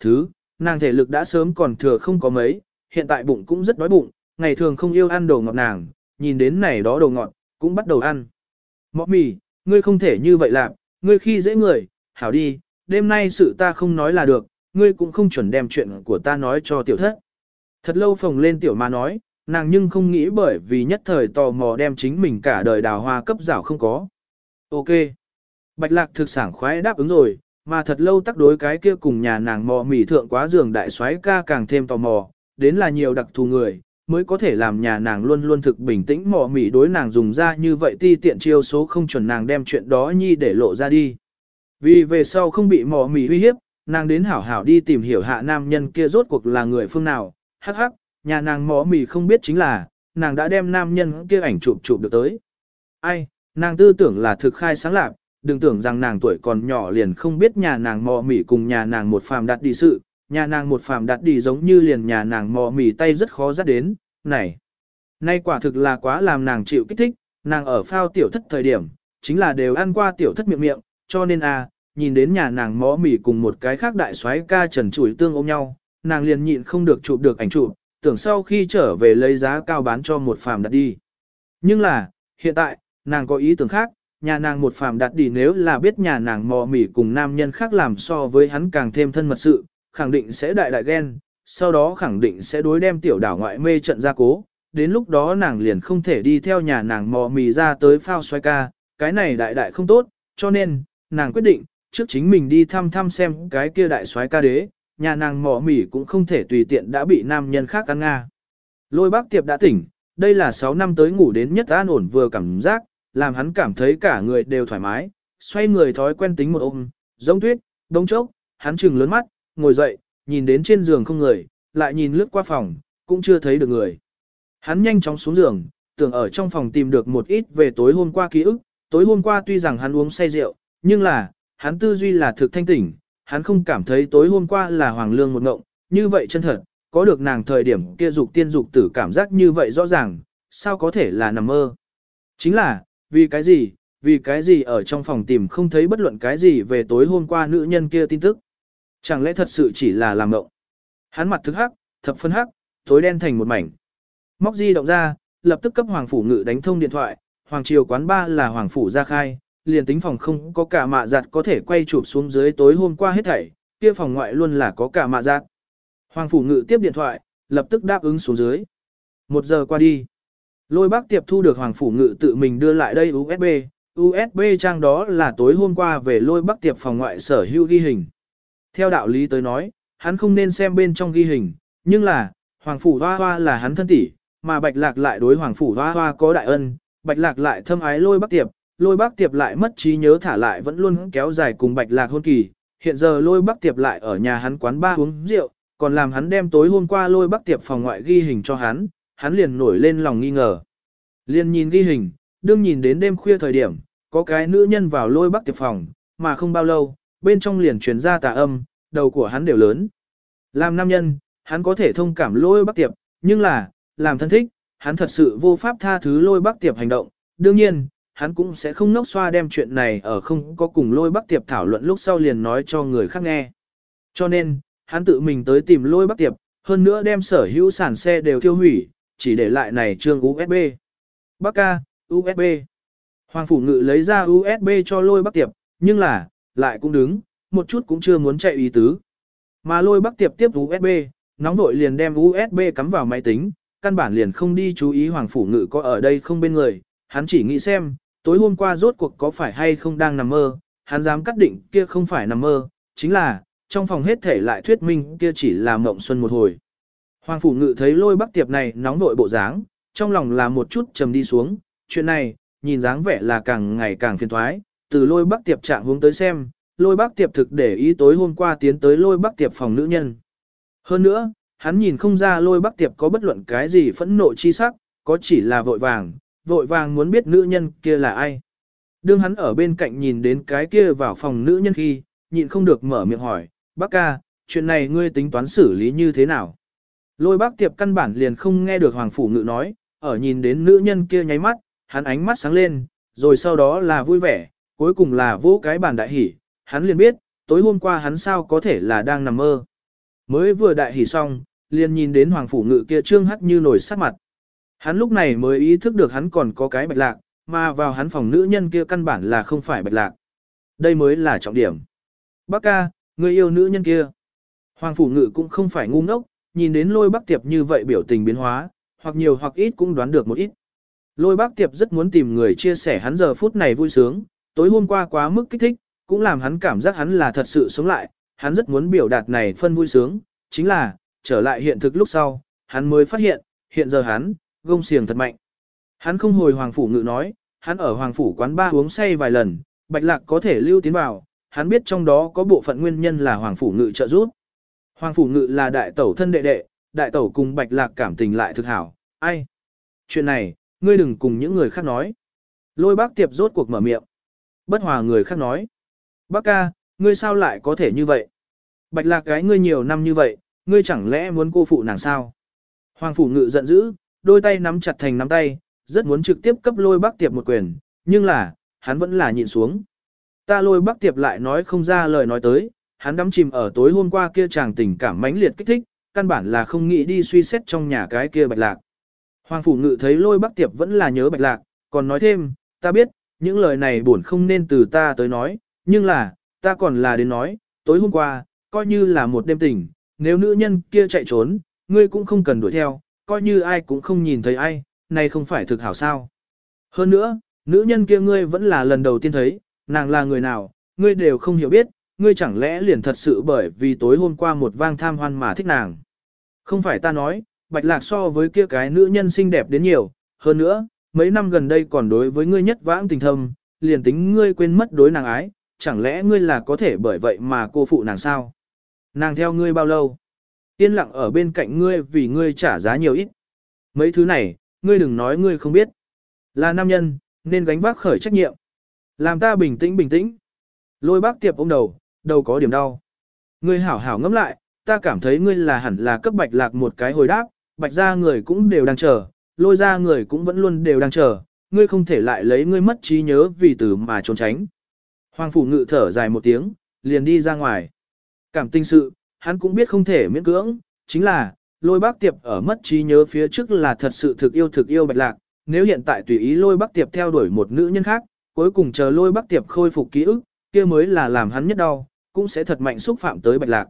Thứ, nàng thể lực đã sớm còn thừa không có mấy, hiện tại bụng cũng rất đói bụng, ngày thường không yêu ăn đồ ngọt nàng, nhìn đến này đó đồ ngọt, cũng bắt đầu ăn. Mọ mì, ngươi không thể như vậy làm, ngươi khi dễ người, hảo đi, đêm nay sự ta không nói là được, ngươi cũng không chuẩn đem chuyện của ta nói cho tiểu thất. Thật lâu phồng lên tiểu ma nói, nàng nhưng không nghĩ bởi vì nhất thời tò mò đem chính mình cả đời đào hoa cấp rảo không có. Ok. Bạch lạc thực sản khoái đáp ứng rồi, mà thật lâu tắc đối cái kia cùng nhà nàng mò mỉ thượng quá giường đại soái ca càng thêm tò mò, đến là nhiều đặc thù người, mới có thể làm nhà nàng luôn luôn thực bình tĩnh mò mỉ đối nàng dùng ra như vậy ti tiện chiêu số không chuẩn nàng đem chuyện đó nhi để lộ ra đi. Vì về sau không bị mò mỉ uy hiếp, nàng đến hảo hảo đi tìm hiểu hạ nam nhân kia rốt cuộc là người phương nào, hắc hắc, nhà nàng mò mỉ không biết chính là, nàng đã đem nam nhân kia ảnh chụp chụp được tới. Ai, nàng tư tưởng là thực khai sáng lạc, đừng tưởng rằng nàng tuổi còn nhỏ liền không biết nhà nàng mò mỉ cùng nhà nàng một phàm đặt đi sự, nhà nàng một phàm đặt đi giống như liền nhà nàng mò mỉ tay rất khó dắt đến, này. Nay quả thực là quá làm nàng chịu kích thích, nàng ở phao tiểu thất thời điểm, chính là đều ăn qua tiểu thất miệng miệng, cho nên a à, nhìn đến nhà nàng mò mỉ cùng một cái khác đại soái ca trần chủi tương ôm nhau, nàng liền nhịn không được chụp được ảnh chụp, tưởng sau khi trở về lấy giá cao bán cho một phàm đặt đi. Nhưng là, hiện tại, nàng có ý tưởng khác, nhà nàng một phàm đặt đi nếu là biết nhà nàng mò mỉ cùng nam nhân khác làm so với hắn càng thêm thân mật sự, khẳng định sẽ đại đại ghen, sau đó khẳng định sẽ đối đem tiểu đảo ngoại mê trận ra cố, đến lúc đó nàng liền không thể đi theo nhà nàng mò mì ra tới phao xoay ca, cái này đại đại không tốt, cho nên, nàng quyết định, trước chính mình đi thăm thăm xem cái kia đại soái ca đế, nhà nàng mò mỉ cũng không thể tùy tiện đã bị nam nhân khác ăn nga. Lôi bác tiệp đã tỉnh, đây là 6 năm tới ngủ đến nhất an ổn vừa cảm giác, làm hắn cảm thấy cả người đều thoải mái, xoay người thói quen tính một ôm, giống tuyết, đông chốc, hắn trừng lớn mắt, ngồi dậy, nhìn đến trên giường không người, lại nhìn lướt qua phòng, cũng chưa thấy được người. Hắn nhanh chóng xuống giường, tưởng ở trong phòng tìm được một ít về tối hôm qua ký ức, tối hôm qua tuy rằng hắn uống say rượu, nhưng là, hắn tư duy là thực thanh tỉnh, hắn không cảm thấy tối hôm qua là hoàng lương một ngộng, như vậy chân thật, có được nàng thời điểm kia dục tiên dục tử cảm giác như vậy rõ ràng, sao có thể là nằm mơ. Chính là, vì cái gì, vì cái gì ở trong phòng tìm không thấy bất luận cái gì về tối hôm qua nữ nhân kia tin tức. Chẳng lẽ thật sự chỉ là làm mộng. Hắn mặt thức hắc, thập phân hắc, tối đen thành một mảnh. Móc di động ra, lập tức cấp Hoàng Phủ Ngự đánh thông điện thoại, Hoàng Triều quán ba là Hoàng Phủ ra khai, liền tính phòng không có cả mạ giặt có thể quay chụp xuống dưới tối hôm qua hết thảy, kia phòng ngoại luôn là có cả mạ giặt. Hoàng Phủ Ngự tiếp điện thoại, lập tức đáp ứng xuống dưới. Một giờ qua đi. Lôi bác tiệp thu được Hoàng Phủ Ngự tự mình đưa lại đây USB, USB trang đó là tối hôm qua về lôi bác tiệp phòng ngoại sở hữu ghi hình. Theo đạo lý tới nói, hắn không nên xem bên trong ghi hình, nhưng là, Hoàng Phủ Hoa Hoa là hắn thân tỷ, mà Bạch Lạc lại đối Hoàng Phủ Hoa Hoa có đại ân, Bạch Lạc lại thâm ái lôi bác tiệp, lôi bác tiệp lại mất trí nhớ thả lại vẫn luôn kéo dài cùng Bạch Lạc hôn kỳ, hiện giờ lôi bác tiệp lại ở nhà hắn quán ba uống rượu, còn làm hắn đem tối hôm qua lôi bác tiệp phòng ngoại ghi hình cho hắn, hắn liền nổi lên lòng nghi ngờ. Liền nhìn ghi hình, đương nhìn đến đêm khuya thời điểm, có cái nữ nhân vào lôi bắc tiệp phòng, mà không bao lâu, bên trong liền truyền ra tà âm, đầu của hắn đều lớn. Làm nam nhân, hắn có thể thông cảm lôi bắc tiệp, nhưng là, làm thân thích, hắn thật sự vô pháp tha thứ lôi bắc tiệp hành động. Đương nhiên, hắn cũng sẽ không nốc xoa đem chuyện này ở không có cùng lôi bắc tiệp thảo luận lúc sau liền nói cho người khác nghe. Cho nên, hắn tự mình tới tìm lôi bắc tiệp, hơn nữa đem sở hữu sản xe đều tiêu hủy, chỉ để lại này trương USB. Bác ca, USB. Hoàng Phủ Ngự lấy ra USB cho lôi bác tiệp, nhưng là, lại cũng đứng, một chút cũng chưa muốn chạy ý tứ. Mà lôi bác tiệp tiếp USB, nóng vội liền đem USB cắm vào máy tính, căn bản liền không đi chú ý Hoàng Phủ Ngự có ở đây không bên người, hắn chỉ nghĩ xem, tối hôm qua rốt cuộc có phải hay không đang nằm mơ, hắn dám cắt định kia không phải nằm mơ, chính là, trong phòng hết thể lại thuyết minh kia chỉ là mộng xuân một hồi. Hoàng Phủ Ngự thấy lôi Bắc tiệp này nóng vội bộ dáng, trong lòng là một chút trầm đi xuống, chuyện này, nhìn dáng vẻ là càng ngày càng phiền thoái, từ lôi Bắc tiệp trạng hướng tới xem, lôi Bắc tiệp thực để ý tối hôm qua tiến tới lôi Bắc tiệp phòng nữ nhân. Hơn nữa, hắn nhìn không ra lôi Bắc tiệp có bất luận cái gì phẫn nộ chi sắc, có chỉ là vội vàng, vội vàng muốn biết nữ nhân kia là ai. Đương hắn ở bên cạnh nhìn đến cái kia vào phòng nữ nhân khi, nhịn không được mở miệng hỏi, bác ca, chuyện này ngươi tính toán xử lý như thế nào? Lôi bác tiệp căn bản liền không nghe được Hoàng Phủ Ngự nói, ở nhìn đến nữ nhân kia nháy mắt, hắn ánh mắt sáng lên, rồi sau đó là vui vẻ, cuối cùng là vỗ cái bàn đại hỉ, hắn liền biết, tối hôm qua hắn sao có thể là đang nằm mơ. Mới vừa đại hỉ xong, liền nhìn đến hoàng phủ ngự kia trương hắt như nổi sát mặt. Hắn lúc này mới ý thức được hắn còn có cái bạch lạc, mà vào hắn phòng nữ nhân kia căn bản là không phải bạch lạc. Đây mới là trọng điểm. Bác ca, người yêu nữ nhân kia. Hoàng phủ ngự cũng không phải ngu ngốc, nhìn đến lôi bác tiệp như vậy biểu tình biến hóa, hoặc nhiều hoặc ít cũng đoán được một ít. Lôi bác tiệp rất muốn tìm người chia sẻ hắn giờ phút này vui sướng, tối hôm qua quá mức kích thích, cũng làm hắn cảm giác hắn là thật sự sống lại, hắn rất muốn biểu đạt này phân vui sướng, chính là, trở lại hiện thực lúc sau, hắn mới phát hiện, hiện giờ hắn, gông xiềng thật mạnh. Hắn không hồi hoàng phủ ngự nói, hắn ở hoàng phủ quán ba uống say vài lần, bạch lạc có thể lưu tiến vào, hắn biết trong đó có bộ phận nguyên nhân là hoàng phủ ngự trợ giúp. Hoàng phủ ngự là đại tẩu thân đệ đệ, đại tẩu cùng bạch lạc cảm tình lại thực hảo, ai? Chuyện này, ngươi đừng cùng những người khác nói. Lôi bác tiệp rốt cuộc mở miệng. Bất hòa người khác nói. Bác ca, ngươi sao lại có thể như vậy? Bạch lạc gái ngươi nhiều năm như vậy, ngươi chẳng lẽ muốn cô phụ nàng sao? Hoàng phủ ngự giận dữ, đôi tay nắm chặt thành nắm tay, rất muốn trực tiếp cấp lôi bác tiệp một quyền, nhưng là, hắn vẫn là nhịn xuống. Ta lôi bác tiệp lại nói không ra lời nói tới, hắn đắm chìm ở tối hôm qua kia chàng tình cảm mãnh liệt kích thích, căn bản là không nghĩ đi suy xét trong nhà cái kia bạch lạc. Hoàng phủ ngự thấy lôi Bắc tiệp vẫn là nhớ bạch lạc, còn nói thêm, ta biết, những lời này buồn không nên từ ta tới nói, nhưng là, ta còn là đến nói, tối hôm qua, coi như là một đêm tình, nếu nữ nhân kia chạy trốn, ngươi cũng không cần đuổi theo, coi như ai cũng không nhìn thấy ai, này không phải thực hảo sao. Hơn nữa, nữ nhân kia ngươi vẫn là lần đầu tiên thấy, nàng là người nào, ngươi đều không hiểu biết, ngươi chẳng lẽ liền thật sự bởi vì tối hôm qua một vang tham hoan mà thích nàng. Không phải ta nói, bạch lạc so với kia cái nữ nhân xinh đẹp đến nhiều, hơn nữa, mấy năm gần đây còn đối với ngươi nhất vãng tình thâm, liền tính ngươi quên mất đối nàng ái, chẳng lẽ ngươi là có thể bởi vậy mà cô phụ nàng sao? Nàng theo ngươi bao lâu? Yên lặng ở bên cạnh ngươi vì ngươi trả giá nhiều ít. Mấy thứ này, ngươi đừng nói ngươi không biết. Là nam nhân, nên gánh vác khởi trách nhiệm. Làm ta bình tĩnh bình tĩnh. Lôi bác tiệp ôm đầu, đầu có điểm đau. Ngươi hảo hảo ngẫm lại, ta cảm thấy ngươi là hẳn là cấp bạch lạc một cái hồi đáp, bạch ra người cũng đều đang chờ, lôi ra người cũng vẫn luôn đều đang chờ, ngươi không thể lại lấy ngươi mất trí nhớ vì từ mà trốn tránh. Hoàng phủ ngự thở dài một tiếng, liền đi ra ngoài. Cảm tinh sự, hắn cũng biết không thể miễn cưỡng, chính là, lôi bác tiệp ở mất trí nhớ phía trước là thật sự thực yêu thực yêu bạch lạc, nếu hiện tại tùy ý lôi bác tiệp theo đuổi một nữ nhân khác, cuối cùng chờ lôi bác tiệp khôi phục ký ức, kia mới là làm hắn nhất đau, cũng sẽ thật mạnh xúc phạm tới bạch lạc.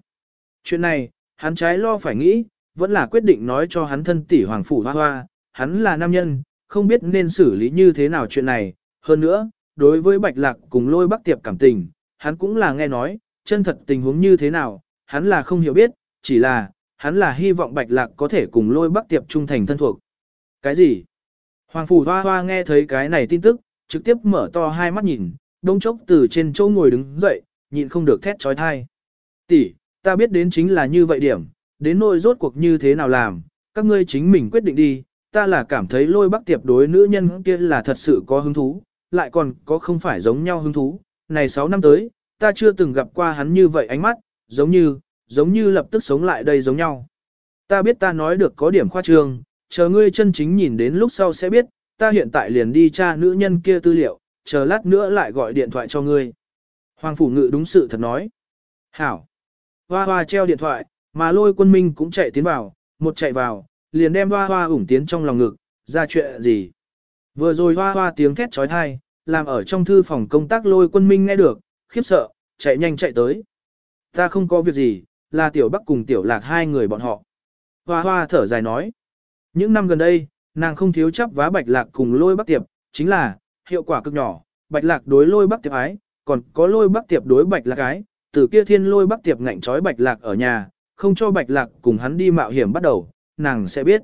Chuyện này, hắn trái lo phải nghĩ, vẫn là quyết định nói cho hắn thân tỷ hoàng phủ hoa hoa, hắn là nam nhân, không biết nên xử lý như thế nào chuyện này, hơn nữa, đối với bạch lạc cùng lôi bắc tiệp cảm tình, hắn cũng là nghe nói, chân thật tình huống như thế nào, hắn là không hiểu biết, chỉ là, hắn là hy vọng bạch lạc có thể cùng lôi bắc tiệp trung thành thân thuộc. Cái gì? Hoàng phủ hoa hoa nghe thấy cái này tin tức, trực tiếp mở to hai mắt nhìn, đông chốc từ trên chỗ ngồi đứng dậy, nhịn không được thét trói thai. Tỷ, ta biết đến chính là như vậy điểm, đến nỗi rốt cuộc như thế nào làm, các ngươi chính mình quyết định đi, ta là cảm thấy lôi bắc tiệp đối nữ nhân kia là thật sự có hứng thú, lại còn có không phải giống nhau hứng thú, này 6 năm tới, ta chưa từng gặp qua hắn như vậy ánh mắt, giống như, giống như lập tức sống lại đây giống nhau. Ta biết ta nói được có điểm khoa trương, chờ ngươi chân chính nhìn đến lúc sau sẽ biết, ta hiện tại liền đi tra nữ nhân kia tư liệu, chờ lát nữa lại gọi điện thoại cho ngươi. Hoàng Phủ Ngự đúng sự thật nói. Hảo. Hoa hoa treo điện thoại, mà lôi quân minh cũng chạy tiến vào, một chạy vào, liền đem hoa hoa ủng tiến trong lòng ngực, ra chuyện gì. Vừa rồi hoa hoa tiếng thét trói thai, làm ở trong thư phòng công tác lôi quân minh nghe được, khiếp sợ, chạy nhanh chạy tới. Ta không có việc gì, là tiểu bắc cùng tiểu lạc hai người bọn họ. Hoa hoa thở dài nói. Những năm gần đây, nàng không thiếu chấp vá bạch lạc cùng lôi bắc tiệp, chính là, hiệu quả cực nhỏ, bạch lạc đối lôi bắc tiệp ái, còn có lôi bắc tiệp đối bạch lạc cái, từ kia thiên lôi bắc tiệp ngạnh trói bạch lạc ở nhà, không cho bạch lạc cùng hắn đi mạo hiểm bắt đầu, nàng sẽ biết.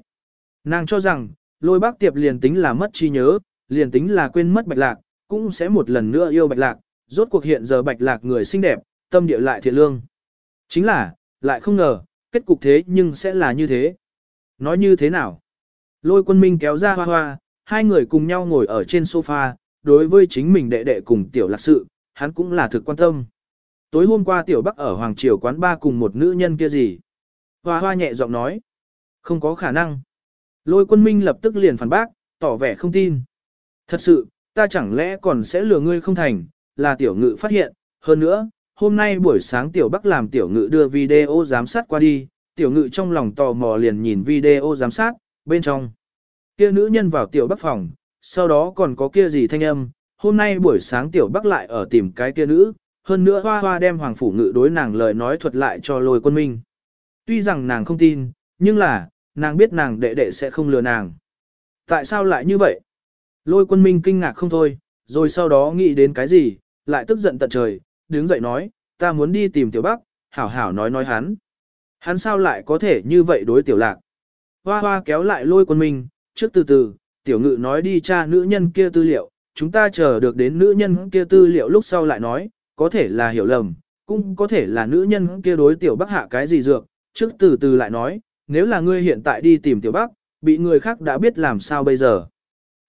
Nàng cho rằng, lôi bắc tiệp liền tính là mất trí nhớ, liền tính là quên mất bạch lạc, cũng sẽ một lần nữa yêu bạch lạc, rốt cuộc hiện giờ bạch lạc người xinh đẹp, tâm địa lại thiện lương. Chính là, lại không ngờ, kết cục thế nhưng sẽ là như thế. Nói như thế nào? Lôi quân minh kéo ra hoa hoa, hai người cùng nhau ngồi ở trên sofa, đối với chính mình đệ đệ cùng tiểu lạc sự, hắn cũng là thực quan tâm. Tối hôm qua tiểu bắc ở Hoàng Triều quán ba cùng một nữ nhân kia gì? Hoa hoa nhẹ giọng nói. Không có khả năng. Lôi quân minh lập tức liền phản bác, tỏ vẻ không tin. Thật sự, ta chẳng lẽ còn sẽ lừa ngươi không thành, là tiểu ngự phát hiện, hơn nữa, hôm nay buổi sáng tiểu bắc làm tiểu ngự đưa video giám sát qua đi, tiểu ngự trong lòng tò mò liền nhìn video giám sát, bên trong. Kia nữ nhân vào tiểu bắc phòng, sau đó còn có kia gì thanh âm, hôm nay buổi sáng tiểu bắc lại ở tìm cái kia nữ, hơn nữa hoa hoa đem hoàng phủ ngự đối nàng lời nói thuật lại cho lôi quân minh. Tuy rằng nàng không tin, nhưng là, nàng biết nàng đệ đệ sẽ không lừa nàng. Tại sao lại như vậy? Lôi quân minh kinh ngạc không thôi, rồi sau đó nghĩ đến cái gì, lại tức giận tận trời, đứng dậy nói, ta muốn đi tìm tiểu bắc, hảo hảo nói nói hắn. Hắn sao lại có thể như vậy đối tiểu lạc? Hoa hoa kéo lại lôi quân minh, trước từ từ, tiểu ngự nói đi tra nữ nhân kia tư liệu, chúng ta chờ được đến nữ nhân kia tư liệu lúc sau lại nói, có thể là hiểu lầm, cũng có thể là nữ nhân kia đối tiểu bắc hạ cái gì dược, trước từ từ lại nói, nếu là ngươi hiện tại đi tìm tiểu bắc, bị người khác đã biết làm sao bây giờ.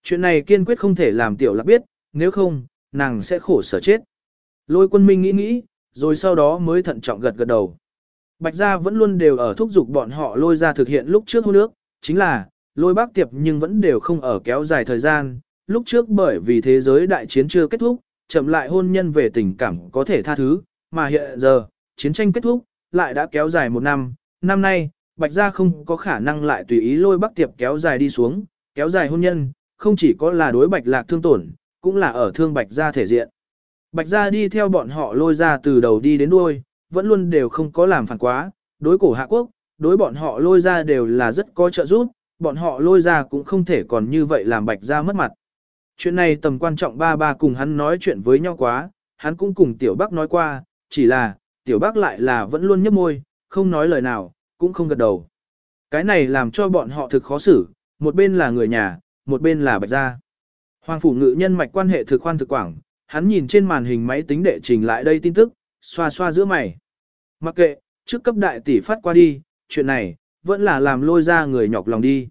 Chuyện này kiên quyết không thể làm tiểu lạc biết, nếu không, nàng sẽ khổ sở chết. Lôi quân minh nghĩ nghĩ, rồi sau đó mới thận trọng gật gật đầu. Bạch gia vẫn luôn đều ở thúc giục bọn họ lôi ra thực hiện lúc trước hôn nước, chính là, lôi bác tiệp nhưng vẫn đều không ở kéo dài thời gian, lúc trước bởi vì thế giới đại chiến chưa kết thúc, chậm lại hôn nhân về tình cảm có thể tha thứ, mà hiện giờ, chiến tranh kết thúc, lại đã kéo dài một năm, năm nay, Bạch Gia không có khả năng lại tùy ý lôi Bắc Tiệp kéo dài đi xuống, kéo dài hôn nhân, không chỉ có là đối Bạch Lạc thương tổn, cũng là ở thương Bạch Gia thể diện. Bạch Gia đi theo bọn họ lôi ra từ đầu đi đến đuôi, vẫn luôn đều không có làm phản quá, đối cổ Hạ Quốc, đối bọn họ lôi ra đều là rất có trợ giúp, bọn họ lôi ra cũng không thể còn như vậy làm Bạch Gia mất mặt. Chuyện này tầm quan trọng ba ba cùng hắn nói chuyện với nhau quá, hắn cũng cùng Tiểu Bắc nói qua, chỉ là, Tiểu Bắc lại là vẫn luôn nhấp môi, không nói lời nào, cũng không gật đầu. Cái này làm cho bọn họ thực khó xử, một bên là người nhà, một bên là Bạch Gia. Hoàng phủ ngự nhân mạch quan hệ thực khoan thực quảng, hắn nhìn trên màn hình máy tính đệ trình lại đây tin tức, xoa xoa giữa mày. Mặc kệ, trước cấp đại tỷ phát qua đi, chuyện này, vẫn là làm lôi ra người nhọc lòng đi.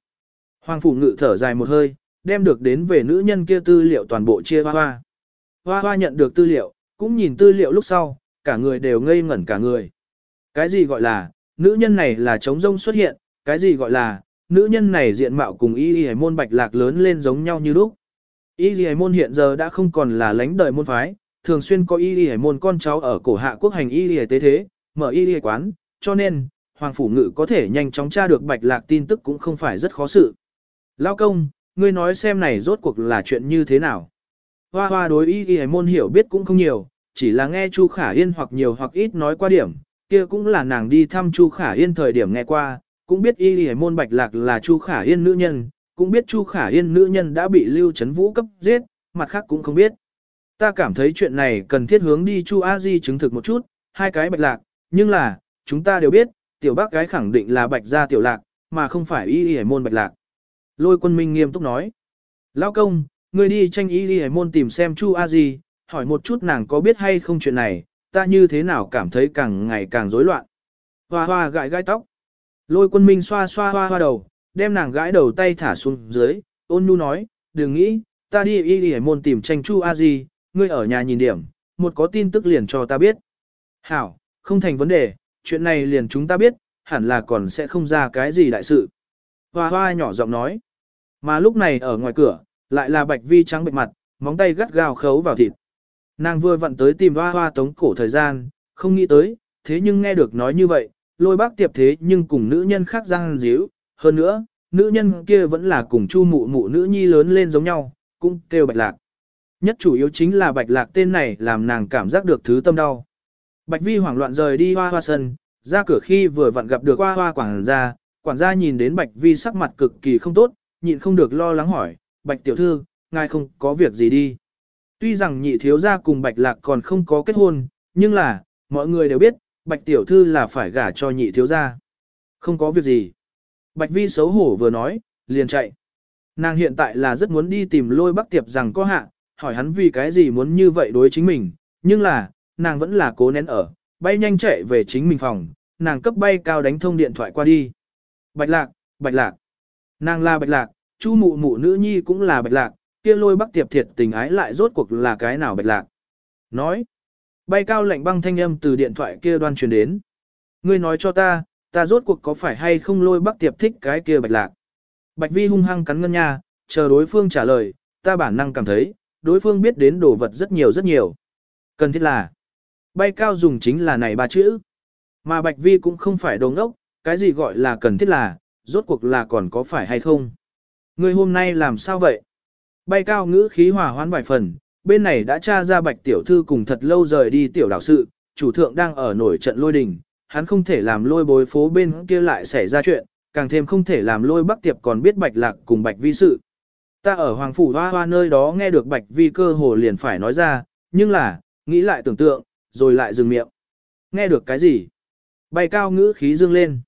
Hoàng phủ ngự thở dài một hơi, đem được đến về nữ nhân kia tư liệu toàn bộ chia hoa hoa. Hoa hoa nhận được tư liệu, cũng nhìn tư liệu lúc sau, cả người đều ngây ngẩn cả người. Cái gì gọi là, nữ nhân này là trống rông xuất hiện, cái gì gọi là, nữ nhân này diện mạo cùng y y môn bạch lạc lớn lên giống nhau như lúc. Y y môn hiện giờ đã không còn là lãnh đời môn phái, thường xuyên có y y môn con cháu ở cổ hạ quốc hành y y tế thế, mở y y quán, cho nên, Hoàng Phủ Ngự có thể nhanh chóng tra được bạch lạc tin tức cũng không phải rất khó sự. Lao công, ngươi nói xem này rốt cuộc là chuyện như thế nào. Hoa hoa đối y y môn hiểu biết cũng không nhiều, chỉ là nghe Chu Khả Yên hoặc nhiều hoặc ít nói qua điểm, kia cũng là nàng đi thăm Chu Khả Yên thời điểm nghe qua, cũng biết y y môn bạch lạc là Chu Khả Yên nữ nhân, cũng biết Chu Khả Yên nữ nhân đã bị Lưu Trấn Vũ cấp giết, mặt khác cũng không biết. Ta cảm thấy chuyện này cần thiết hướng đi Chu A Di chứng thực một chút, hai cái bạch lạc, nhưng là, chúng ta đều biết, tiểu bác gái khẳng định là bạch gia tiểu lạc, mà không phải y y môn bạch lạc. Lôi quân minh nghiêm túc nói. Lão công, ngươi đi tranh ý y môn tìm xem Chu A Di, hỏi một chút nàng có biết hay không chuyện này, ta như thế nào cảm thấy càng ngày càng rối loạn. Hoa hoa gãi gai tóc. Lôi quân minh xoa xoa hoa hoa đầu, đem nàng gãi đầu tay thả xuống dưới, ôn nhu nói, đừng nghĩ, ta đi y y môn tìm tranh Chu A Di, ngươi ở nhà nhìn điểm, một có tin tức liền cho ta biết. Hảo, không thành vấn đề, chuyện này liền chúng ta biết, hẳn là còn sẽ không ra cái gì đại sự. Hoa hoa nhỏ giọng nói. Mà lúc này ở ngoài cửa, lại là bạch vi trắng bệnh mặt, móng tay gắt gao khấu vào thịt. Nàng vừa vặn tới tìm hoa hoa tống cổ thời gian, không nghĩ tới, thế nhưng nghe được nói như vậy, lôi bác tiệp thế nhưng cùng nữ nhân khác răng díu, hơn nữa, nữ nhân kia vẫn là cùng chu mụ mụ nữ nhi lớn lên giống nhau, cũng kêu bạch lạc. Nhất chủ yếu chính là bạch lạc tên này làm nàng cảm giác được thứ tâm đau. Bạch vi hoảng loạn rời đi hoa hoa sân, ra cửa khi vừa vặn gặp được hoa hoa quảng ra, quản gia nhìn đến bạch vi sắc mặt cực kỳ không tốt, nhịn không được lo lắng hỏi, bạch tiểu thư, ngài không có việc gì đi. Tuy rằng nhị thiếu gia cùng bạch lạc còn không có kết hôn, nhưng là, mọi người đều biết, bạch tiểu thư là phải gả cho nhị thiếu gia. Không có việc gì. Bạch vi xấu hổ vừa nói, liền chạy. Nàng hiện tại là rất muốn đi tìm lôi bắc tiệp rằng có hạ, hỏi hắn vì cái gì muốn như vậy đối chính mình, nhưng là, nàng vẫn là cố nén ở, bay nhanh chạy về chính mình phòng, nàng cấp bay cao đánh thông điện thoại qua đi. Bạch lạc, bạch lạc. Nàng là bạch lạc, chu mụ mụ nữ nhi cũng là bạch lạc, kia lôi bắc tiệp thiệt tình ái lại rốt cuộc là cái nào bạch lạc. Nói, bay cao lạnh băng thanh âm từ điện thoại kia đoan truyền đến. Ngươi nói cho ta, ta rốt cuộc có phải hay không lôi bắc tiệp thích cái kia bạch lạc. Bạch vi hung hăng cắn ngân nha, chờ đối phương trả lời, ta bản năng cảm thấy, đối phương biết đến đồ vật rất nhiều rất nhiều. Cần thiết là, bay cao dùng chính là này ba chữ. Mà Bạch Vi cũng không phải đồ ngốc, cái gì gọi là cần thiết là, rốt cuộc là còn có phải hay không. Người hôm nay làm sao vậy? Bay cao ngữ khí hòa hoãn vài phần, bên này đã tra ra Bạch tiểu thư cùng thật lâu rời đi tiểu đạo sự, chủ thượng đang ở nổi trận lôi đình, hắn không thể làm lôi bối phố bên kia lại xảy ra chuyện, càng thêm không thể làm lôi bắc tiệp còn biết Bạch lạc cùng Bạch vi sự. Ta ở Hoàng Phủ Hoa Hoa nơi đó nghe được Bạch vi cơ hồ liền phải nói ra, nhưng là, nghĩ lại tưởng tượng, rồi lại dừng miệng. Nghe được cái gì? Bay cao ngữ khí dương lên.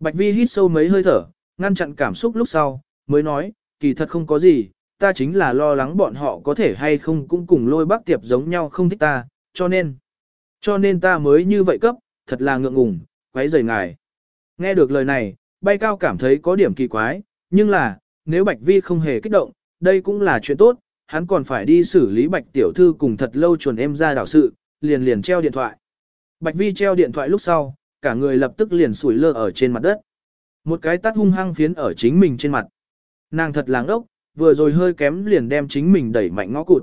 Bạch Vi hít sâu mấy hơi thở, ngăn chặn cảm xúc lúc sau, mới nói, kỳ thật không có gì, ta chính là lo lắng bọn họ có thể hay không cũng cùng lôi bác tiệp giống nhau không thích ta, cho nên, cho nên ta mới như vậy cấp, thật là ngượng ngùng, quấy rời ngài. Nghe được lời này, bay cao cảm thấy có điểm kỳ quái, nhưng là, nếu Bạch Vi không hề kích động, đây cũng là chuyện tốt, hắn còn phải đi xử lý Bạch Tiểu Thư cùng thật lâu chuẩn em ra đảo sự, liền liền treo điện thoại. Bạch Vi treo điện thoại lúc sau, cả người lập tức liền sủi lơ ở trên mặt đất. Một cái tát hung hăng phiến ở chính mình trên mặt. Nàng thật làng ốc, vừa rồi hơi kém liền đem chính mình đẩy mạnh ngõ cụt.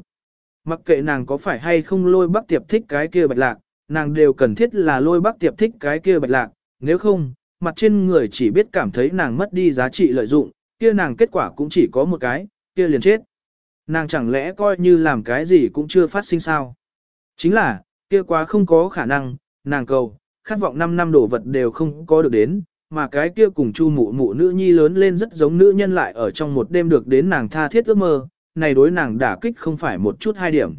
Mặc kệ nàng có phải hay không lôi bắc tiệp thích cái kia bạch lạc, nàng đều cần thiết là lôi bắc tiệp thích cái kia bạch lạc, nếu không, mặt trên người chỉ biết cảm thấy nàng mất đi giá trị lợi dụng, kia nàng kết quả cũng chỉ có một cái, kia liền chết. Nàng chẳng lẽ coi như làm cái gì cũng chưa phát sinh sao? Chính là, kia quá không có khả năng, nàng cầu, khát vọng 5 năm đổ vật đều không có được đến, mà cái kia cùng chu mụ mụ nữ nhi lớn lên rất giống nữ nhân lại ở trong một đêm được đến nàng tha thiết ước mơ, này đối nàng đả kích không phải một chút hai điểm.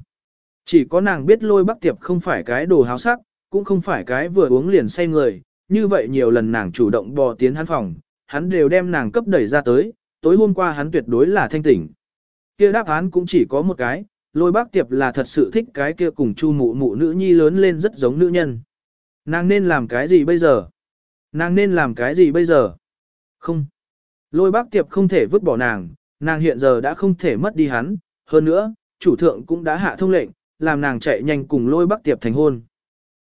Chỉ có nàng biết lôi bắc tiệp không phải cái đồ háo sắc, cũng không phải cái vừa uống liền say người, như vậy nhiều lần nàng chủ động bò tiến hắn phòng, hắn đều đem nàng cấp đẩy ra tới, tối hôm qua hắn tuyệt đối là thanh tỉnh. Kia đáp án cũng chỉ có một cái, lôi bác tiệp là thật sự thích cái kia cùng chu mụ mụ nữ nhi lớn lên rất giống nữ nhân. Nàng nên làm cái gì bây giờ? Nàng nên làm cái gì bây giờ? Không. Lôi bác tiệp không thể vứt bỏ nàng, nàng hiện giờ đã không thể mất đi hắn, hơn nữa, chủ thượng cũng đã hạ thông lệnh, làm nàng chạy nhanh cùng lôi bác tiệp thành hôn.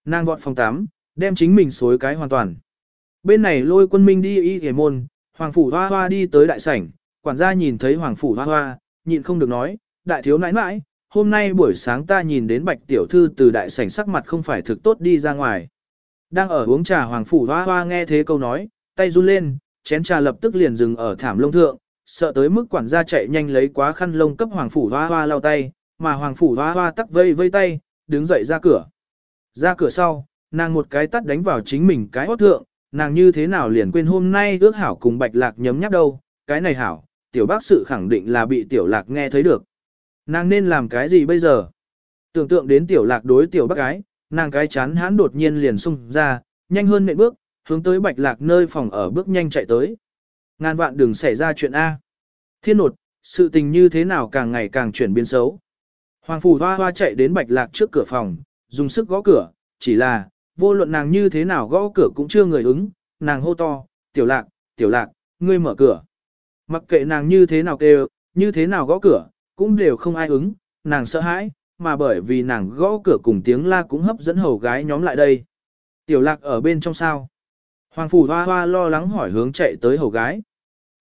Nàng vọt phòng 8, đem chính mình xối cái hoàn toàn. Bên này lôi quân minh đi y hề môn, hoàng phủ hoa hoa đi tới đại sảnh, quản gia nhìn thấy hoàng phủ hoa hoa, nhịn không được nói, đại thiếu nãi nãi, hôm nay buổi sáng ta nhìn đến bạch tiểu thư từ đại sảnh sắc mặt không phải thực tốt đi ra ngoài. Đang ở uống trà hoàng phủ hoa hoa nghe thế câu nói, tay run lên, chén trà lập tức liền dừng ở thảm lông thượng, sợ tới mức quản gia chạy nhanh lấy quá khăn lông cấp hoàng phủ hoa hoa lau tay, mà hoàng phủ hoa hoa tắc vây vây tay, đứng dậy ra cửa. Ra cửa sau, nàng một cái tắt đánh vào chính mình cái hót thượng, nàng như thế nào liền quên hôm nay ước hảo cùng bạch lạc nhấm nháp đâu, cái này hảo, tiểu bác sự khẳng định là bị tiểu lạc nghe thấy được. Nàng nên làm cái gì bây giờ? Tưởng tượng đến tiểu lạc đối tiểu bác gái, nàng cái chán hán đột nhiên liền xung ra, nhanh hơn nệm bước, hướng tới bạch lạc nơi phòng ở bước nhanh chạy tới. Ngàn vạn đừng xảy ra chuyện A. Thiên nột, sự tình như thế nào càng ngày càng chuyển biến xấu. Hoàng phủ hoa hoa chạy đến bạch lạc trước cửa phòng, dùng sức gõ cửa, chỉ là, vô luận nàng như thế nào gõ cửa cũng chưa người ứng, nàng hô to, tiểu lạc, tiểu lạc, ngươi mở cửa. Mặc kệ nàng như thế nào kêu, như thế nào gõ cửa, cũng đều không ai ứng, nàng sợ hãi, mà bởi vì nàng gõ cửa cùng tiếng la cũng hấp dẫn hầu gái nhóm lại đây. Tiểu lạc ở bên trong sao? Hoàng phủ hoa hoa lo lắng hỏi hướng chạy tới hầu gái.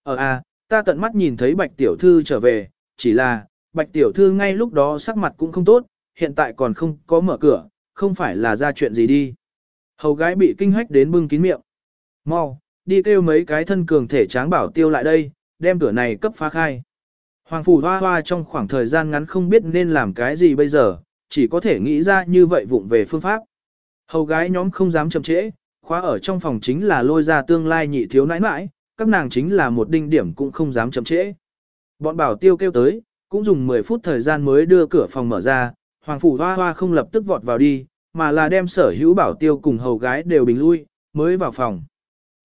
Ở ờ à, ta tận mắt nhìn thấy bạch tiểu thư trở về, chỉ là, bạch tiểu thư ngay lúc đó sắc mặt cũng không tốt, hiện tại còn không có mở cửa, không phải là ra chuyện gì đi. Hầu gái bị kinh hách đến bưng kín miệng. Mau, đi kêu mấy cái thân cường thể tráng bảo tiêu lại đây, đem cửa này cấp phá khai. Hoàng phủ hoa hoa trong khoảng thời gian ngắn không biết nên làm cái gì bây giờ, chỉ có thể nghĩ ra như vậy vụng về phương pháp. Hầu gái nhóm không dám chậm trễ, khóa ở trong phòng chính là lôi ra tương lai nhị thiếu nãi nãi, các nàng chính là một đinh điểm cũng không dám chậm trễ. Bọn bảo tiêu kêu tới, cũng dùng 10 phút thời gian mới đưa cửa phòng mở ra, hoàng phủ hoa hoa không lập tức vọt vào đi, mà là đem sở hữu bảo tiêu cùng hầu gái đều bình lui, mới vào phòng.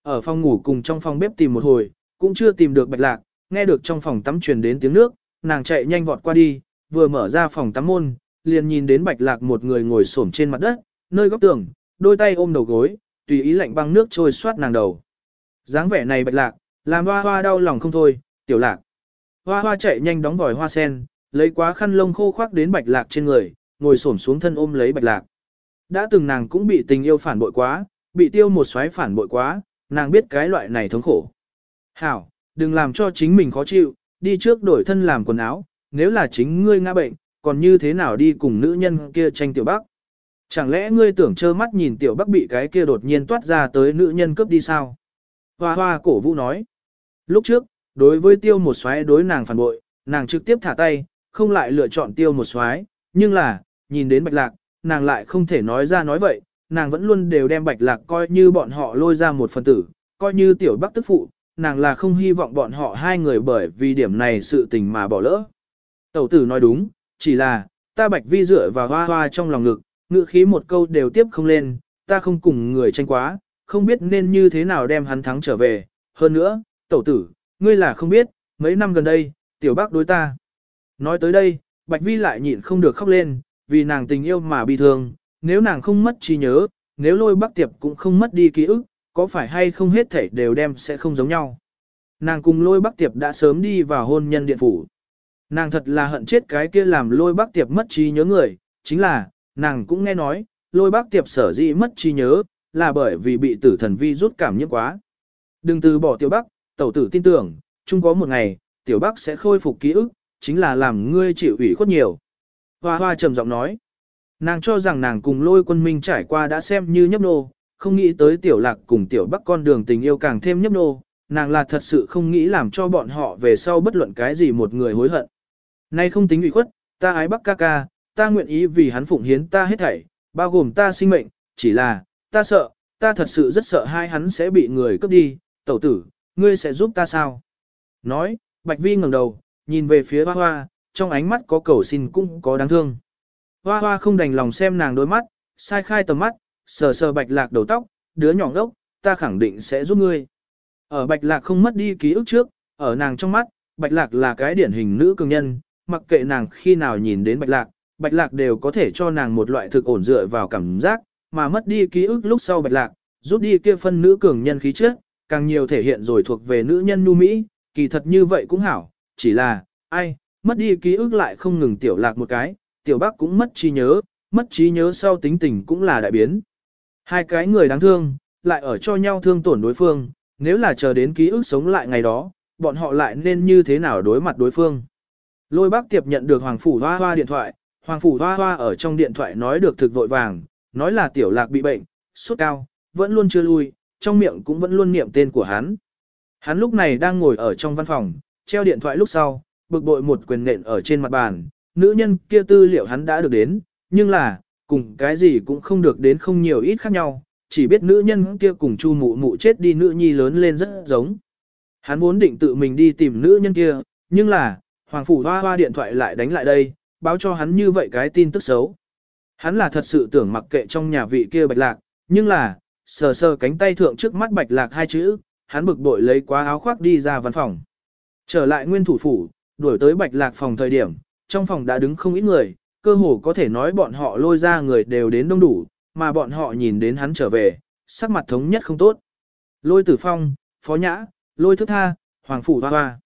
Ở phòng ngủ cùng trong phòng bếp tìm một hồi, cũng chưa tìm được bạch lạc, nghe được trong phòng tắm truyền đến tiếng nước, nàng chạy nhanh vọt qua đi, vừa mở ra phòng tắm môn, liền nhìn đến bạch lạc một người ngồi xổm trên mặt đất, nơi góc tường, đôi tay ôm đầu gối, tùy ý lạnh băng nước trôi xoát nàng đầu. dáng vẻ này bạch lạc, làm hoa hoa đau lòng không thôi, tiểu lạc. Hoa hoa chạy nhanh đóng vòi hoa sen, lấy quá khăn lông khô khoác đến bạch lạc trên người, ngồi xổm xuống thân ôm lấy bạch lạc. Đã từng nàng cũng bị tình yêu phản bội quá, bị tiêu một xoáy phản bội quá, nàng biết cái loại này thống khổ. Hảo, đừng làm cho chính mình khó chịu, đi trước đổi thân làm quần áo, nếu là chính ngươi ngã bệnh, còn như thế nào đi cùng nữ nhân kia tranh tiểu bác. Chẳng lẽ ngươi tưởng trơ mắt nhìn tiểu bắc bị cái kia đột nhiên toát ra tới nữ nhân cướp đi sao? Hoa hoa cổ vũ nói. Lúc trước, đối với tiêu một xoáy đối nàng phản bội, nàng trực tiếp thả tay, không lại lựa chọn tiêu một xoáy, nhưng là, nhìn đến bạch lạc, nàng lại không thể nói ra nói vậy, nàng vẫn luôn đều đem bạch lạc coi như bọn họ lôi ra một phần tử, coi như tiểu bắc tức phụ, nàng là không hy vọng bọn họ hai người bởi vì điểm này sự tình mà bỏ lỡ. Tẩu tử nói đúng, chỉ là, ta bạch vi dựa vào hoa hoa trong lòng ngực, ngữ khí một câu đều tiếp không lên, ta không cùng người tranh quá, không biết nên như thế nào đem hắn thắng trở về. Hơn nữa, tẩu tử, ngươi là không biết, mấy năm gần đây, tiểu bác đối ta. Nói tới đây, Bạch Vi lại nhịn không được khóc lên, vì nàng tình yêu mà bị thương, nếu nàng không mất trí nhớ, nếu lôi bác tiệp cũng không mất đi ký ức, có phải hay không hết thảy đều đem sẽ không giống nhau. Nàng cùng lôi bác tiệp đã sớm đi vào hôn nhân điện phủ. Nàng thật là hận chết cái kia làm lôi bác tiệp mất trí nhớ người, chính là, nàng cũng nghe nói, lôi bác tiệp sở dĩ mất trí nhớ, là bởi vì bị tử thần vi rút cảm nhiễm quá. Đừng từ bỏ tiểu bắc, tẩu tử tin tưởng, chung có một ngày, tiểu bắc sẽ khôi phục ký ức, chính là làm ngươi chịu ủy khuất nhiều. Hoa hoa trầm giọng nói, nàng cho rằng nàng cùng lôi quân minh trải qua đã xem như nhấp nô, không nghĩ tới tiểu lạc cùng tiểu bắc con đường tình yêu càng thêm nhấp nô, nàng là thật sự không nghĩ làm cho bọn họ về sau bất luận cái gì một người hối hận. Nay không tính ủy khuất, ta ái bắc ca ca, ta nguyện ý vì hắn phụng hiến ta hết thảy, bao gồm ta sinh mệnh, chỉ là, ta sợ, ta thật sự rất sợ hai hắn sẽ bị người cướp đi, tẩu tử, ngươi sẽ giúp ta sao? Nói, Bạch Vi ngẩng đầu, nhìn về phía hoa hoa, trong ánh mắt có cầu xin cũng có đáng thương. Hoa hoa không đành lòng xem nàng đôi mắt, sai khai tầm mắt, sờ sờ bạch lạc đầu tóc, đứa nhỏ ngốc, ta khẳng định sẽ giúp ngươi. Ở bạch lạc không mất đi ký ức trước, ở nàng trong mắt, bạch lạc là cái điển hình nữ cường nhân, mặc kệ nàng khi nào nhìn đến bạch lạc, bạch lạc đều có thể cho nàng một loại thực ổn dựa vào cảm giác, mà mất đi ký ức lúc sau bạch lạc, rút đi kia phân nữ cường nhân khí trước càng nhiều thể hiện rồi thuộc về nữ nhân nu mỹ, kỳ thật như vậy cũng hảo, chỉ là, ai, mất đi ký ức lại không ngừng tiểu lạc một cái, tiểu bác cũng mất trí nhớ, mất trí nhớ sau tính tình cũng là đại biến. Hai cái người đáng thương, lại ở cho nhau thương tổn đối phương, nếu là chờ đến ký ức sống lại ngày đó, bọn họ lại nên như thế nào đối mặt đối phương. Lôi bác tiệp nhận được Hoàng Phủ Hoa Hoa điện thoại, Hoàng Phủ Hoa Hoa ở trong điện thoại nói được thực vội vàng, nói là tiểu lạc bị bệnh, sốt cao, vẫn luôn chưa lui, trong miệng cũng vẫn luôn niệm tên của hắn. Hắn lúc này đang ngồi ở trong văn phòng, treo điện thoại lúc sau, bực bội một quyền nện ở trên mặt bàn, nữ nhân kia tư liệu hắn đã được đến, nhưng là, cùng cái gì cũng không được đến không nhiều ít khác nhau, chỉ biết nữ nhân kia cùng chu mụ mụ chết đi nữ nhi lớn lên rất giống. Hắn vốn định tự mình đi tìm nữ nhân kia, nhưng là, Hoàng Phủ Hoa Hoa điện thoại lại đánh lại đây, báo cho hắn như vậy cái tin tức xấu. Hắn là thật sự tưởng mặc kệ trong nhà vị kia bạch lạc, nhưng là, sờ sờ cánh tay thượng trước mắt bạch lạc hai chữ, hắn bực bội lấy quá áo khoác đi ra văn phòng. Trở lại nguyên thủ phủ, đuổi tới bạch lạc phòng thời điểm, trong phòng đã đứng không ít người, cơ hồ có thể nói bọn họ lôi ra người đều đến đông đủ, mà bọn họ nhìn đến hắn trở về, sắc mặt thống nhất không tốt. Lôi tử phong, phó nhã, lôi thức tha, hoàng phủ hoa hoa.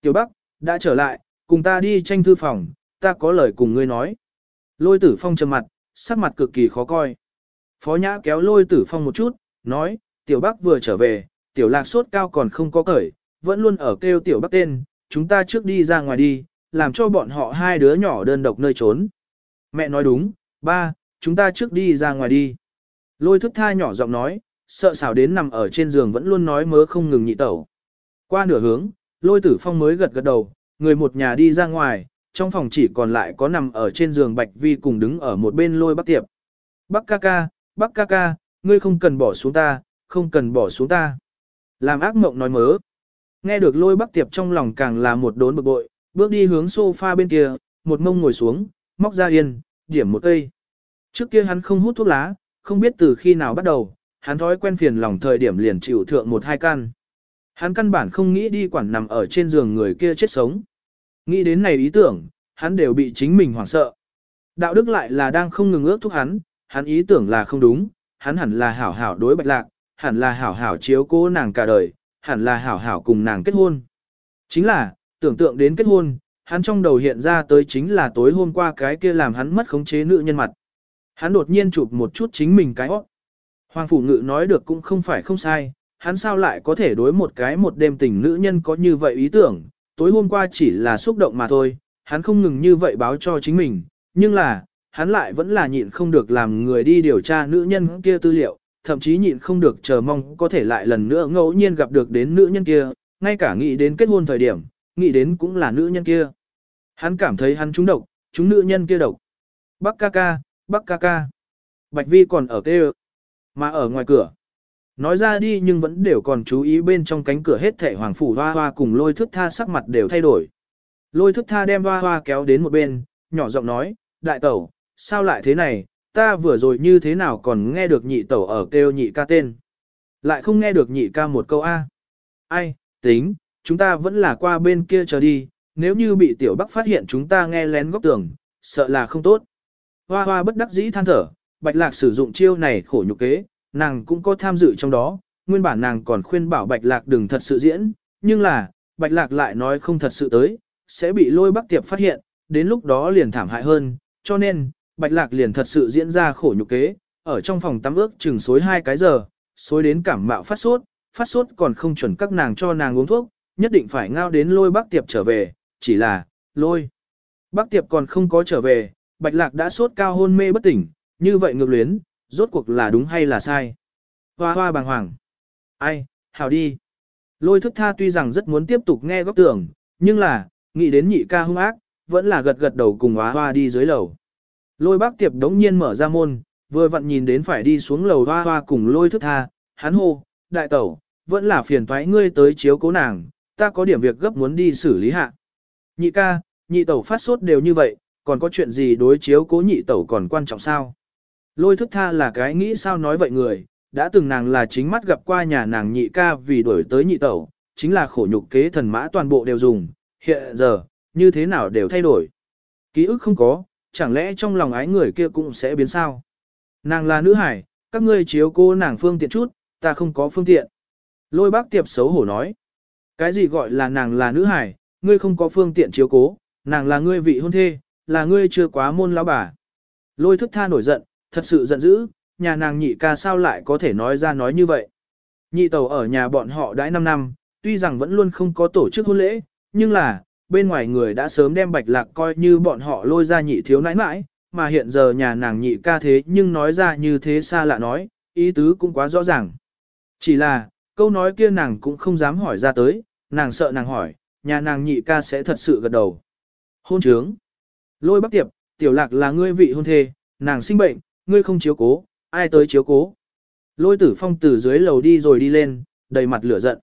Tiểu Bắc, đã trở lại, cùng ta đi tranh thư phòng, ta có lời cùng ngươi nói. Lôi tử phong trầm mặt, sắc mặt cực kỳ khó coi. Phó nhã kéo lôi tử phong một chút, nói, tiểu Bắc vừa trở về, tiểu lạc sốt cao còn không có cởi, vẫn luôn ở kêu tiểu Bắc tên, chúng ta trước đi ra ngoài đi, làm cho bọn họ hai đứa nhỏ đơn độc nơi trốn. Mẹ nói đúng, ba, chúng ta trước đi ra ngoài đi. Lôi thức tha nhỏ giọng nói, sợ xảo đến nằm ở trên giường vẫn luôn nói mớ không ngừng nhị tẩu. Qua nửa hướng, lôi tử phong mới gật gật đầu, người một nhà đi ra ngoài, trong phòng chỉ còn lại có nằm ở trên giường bạch vi cùng đứng ở một bên lôi bắc tiệp. Bắc ca ca, bắc ca ca, ngươi không cần bỏ xuống ta, không cần bỏ xuống ta. Làm ác mộng nói mớ. Nghe được lôi bắc tiệp trong lòng càng là một đốn bực bội, bước đi hướng sofa bên kia, một mông ngồi xuống, móc ra yên, điểm một cây. Trước kia hắn không hút thuốc lá, không biết từ khi nào bắt đầu, hắn thói quen phiền lòng thời điểm liền chịu thượng một hai căn. Hắn căn bản không nghĩ đi quản nằm ở trên giường người kia chết sống. Nghĩ đến này ý tưởng, hắn đều bị chính mình hoảng sợ. Đạo đức lại là đang không ngừng ước thúc hắn, hắn ý tưởng là không đúng, hắn hẳn là hảo hảo đối bạch lạc, hẳn là hảo hảo chiếu cố nàng cả đời, hẳn là hảo hảo cùng nàng kết hôn. Chính là, tưởng tượng đến kết hôn, hắn trong đầu hiện ra tới chính là tối hôm qua cái kia làm hắn mất khống chế nữ nhân mặt. Hắn đột nhiên chụp một chút chính mình cái óc. Hoàng phủ ngự nói được cũng không phải không sai, hắn sao lại có thể đối một cái một đêm tình nữ nhân có như vậy ý tưởng, tối hôm qua chỉ là xúc động mà thôi, hắn không ngừng như vậy báo cho chính mình, nhưng là, hắn lại vẫn là nhịn không được làm người đi điều tra nữ nhân kia tư liệu, thậm chí nhịn không được chờ mong có thể lại lần nữa ngẫu nhiên gặp được đến nữ nhân kia, ngay cả nghĩ đến kết hôn thời điểm, nghĩ đến cũng là nữ nhân kia. Hắn cảm thấy hắn trúng độc, chúng nữ nhân kia độc. Bắc ca ca, Bắc ca ca. Bạch Vi còn ở kêu, mà ở ngoài cửa. Nói ra đi nhưng vẫn đều còn chú ý bên trong cánh cửa hết thảy hoàng phủ hoa hoa cùng lôi thức tha sắc mặt đều thay đổi. Lôi thức tha đem hoa hoa kéo đến một bên, nhỏ giọng nói, đại tẩu, sao lại thế này, ta vừa rồi như thế nào còn nghe được nhị tẩu ở kêu nhị ca tên. Lại không nghe được nhị ca một câu A. Ai, tính, chúng ta vẫn là qua bên kia chờ đi, nếu như bị tiểu bắc phát hiện chúng ta nghe lén góc tường, sợ là không tốt. Hoa hoa bất đắc dĩ than thở, bạch lạc sử dụng chiêu này khổ nhục kế, nàng cũng có tham dự trong đó, nguyên bản nàng còn khuyên bảo bạch lạc đừng thật sự diễn, nhưng là, bạch lạc lại nói không thật sự tới, sẽ bị lôi bắc tiệp phát hiện, đến lúc đó liền thảm hại hơn, cho nên, bạch lạc liền thật sự diễn ra khổ nhục kế, ở trong phòng tắm ước chừng xối hai cái giờ, xối đến cảm mạo phát sốt, phát sốt còn không chuẩn các nàng cho nàng uống thuốc, nhất định phải ngao đến lôi bác tiệp trở về, chỉ là, lôi. Bác tiệp còn không có trở về, bạch lạc đã sốt cao hôn mê bất tỉnh, như vậy ngược luyến, rốt cuộc là đúng hay là sai. Hoa hoa bàng hoàng. Ai, hào đi. Lôi thức tha tuy rằng rất muốn tiếp tục nghe góc tưởng, nhưng là, nghĩ đến nhị ca hung ác, vẫn là gật gật đầu cùng hoa hoa đi dưới lầu. Lôi bác tiệp đống nhiên mở ra môn, vừa vặn nhìn đến phải đi xuống lầu hoa hoa cùng lôi thức tha, hắn hô, đại tẩu, vẫn là phiền thoái ngươi tới chiếu cố nàng, ta có điểm việc gấp muốn đi xử lý hạ. Nhị ca, nhị tẩu phát sốt đều như vậy, còn có chuyện gì đối chiếu cố nhị tẩu còn quan trọng sao? Lôi thức tha là cái nghĩ sao nói vậy người, đã từng nàng là chính mắt gặp qua nhà nàng nhị ca vì đuổi tới nhị tẩu, chính là khổ nhục kế thần mã toàn bộ đều dùng, hiện giờ, như thế nào đều thay đổi. Ký ức không có, chẳng lẽ trong lòng ái người kia cũng sẽ biến sao? Nàng là nữ hải, các ngươi chiếu cô nàng phương tiện chút, ta không có phương tiện. Lôi bác tiệp xấu hổ nói. Cái gì gọi là nàng là nữ hải, ngươi không có phương tiện chiếu cố, nàng là ngươi vị hôn thê, là ngươi chưa quá môn lão bà. Lôi thức tha nổi giận, thật sự giận dữ, nhà nàng nhị ca sao lại có thể nói ra nói như vậy. Nhị tàu ở nhà bọn họ đãi 5 năm, tuy rằng vẫn luôn không có tổ chức hôn lễ, nhưng là, bên ngoài người đã sớm đem bạch lạc coi như bọn họ lôi ra nhị thiếu nãi nãi, mà hiện giờ nhà nàng nhị ca thế nhưng nói ra như thế xa lạ nói, ý tứ cũng quá rõ ràng. Chỉ là, câu nói kia nàng cũng không dám hỏi ra tới, nàng sợ nàng hỏi, nhà nàng nhị ca sẽ thật sự gật đầu. Hôn trướng. Lôi bác tiệp, tiểu lạc là ngươi vị hôn thê, nàng sinh bệnh, ngươi không chiếu cố, ai tới chiếu cố. Lôi tử phong từ dưới lầu đi rồi đi lên, đầy mặt lửa giận.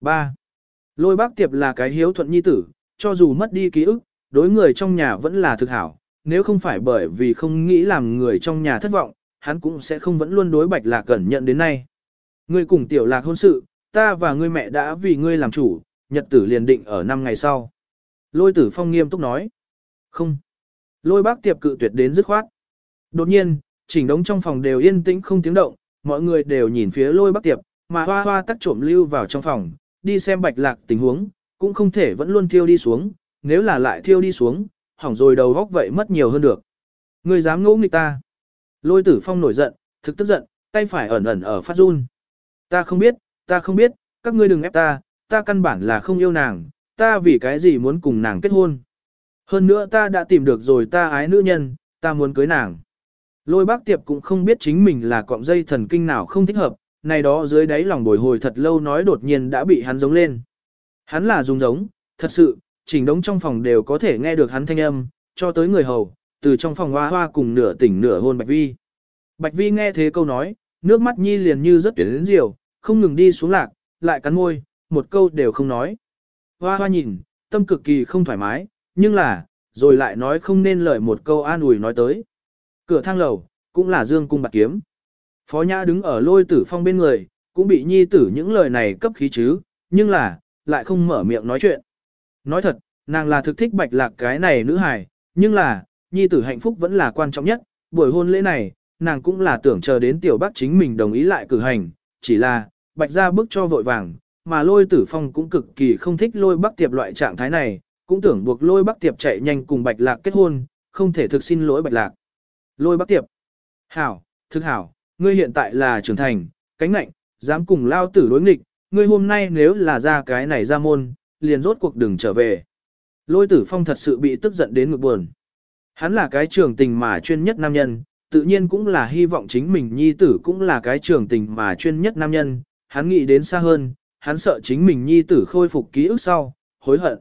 3. Lôi bác tiệp là cái hiếu thuận nhi tử, cho dù mất đi ký ức, đối người trong nhà vẫn là thực hảo, nếu không phải bởi vì không nghĩ làm người trong nhà thất vọng, hắn cũng sẽ không vẫn luôn đối bạch lạc cẩn nhận đến nay. Ngươi cùng tiểu lạc hôn sự, ta và ngươi mẹ đã vì ngươi làm chủ, nhật tử liền định ở năm ngày sau. Lôi tử phong nghiêm túc nói. Không. Lôi bác tiệp cự tuyệt đến dứt khoát. Đột nhiên, chỉnh đống trong phòng đều yên tĩnh không tiếng động, mọi người đều nhìn phía lôi bác tiệp, mà hoa hoa tắt trộm lưu vào trong phòng, đi xem bạch lạc tình huống, cũng không thể vẫn luôn thiêu đi xuống, nếu là lại thiêu đi xuống, hỏng rồi đầu góc vậy mất nhiều hơn được. Ngươi dám ngỗ nghịch ta. Lôi tử phong nổi giận, thực tức giận, tay phải ẩn ẩn ở phát run. Ta không biết, ta không biết, các ngươi đừng ép ta, ta căn bản là không yêu nàng, ta vì cái gì muốn cùng nàng kết hôn. Hơn nữa ta đã tìm được rồi ta ái nữ nhân, ta muốn cưới nàng. Lôi bác tiệp cũng không biết chính mình là cọng dây thần kinh nào không thích hợp, này đó dưới đáy lòng bồi hồi thật lâu nói đột nhiên đã bị hắn giống lên. Hắn là dùng giống, thật sự, chỉnh đống trong phòng đều có thể nghe được hắn thanh âm, cho tới người hầu, từ trong phòng hoa hoa cùng nửa tỉnh nửa hôn Bạch Vi. Bạch Vi nghe thế câu nói, nước mắt nhi liền như rất tuyển đến diều, không ngừng đi xuống lạc, lại cắn môi, một câu đều không nói. Hoa hoa nhìn, tâm cực kỳ không thoải mái, nhưng là, rồi lại nói không nên lời một câu an ủi nói tới. Cửa thang lầu, cũng là dương cung bạc kiếm. Phó Nhã đứng ở lôi tử phong bên người, cũng bị nhi tử những lời này cấp khí chứ, nhưng là, lại không mở miệng nói chuyện. Nói thật, nàng là thực thích bạch lạc cái này nữ hài, nhưng là, nhi tử hạnh phúc vẫn là quan trọng nhất, buổi hôn lễ này, nàng cũng là tưởng chờ đến tiểu bác chính mình đồng ý lại cử hành, chỉ là, bạch ra bước cho vội vàng, mà lôi tử phong cũng cực kỳ không thích lôi bắc tiệp loại trạng thái này, cũng tưởng buộc lôi bắc tiệp chạy nhanh cùng bạch lạc kết hôn, không thể thực xin lỗi bạch lạc. Lôi bắc tiệp. Hảo, thực hảo, ngươi hiện tại là trưởng thành, cánh nạnh, dám cùng lao tử đối nghịch, ngươi hôm nay nếu là ra cái này ra môn, liền rốt cuộc đừng trở về. Lôi tử phong thật sự bị tức giận đến ngực buồn. Hắn là cái trường tình mà chuyên nhất nam nhân, tự nhiên cũng là hy vọng chính mình nhi tử cũng là cái trường tình mà chuyên nhất nam nhân, hắn nghĩ đến xa hơn, hắn sợ chính mình nhi tử khôi phục ký ức sau, hối hận.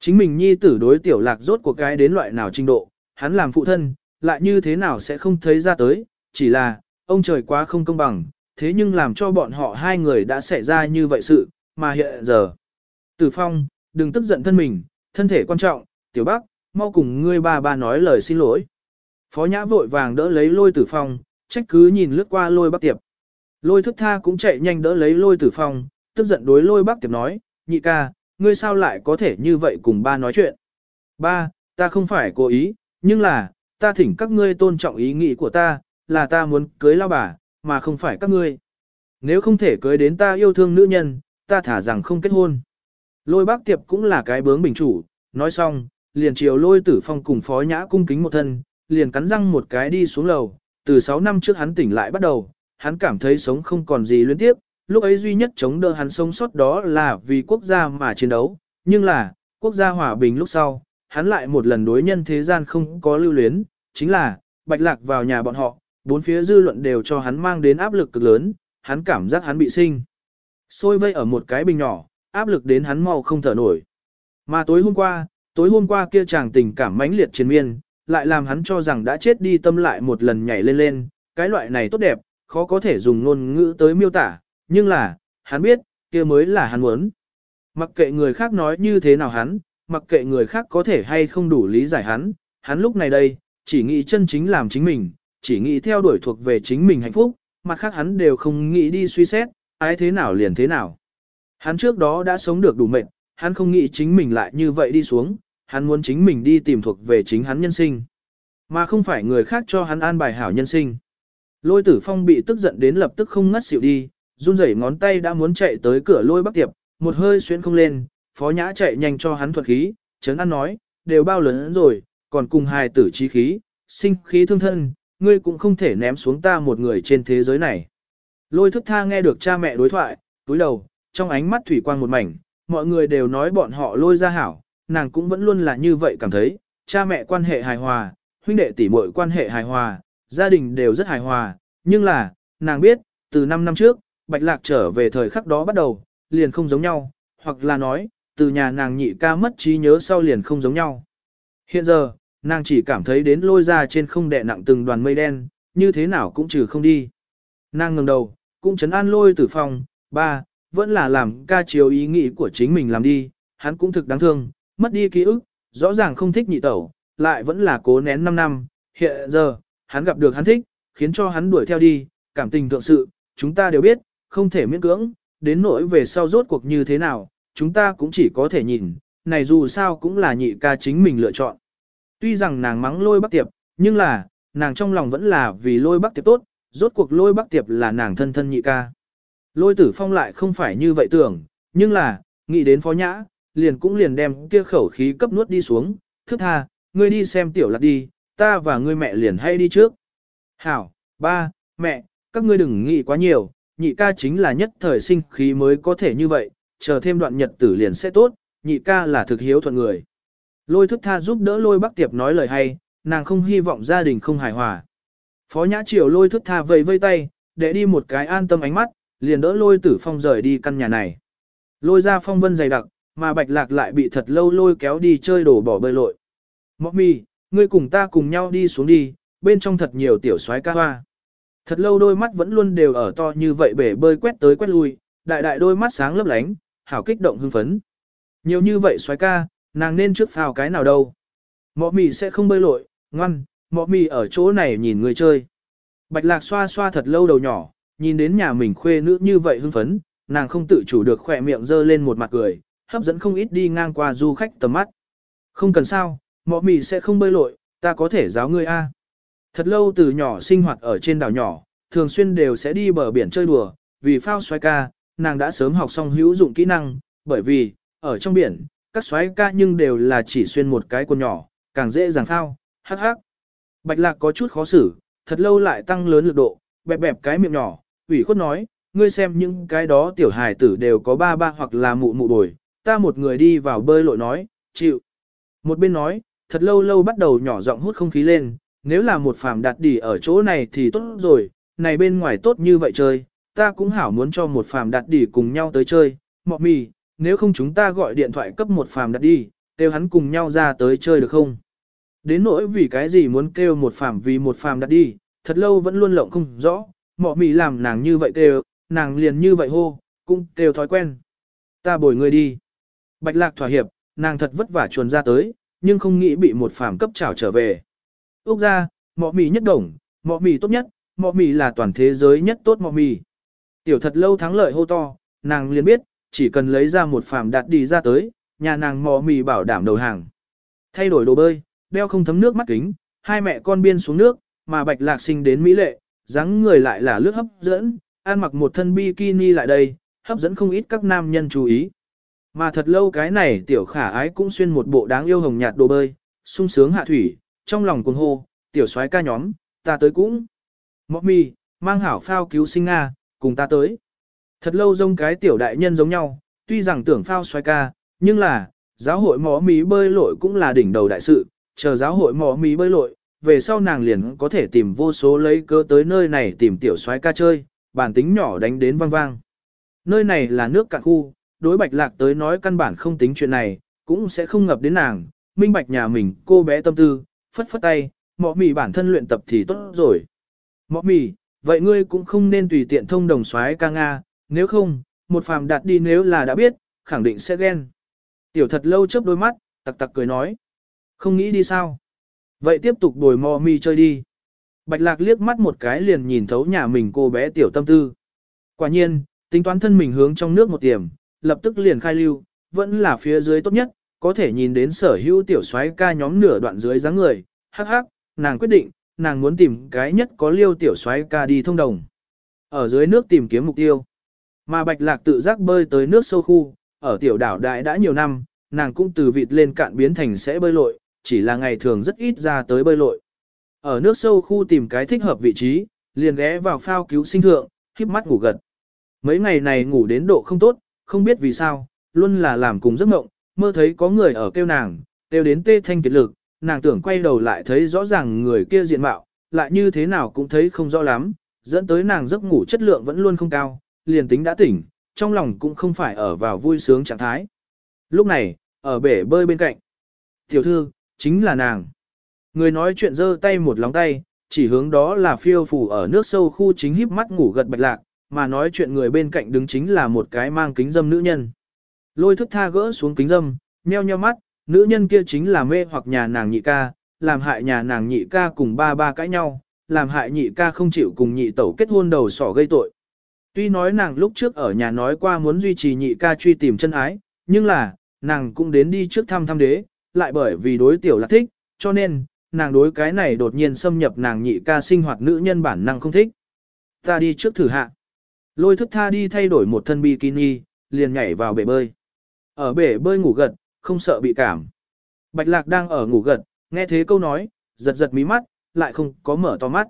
Chính mình nhi tử đối tiểu lạc rốt cuộc cái đến loại nào trình độ, hắn làm phụ thân, lại như thế nào sẽ không thấy ra tới, chỉ là, ông trời quá không công bằng, thế nhưng làm cho bọn họ hai người đã xảy ra như vậy sự, mà hiện giờ. Tử Phong, đừng tức giận thân mình, thân thể quan trọng, tiểu bác, mau cùng ngươi ba ba nói lời xin lỗi. Phó nhã vội vàng đỡ lấy lôi tử phong, trách cứ nhìn lướt qua lôi bác tiệp. Lôi thức tha cũng chạy nhanh đỡ lấy lôi tử phong, tức giận đối lôi bác tiệp nói, nhị ca, ngươi sao lại có thể như vậy cùng ba nói chuyện. Ba, ta không phải cố ý, nhưng là, ta thỉnh các ngươi tôn trọng ý nghĩ của ta, là ta muốn cưới lao bà, mà không phải các ngươi. Nếu không thể cưới đến ta yêu thương nữ nhân, ta thả rằng không kết hôn. Lôi bác tiệp cũng là cái bướng bình chủ, nói xong, liền chiều lôi tử phong cùng phó nhã cung kính một thân, liền cắn răng một cái đi xuống lầu, từ 6 năm trước hắn tỉnh lại bắt đầu, hắn cảm thấy sống không còn gì luyến tiếp, lúc ấy duy nhất chống đỡ hắn sống sót đó là vì quốc gia mà chiến đấu, nhưng là, quốc gia hòa bình lúc sau, hắn lại một lần đối nhân thế gian không có lưu luyến, chính là, bạch lạc vào nhà bọn họ, bốn phía dư luận đều cho hắn mang đến áp lực cực lớn, hắn cảm giác hắn bị sinh. sôi vây ở một cái bình nhỏ, áp lực đến hắn mau không thở nổi. Mà tối hôm qua, tối hôm qua kia chàng tình cảm mãnh liệt chiến miên, lại làm hắn cho rằng đã chết đi tâm lại một lần nhảy lên lên, cái loại này tốt đẹp, khó có thể dùng ngôn ngữ tới miêu tả, nhưng là, hắn biết, kia mới là hắn muốn. Mặc kệ người khác nói như thế nào hắn, mặc kệ người khác có thể hay không đủ lý giải hắn, hắn lúc này đây, chỉ nghĩ chân chính làm chính mình, chỉ nghĩ theo đuổi thuộc về chính mình hạnh phúc, mặt khác hắn đều không nghĩ đi suy xét, ai thế nào liền thế nào. Hắn trước đó đã sống được đủ mệnh, hắn không nghĩ chính mình lại như vậy đi xuống, hắn muốn chính mình đi tìm thuộc về chính hắn nhân sinh, mà không phải người khác cho hắn an bài hảo nhân sinh. Lôi tử phong bị tức giận đến lập tức không ngất xỉu đi, run rẩy ngón tay đã muốn chạy tới cửa lôi bắc tiệp, một hơi xuyên không lên, phó nhã chạy nhanh cho hắn thuật khí, chấn an nói, đều bao lớn rồi, còn cùng hài tử trí khí, sinh khí thương thân, ngươi cũng không thể ném xuống ta một người trên thế giới này. Lôi thức tha nghe được cha mẹ đối thoại, túi đầu, trong ánh mắt thủy quang một mảnh, mọi người đều nói bọn họ lôi ra hảo, nàng cũng vẫn luôn là như vậy cảm thấy, cha mẹ quan hệ hài hòa, huynh đệ tỷ muội quan hệ hài hòa, gia đình đều rất hài hòa, nhưng là, nàng biết, từ 5 năm trước, Bạch Lạc trở về thời khắc đó bắt đầu, liền không giống nhau, hoặc là nói, từ nhà nàng nhị ca mất trí nhớ sau liền không giống nhau. Hiện giờ, nàng chỉ cảm thấy đến lôi ra trên không đè nặng từng đoàn mây đen, như thế nào cũng trừ không đi. Nàng ngẩng đầu, cũng chấn an lôi tử phòng, ba, vẫn là làm ca chiếu ý nghĩ của chính mình làm đi, hắn cũng thực đáng thương, mất đi ký ức, rõ ràng không thích nhị tẩu, lại vẫn là cố nén 5 năm, hiện giờ, hắn gặp được hắn thích, khiến cho hắn đuổi theo đi, cảm tình thượng sự, chúng ta đều biết, không thể miễn cưỡng, đến nỗi về sau rốt cuộc như thế nào, chúng ta cũng chỉ có thể nhìn, này dù sao cũng là nhị ca chính mình lựa chọn. Tuy rằng nàng mắng lôi bắc tiệp, nhưng là, nàng trong lòng vẫn là vì lôi bắc tiệp tốt, rốt cuộc lôi bắc tiệp là nàng thân thân nhị ca. Lôi tử phong lại không phải như vậy tưởng, nhưng là, nghĩ đến phó nhã, liền cũng liền đem kia khẩu khí cấp nuốt đi xuống, thức tha, ngươi đi xem tiểu lạc đi, ta và ngươi mẹ liền hay đi trước. Hảo, ba, mẹ, các ngươi đừng nghĩ quá nhiều, nhị ca chính là nhất thời sinh khí mới có thể như vậy, chờ thêm đoạn nhật tử liền sẽ tốt, nhị ca là thực hiếu thuận người. Lôi thức tha giúp đỡ lôi bắc tiệp nói lời hay, nàng không hy vọng gia đình không hài hòa. Phó nhã triều lôi thức tha vây vây tay, để đi một cái an tâm ánh mắt, liền đỡ lôi tử phong rời đi căn nhà này. Lôi ra phong vân dày đặc, mà bạch lạc lại bị thật lâu lôi kéo đi chơi đổ bỏ bơi lội. Mọc mì, ngươi cùng ta cùng nhau đi xuống đi, bên trong thật nhiều tiểu soái ca hoa. Thật lâu đôi mắt vẫn luôn đều ở to như vậy bể bơi quét tới quét lui, đại đại đôi mắt sáng lấp lánh, hảo kích động hưng phấn. Nhiều như vậy soái ca, nàng nên trước phào cái nào đâu. Mọ mì sẽ không bơi lội, ngoan, mọ mì ở chỗ này nhìn người chơi. Bạch lạc xoa xoa thật lâu đầu nhỏ, nhìn đến nhà mình khuê nữ như vậy hưng phấn, nàng không tự chủ được khỏe miệng dơ lên một mặt cười, hấp dẫn không ít đi ngang qua du khách tầm mắt. Không cần sao, mọ mì sẽ không bơi lội, ta có thể giáo ngươi a. Thật lâu từ nhỏ sinh hoạt ở trên đảo nhỏ, thường xuyên đều sẽ đi bờ biển chơi đùa, vì phao xoay ca, nàng đã sớm học xong hữu dụng kỹ năng, bởi vì, ở trong biển, các xoáy ca nhưng đều là chỉ xuyên một cái quần nhỏ, càng dễ dàng phao, hắc hắc. Bạch lạc có chút khó xử, thật lâu lại tăng lớn lực độ, bẹp bẹp cái miệng nhỏ, ủy khuất nói, ngươi xem những cái đó tiểu hài tử đều có ba ba hoặc là mụ mụ bồi, ta một người đi vào bơi lội nói, chịu. Một bên nói, thật lâu lâu bắt đầu nhỏ giọng hút không khí lên, nếu là một phàm đạt đỉ ở chỗ này thì tốt rồi, này bên ngoài tốt như vậy chơi, ta cũng hảo muốn cho một phàm đạt đỉ cùng nhau tới chơi, mọ mì, nếu không chúng ta gọi điện thoại cấp một phàm đạt đi, kêu hắn cùng nhau ra tới chơi được không? Đến nỗi vì cái gì muốn kêu một phàm vì một phàm đạt đi, thật lâu vẫn luôn lộng không rõ, mọ mì làm nàng như vậy kêu, nàng liền như vậy hô, cũng kêu thói quen. Ta bồi người đi. Bạch lạc thỏa hiệp, nàng thật vất vả chuồn ra tới, nhưng không nghĩ bị một phàm cấp trảo trở về. Úc ra, mọ mì nhất đồng, mọ mì tốt nhất, mọ mì là toàn thế giới nhất tốt mọ mì. Tiểu thật lâu thắng lợi hô to, nàng liền biết, chỉ cần lấy ra một phàm đạt đi ra tới, nhà nàng mọ mì bảo đảm đầu hàng. Thay đổi đồ bơi, đeo không thấm nước mắt kính, hai mẹ con biên xuống nước, mà bạch lạc sinh đến mỹ lệ, dáng người lại là lướt hấp dẫn, ăn mặc một thân bikini lại đây, hấp dẫn không ít các nam nhân chú ý. Mà thật lâu cái này tiểu khả ái cũng xuyên một bộ đáng yêu hồng nhạt đồ bơi, sung sướng hạ thủy, trong lòng cuồng hô, tiểu soái ca nhóm, ta tới cũng. Mọc mì, mang hảo phao cứu sinh Nga, cùng ta tới. Thật lâu giống cái tiểu đại nhân giống nhau, tuy rằng tưởng phao xoay ca, nhưng là, giáo hội mỏ mí bơi lội cũng là đỉnh đầu đại sự, chờ giáo hội mỏ mí bơi lội, về sau nàng liền có thể tìm vô số lấy cơ tới nơi này tìm tiểu soái ca chơi, bản tính nhỏ đánh đến vang vang. Nơi này là nước cạn khu, đối bạch lạc tới nói căn bản không tính chuyện này, cũng sẽ không ngập đến nàng, minh bạch nhà mình cô bé tâm tư, phất phất tay, mọ mì bản thân luyện tập thì tốt rồi. Mọ mì, vậy ngươi cũng không nên tùy tiện thông đồng xoái ca Nga, nếu không, một phàm đạt đi nếu là đã biết, khẳng định sẽ ghen. Tiểu thật lâu chớp đôi mắt, tặc tặc cười nói. Không nghĩ đi sao? Vậy tiếp tục đổi mò mi chơi đi. Bạch lạc liếc mắt một cái liền nhìn thấu nhà mình cô bé tiểu tâm tư. Quả nhiên, tính toán thân mình hướng trong nước một tiềm, lập tức liền khai lưu, vẫn là phía dưới tốt nhất, có thể nhìn đến sở hữu tiểu xoáy ca nhóm nửa đoạn dưới dáng người, hắc hắc, nàng quyết định, nàng muốn tìm cái nhất có liêu tiểu xoáy ca đi thông đồng. Ở dưới nước tìm kiếm mục tiêu. Mà bạch lạc tự giác bơi tới nước sâu khu, ở tiểu đảo đại đã nhiều năm, nàng cũng từ vịt lên cạn biến thành sẽ bơi lội, chỉ là ngày thường rất ít ra tới bơi lội. Ở nước sâu khu tìm cái thích hợp vị trí, liền ghé vào phao cứu sinh thượng, híp mắt ngủ gật. Mấy ngày này ngủ đến độ không tốt, không biết vì sao, luôn là làm cùng giấc mộng, mơ thấy có người ở kêu nàng, kêu đến tê thanh kiệt lực, nàng tưởng quay đầu lại thấy rõ ràng người kia diện mạo, lại như thế nào cũng thấy không rõ lắm, dẫn tới nàng giấc ngủ chất lượng vẫn luôn không cao, liền tính đã tỉnh, trong lòng cũng không phải ở vào vui sướng trạng thái. Lúc này, ở bể bơi bên cạnh, tiểu thư, chính là nàng. Người nói chuyện giơ tay một lóng tay, chỉ hướng đó là phiêu phù ở nước sâu khu chính híp mắt ngủ gật bạch lạc, mà nói chuyện người bên cạnh đứng chính là một cái mang kính dâm nữ nhân. Lôi thức tha gỡ xuống kính dâm, nheo nheo mắt, nữ nhân kia chính là mê hoặc nhà nàng nhị ca, làm hại nhà nàng nhị ca cùng ba ba cãi nhau, làm hại nhị ca không chịu cùng nhị tẩu kết hôn đầu sỏ gây tội. Tuy nói nàng lúc trước ở nhà nói qua muốn duy trì nhị ca truy tìm chân ái, nhưng là, nàng cũng đến đi trước thăm thăm đế, lại bởi vì đối tiểu là thích, cho nên, nàng đối cái này đột nhiên xâm nhập nàng nhị ca sinh hoạt nữ nhân bản năng không thích. Ta đi trước thử hạ. Lôi thức tha đi thay đổi một thân bikini, liền nhảy vào bể bơi. Ở bể bơi ngủ gật, không sợ bị cảm. Bạch lạc đang ở ngủ gật, nghe thế câu nói, giật giật mí mắt, lại không có mở to mắt.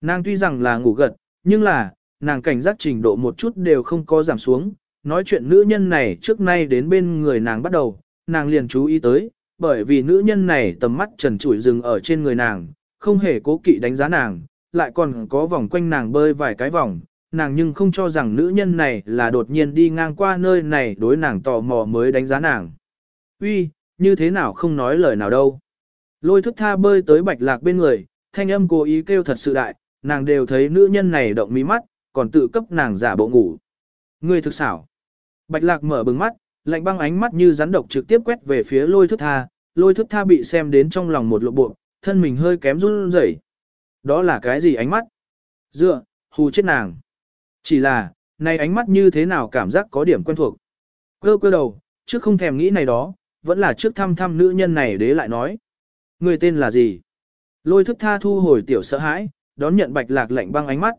Nàng tuy rằng là ngủ gật, nhưng là, nàng cảnh giác trình độ một chút đều không có giảm xuống. Nói chuyện nữ nhân này trước nay đến bên người nàng bắt đầu, nàng liền chú ý tới, bởi vì nữ nhân này tầm mắt trần trụi dừng ở trên người nàng, không hề cố kỵ đánh giá nàng, lại còn có vòng quanh nàng bơi vài cái vòng, nàng nhưng không cho rằng nữ nhân này là đột nhiên đi ngang qua nơi này đối nàng tò mò mới đánh giá nàng. Uy, như thế nào không nói lời nào đâu. Lôi thức tha bơi tới bạch lạc bên người, thanh âm cố ý kêu thật sự đại, nàng đều thấy nữ nhân này động mí mắt, còn tự cấp nàng giả bộ ngủ. Ngươi thực xảo. Bạch lạc mở bừng mắt, lạnh băng ánh mắt như rắn độc trực tiếp quét về phía lôi thức tha, lôi thức tha bị xem đến trong lòng một lộ bộ, thân mình hơi kém run rẩy. Đó là cái gì ánh mắt? Dựa, hù chết nàng. Chỉ là, này ánh mắt như thế nào cảm giác có điểm quen thuộc. Cơ cơ đầu, trước không thèm nghĩ này đó, vẫn là trước thăm thăm nữ nhân này đế lại nói. Người tên là gì? Lôi thức tha thu hồi tiểu sợ hãi, đón nhận bạch lạc lạnh băng ánh mắt.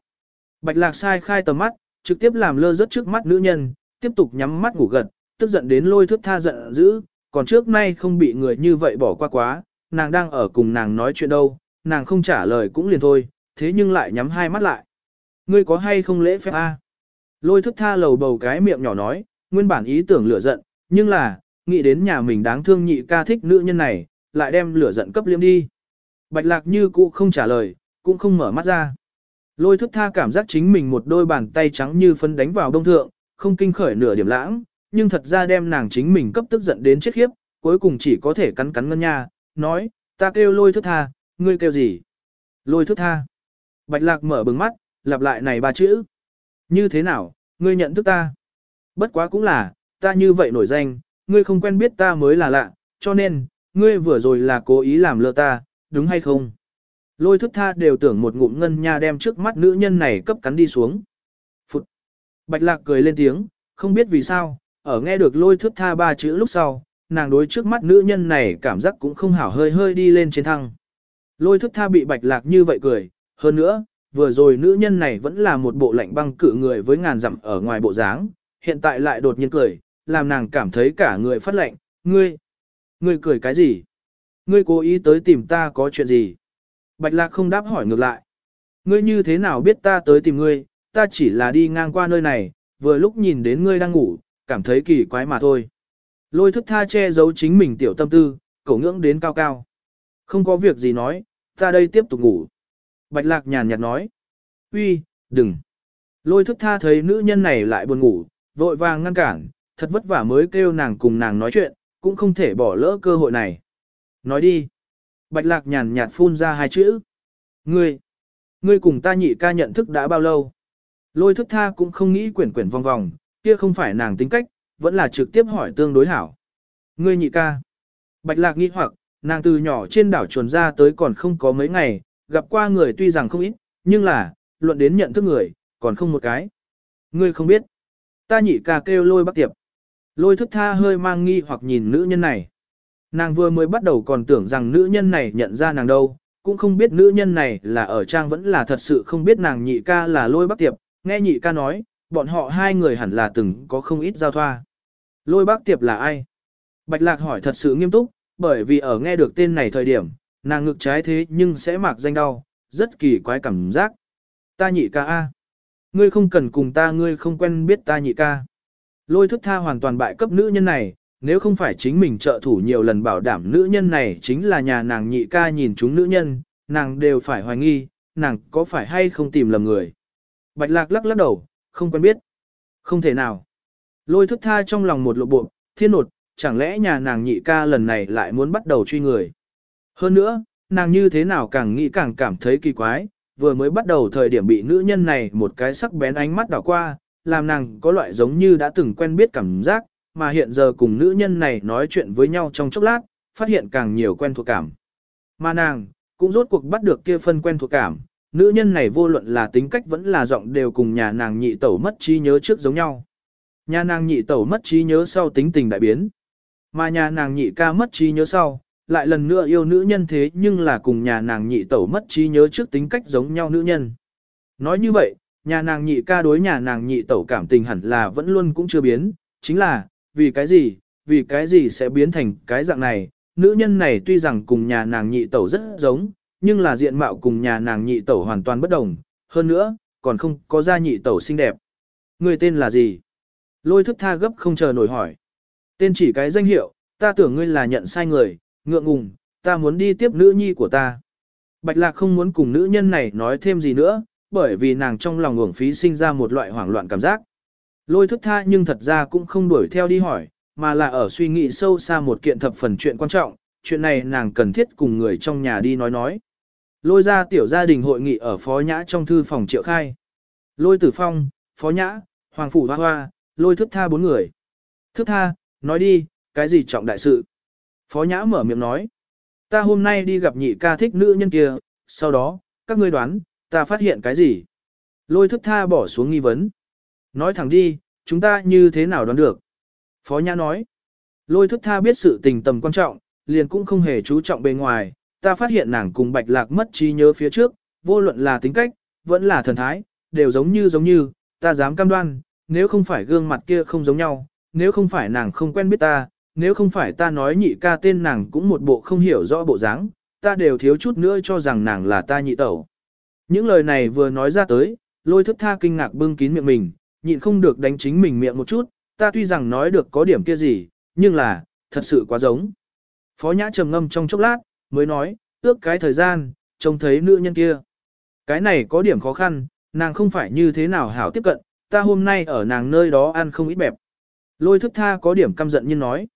Bạch lạc sai khai tầm mắt, trực tiếp làm lơ rớt trước mắt nữ nhân, tiếp tục nhắm mắt ngủ gật, tức giận đến lôi thức tha giận dữ, còn trước nay không bị người như vậy bỏ qua quá, nàng đang ở cùng nàng nói chuyện đâu, nàng không trả lời cũng liền thôi, thế nhưng lại nhắm hai mắt lại. Ngươi có hay không lễ phép a? Lôi thức tha lầu bầu cái miệng nhỏ nói, nguyên bản ý tưởng lửa giận, nhưng là, nghĩ đến nhà mình đáng thương nhị ca thích nữ nhân này, lại đem lửa giận cấp liêm đi. Bạch lạc như cũ không trả lời, cũng không mở mắt ra. Lôi thức tha cảm giác chính mình một đôi bàn tay trắng như phân đánh vào đông thượng, không kinh khởi nửa điểm lãng, nhưng thật ra đem nàng chính mình cấp tức giận đến chết khiếp, cuối cùng chỉ có thể cắn cắn ngân nha, nói, ta kêu lôi thức tha, ngươi kêu gì? Lôi thức tha. Bạch lạc mở bừng mắt, lặp lại này ba chữ. Như thế nào, ngươi nhận thức ta? Bất quá cũng là, ta như vậy nổi danh, ngươi không quen biết ta mới là lạ, cho nên, ngươi vừa rồi là cố ý làm lơ ta, đúng hay không? Lôi thức tha đều tưởng một ngụm ngân nha đem trước mắt nữ nhân này cấp cắn đi xuống. Phụt! Bạch lạc cười lên tiếng, không biết vì sao, ở nghe được lôi thức tha ba chữ lúc sau, nàng đối trước mắt nữ nhân này cảm giác cũng không hảo hơi hơi đi lên trên thăng. Lôi thức tha bị bạch lạc như vậy cười, hơn nữa, vừa rồi nữ nhân này vẫn là một bộ lạnh băng cự người với ngàn dặm ở ngoài bộ dáng, hiện tại lại đột nhiên cười, làm nàng cảm thấy cả người phát lạnh, ngươi, ngươi cười cái gì? Ngươi cố ý tới tìm ta có chuyện gì? Bạch lạc không đáp hỏi ngược lại. Ngươi như thế nào biết ta tới tìm ngươi, ta chỉ là đi ngang qua nơi này, vừa lúc nhìn đến ngươi đang ngủ, cảm thấy kỳ quái mà thôi. Lôi thức tha che giấu chính mình tiểu tâm tư, cổ ngưỡng đến cao cao. Không có việc gì nói, ta đây tiếp tục ngủ. Bạch lạc nhàn nhạt nói. uy, đừng. Lôi thức tha thấy nữ nhân này lại buồn ngủ, vội vàng ngăn cản, thật vất vả mới kêu nàng cùng nàng nói chuyện, cũng không thể bỏ lỡ cơ hội này. Nói đi. Bạch lạc nhàn nhạt phun ra hai chữ. Ngươi. Ngươi cùng ta nhị ca nhận thức đã bao lâu? Lôi thức tha cũng không nghĩ quyển quyển vòng vòng, kia không phải nàng tính cách, vẫn là trực tiếp hỏi tương đối hảo. Ngươi nhị ca. Bạch lạc nghi hoặc, nàng từ nhỏ trên đảo chuồn ra tới còn không có mấy ngày, gặp qua người tuy rằng không ít, nhưng là, luận đến nhận thức người, còn không một cái. Ngươi không biết. Ta nhị ca kêu lôi bác tiệp. Lôi thức tha hơi mang nghi hoặc nhìn nữ nhân này. Nàng vừa mới bắt đầu còn tưởng rằng nữ nhân này nhận ra nàng đâu, cũng không biết nữ nhân này là ở trang vẫn là thật sự không biết nàng nhị ca là lôi bác tiệp, nghe nhị ca nói, bọn họ hai người hẳn là từng có không ít giao thoa. Lôi bác tiệp là ai? Bạch lạc hỏi thật sự nghiêm túc, bởi vì ở nghe được tên này thời điểm, nàng ngực trái thế nhưng sẽ mạc danh đau, rất kỳ quái cảm giác. Ta nhị ca A. Ngươi không cần cùng ta ngươi không quen biết ta nhị ca. Lôi thức tha hoàn toàn bại cấp nữ nhân này, nếu không phải chính mình trợ thủ nhiều lần bảo đảm nữ nhân này chính là nhà nàng nhị ca nhìn chúng nữ nhân, nàng đều phải hoài nghi, nàng có phải hay không tìm lầm người. Bạch lạc lắc lắc đầu, không quen biết. Không thể nào. Lôi thức tha trong lòng một lộ bộ, thiên nột, chẳng lẽ nhà nàng nhị ca lần này lại muốn bắt đầu truy người. Hơn nữa, nàng như thế nào càng nghĩ càng cảm thấy kỳ quái, vừa mới bắt đầu thời điểm bị nữ nhân này một cái sắc bén ánh mắt đảo qua, làm nàng có loại giống như đã từng quen biết cảm giác, mà hiện giờ cùng nữ nhân này nói chuyện với nhau trong chốc lát, phát hiện càng nhiều quen thuộc cảm. Mà nàng, cũng rốt cuộc bắt được kia phân quen thuộc cảm, nữ nhân này vô luận là tính cách vẫn là giọng đều cùng nhà nàng nhị tẩu mất trí nhớ trước giống nhau. Nhà nàng nhị tẩu mất trí nhớ sau tính tình đại biến. Mà nhà nàng nhị ca mất trí nhớ sau, lại lần nữa yêu nữ nhân thế nhưng là cùng nhà nàng nhị tẩu mất trí nhớ trước tính cách giống nhau nữ nhân. Nói như vậy, nhà nàng nhị ca đối nhà nàng nhị tẩu cảm tình hẳn là vẫn luôn cũng chưa biến, chính là, vì cái gì, vì cái gì sẽ biến thành cái dạng này, nữ nhân này tuy rằng cùng nhà nàng nhị tẩu rất giống, nhưng là diện mạo cùng nhà nàng nhị tẩu hoàn toàn bất đồng, hơn nữa, còn không có gia nhị tẩu xinh đẹp. Người tên là gì? Lôi thức tha gấp không chờ nổi hỏi. Tên chỉ cái danh hiệu, ta tưởng ngươi là nhận sai người, ngượng ngùng, ta muốn đi tiếp nữ nhi của ta. Bạch lạc không muốn cùng nữ nhân này nói thêm gì nữa, bởi vì nàng trong lòng uổng phí sinh ra một loại hoảng loạn cảm giác. Lôi thức tha nhưng thật ra cũng không đuổi theo đi hỏi, mà là ở suy nghĩ sâu xa một kiện thập phần chuyện quan trọng, chuyện này nàng cần thiết cùng người trong nhà đi nói nói. Lôi ra tiểu gia đình hội nghị ở phó nhã trong thư phòng triệu khai. Lôi tử phong, phó nhã, hoàng phủ hoa hoa, lôi thức tha bốn người. Thức tha, nói đi, cái gì trọng đại sự? Phó nhã mở miệng nói. Ta hôm nay đi gặp nhị ca thích nữ nhân kia, sau đó, các ngươi đoán, ta phát hiện cái gì? Lôi thức tha bỏ xuống nghi vấn. Nói thẳng đi, chúng ta như thế nào đoán được? Phó nhã nói. Lôi thức tha biết sự tình tầm quan trọng, liền cũng không hề chú trọng bề ngoài. Ta phát hiện nàng cùng bạch lạc mất trí nhớ phía trước, vô luận là tính cách, vẫn là thần thái, đều giống như giống như, ta dám cam đoan, nếu không phải gương mặt kia không giống nhau, nếu không phải nàng không quen biết ta, nếu không phải ta nói nhị ca tên nàng cũng một bộ không hiểu rõ bộ dáng, ta đều thiếu chút nữa cho rằng nàng là ta nhị tẩu. Những lời này vừa nói ra tới, lôi thức tha kinh ngạc bưng kín miệng mình, nhịn không được đánh chính mình miệng một chút, ta tuy rằng nói được có điểm kia gì, nhưng là, thật sự quá giống. Phó Nhã trầm ngâm trong chốc lát, mới nói, ước cái thời gian, trông thấy nữ nhân kia. Cái này có điểm khó khăn, nàng không phải như thế nào hảo tiếp cận, ta hôm nay ở nàng nơi đó ăn không ít bẹp. Lôi thức tha có điểm căm giận như nói.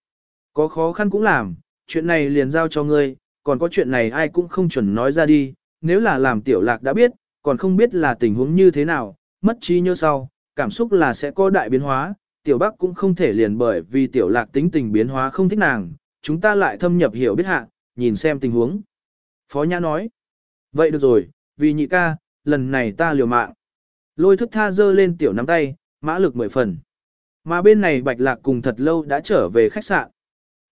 Có khó khăn cũng làm, chuyện này liền giao cho ngươi, còn có chuyện này ai cũng không chuẩn nói ra đi, nếu là làm tiểu lạc đã biết, còn không biết là tình huống như thế nào, mất trí nhớ sau, cảm xúc là sẽ có đại biến hóa, tiểu bác cũng không thể liền bởi vì tiểu lạc tính tình biến hóa không thích nàng, chúng ta lại thâm nhập hiểu biết hạ, nhìn xem tình huống. Phó Nhã nói, vậy được rồi, vì nhị ca, lần này ta liều mạng. Lôi thức tha dơ lên tiểu nắm tay, mã lực mười phần. Mà bên này bạch lạc cùng thật lâu đã trở về khách sạn.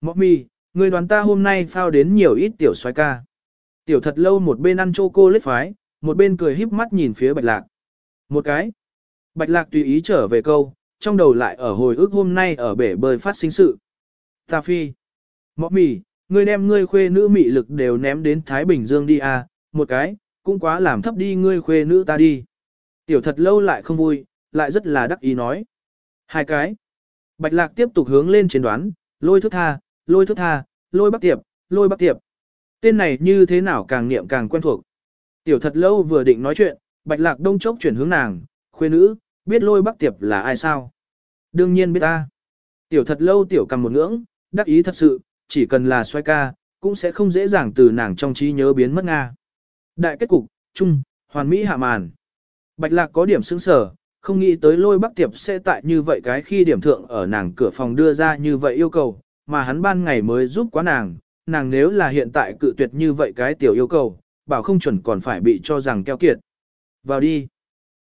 Mọc mi, người đoàn ta hôm nay phao đến nhiều ít tiểu xoay ca. Tiểu thật lâu một bên ăn chô cô lết phái, một bên cười híp mắt nhìn phía bạch lạc. Một cái. Bạch lạc tùy ý trở về câu, trong đầu lại ở hồi ức hôm nay ở bể bơi phát sinh sự. Ta phi. Mọc mì, ngươi đem ngươi khuê nữ mị lực đều ném đến Thái Bình Dương đi à, một cái, cũng quá làm thấp đi ngươi khuê nữ ta đi. Tiểu thật lâu lại không vui, lại rất là đắc ý nói. Hai cái. Bạch lạc tiếp tục hướng lên chiến đoán, lôi thức tha, lôi thức tha, lôi bắc tiệp, lôi bắc tiệp. Tên này như thế nào càng niệm càng quen thuộc. Tiểu thật lâu vừa định nói chuyện, bạch lạc đông chốc chuyển hướng nàng, khuê nữ, biết lôi bắc tiệp là ai sao? Đương nhiên biết ta. Tiểu thật lâu tiểu cầm một ngưỡng, đắc ý thật sự, chỉ cần là xoay ca, cũng sẽ không dễ dàng từ nàng trong trí nhớ biến mất Nga. Đại kết cục, chung, hoàn mỹ hạ màn. Bạch lạc có điểm sững sở, không nghĩ tới lôi bắc tiệp sẽ tại như vậy cái khi điểm thượng ở nàng cửa phòng đưa ra như vậy yêu cầu, mà hắn ban ngày mới giúp quá nàng, nàng nếu là hiện tại cự tuyệt như vậy cái tiểu yêu cầu, bảo không chuẩn còn phải bị cho rằng keo kiệt. Vào đi.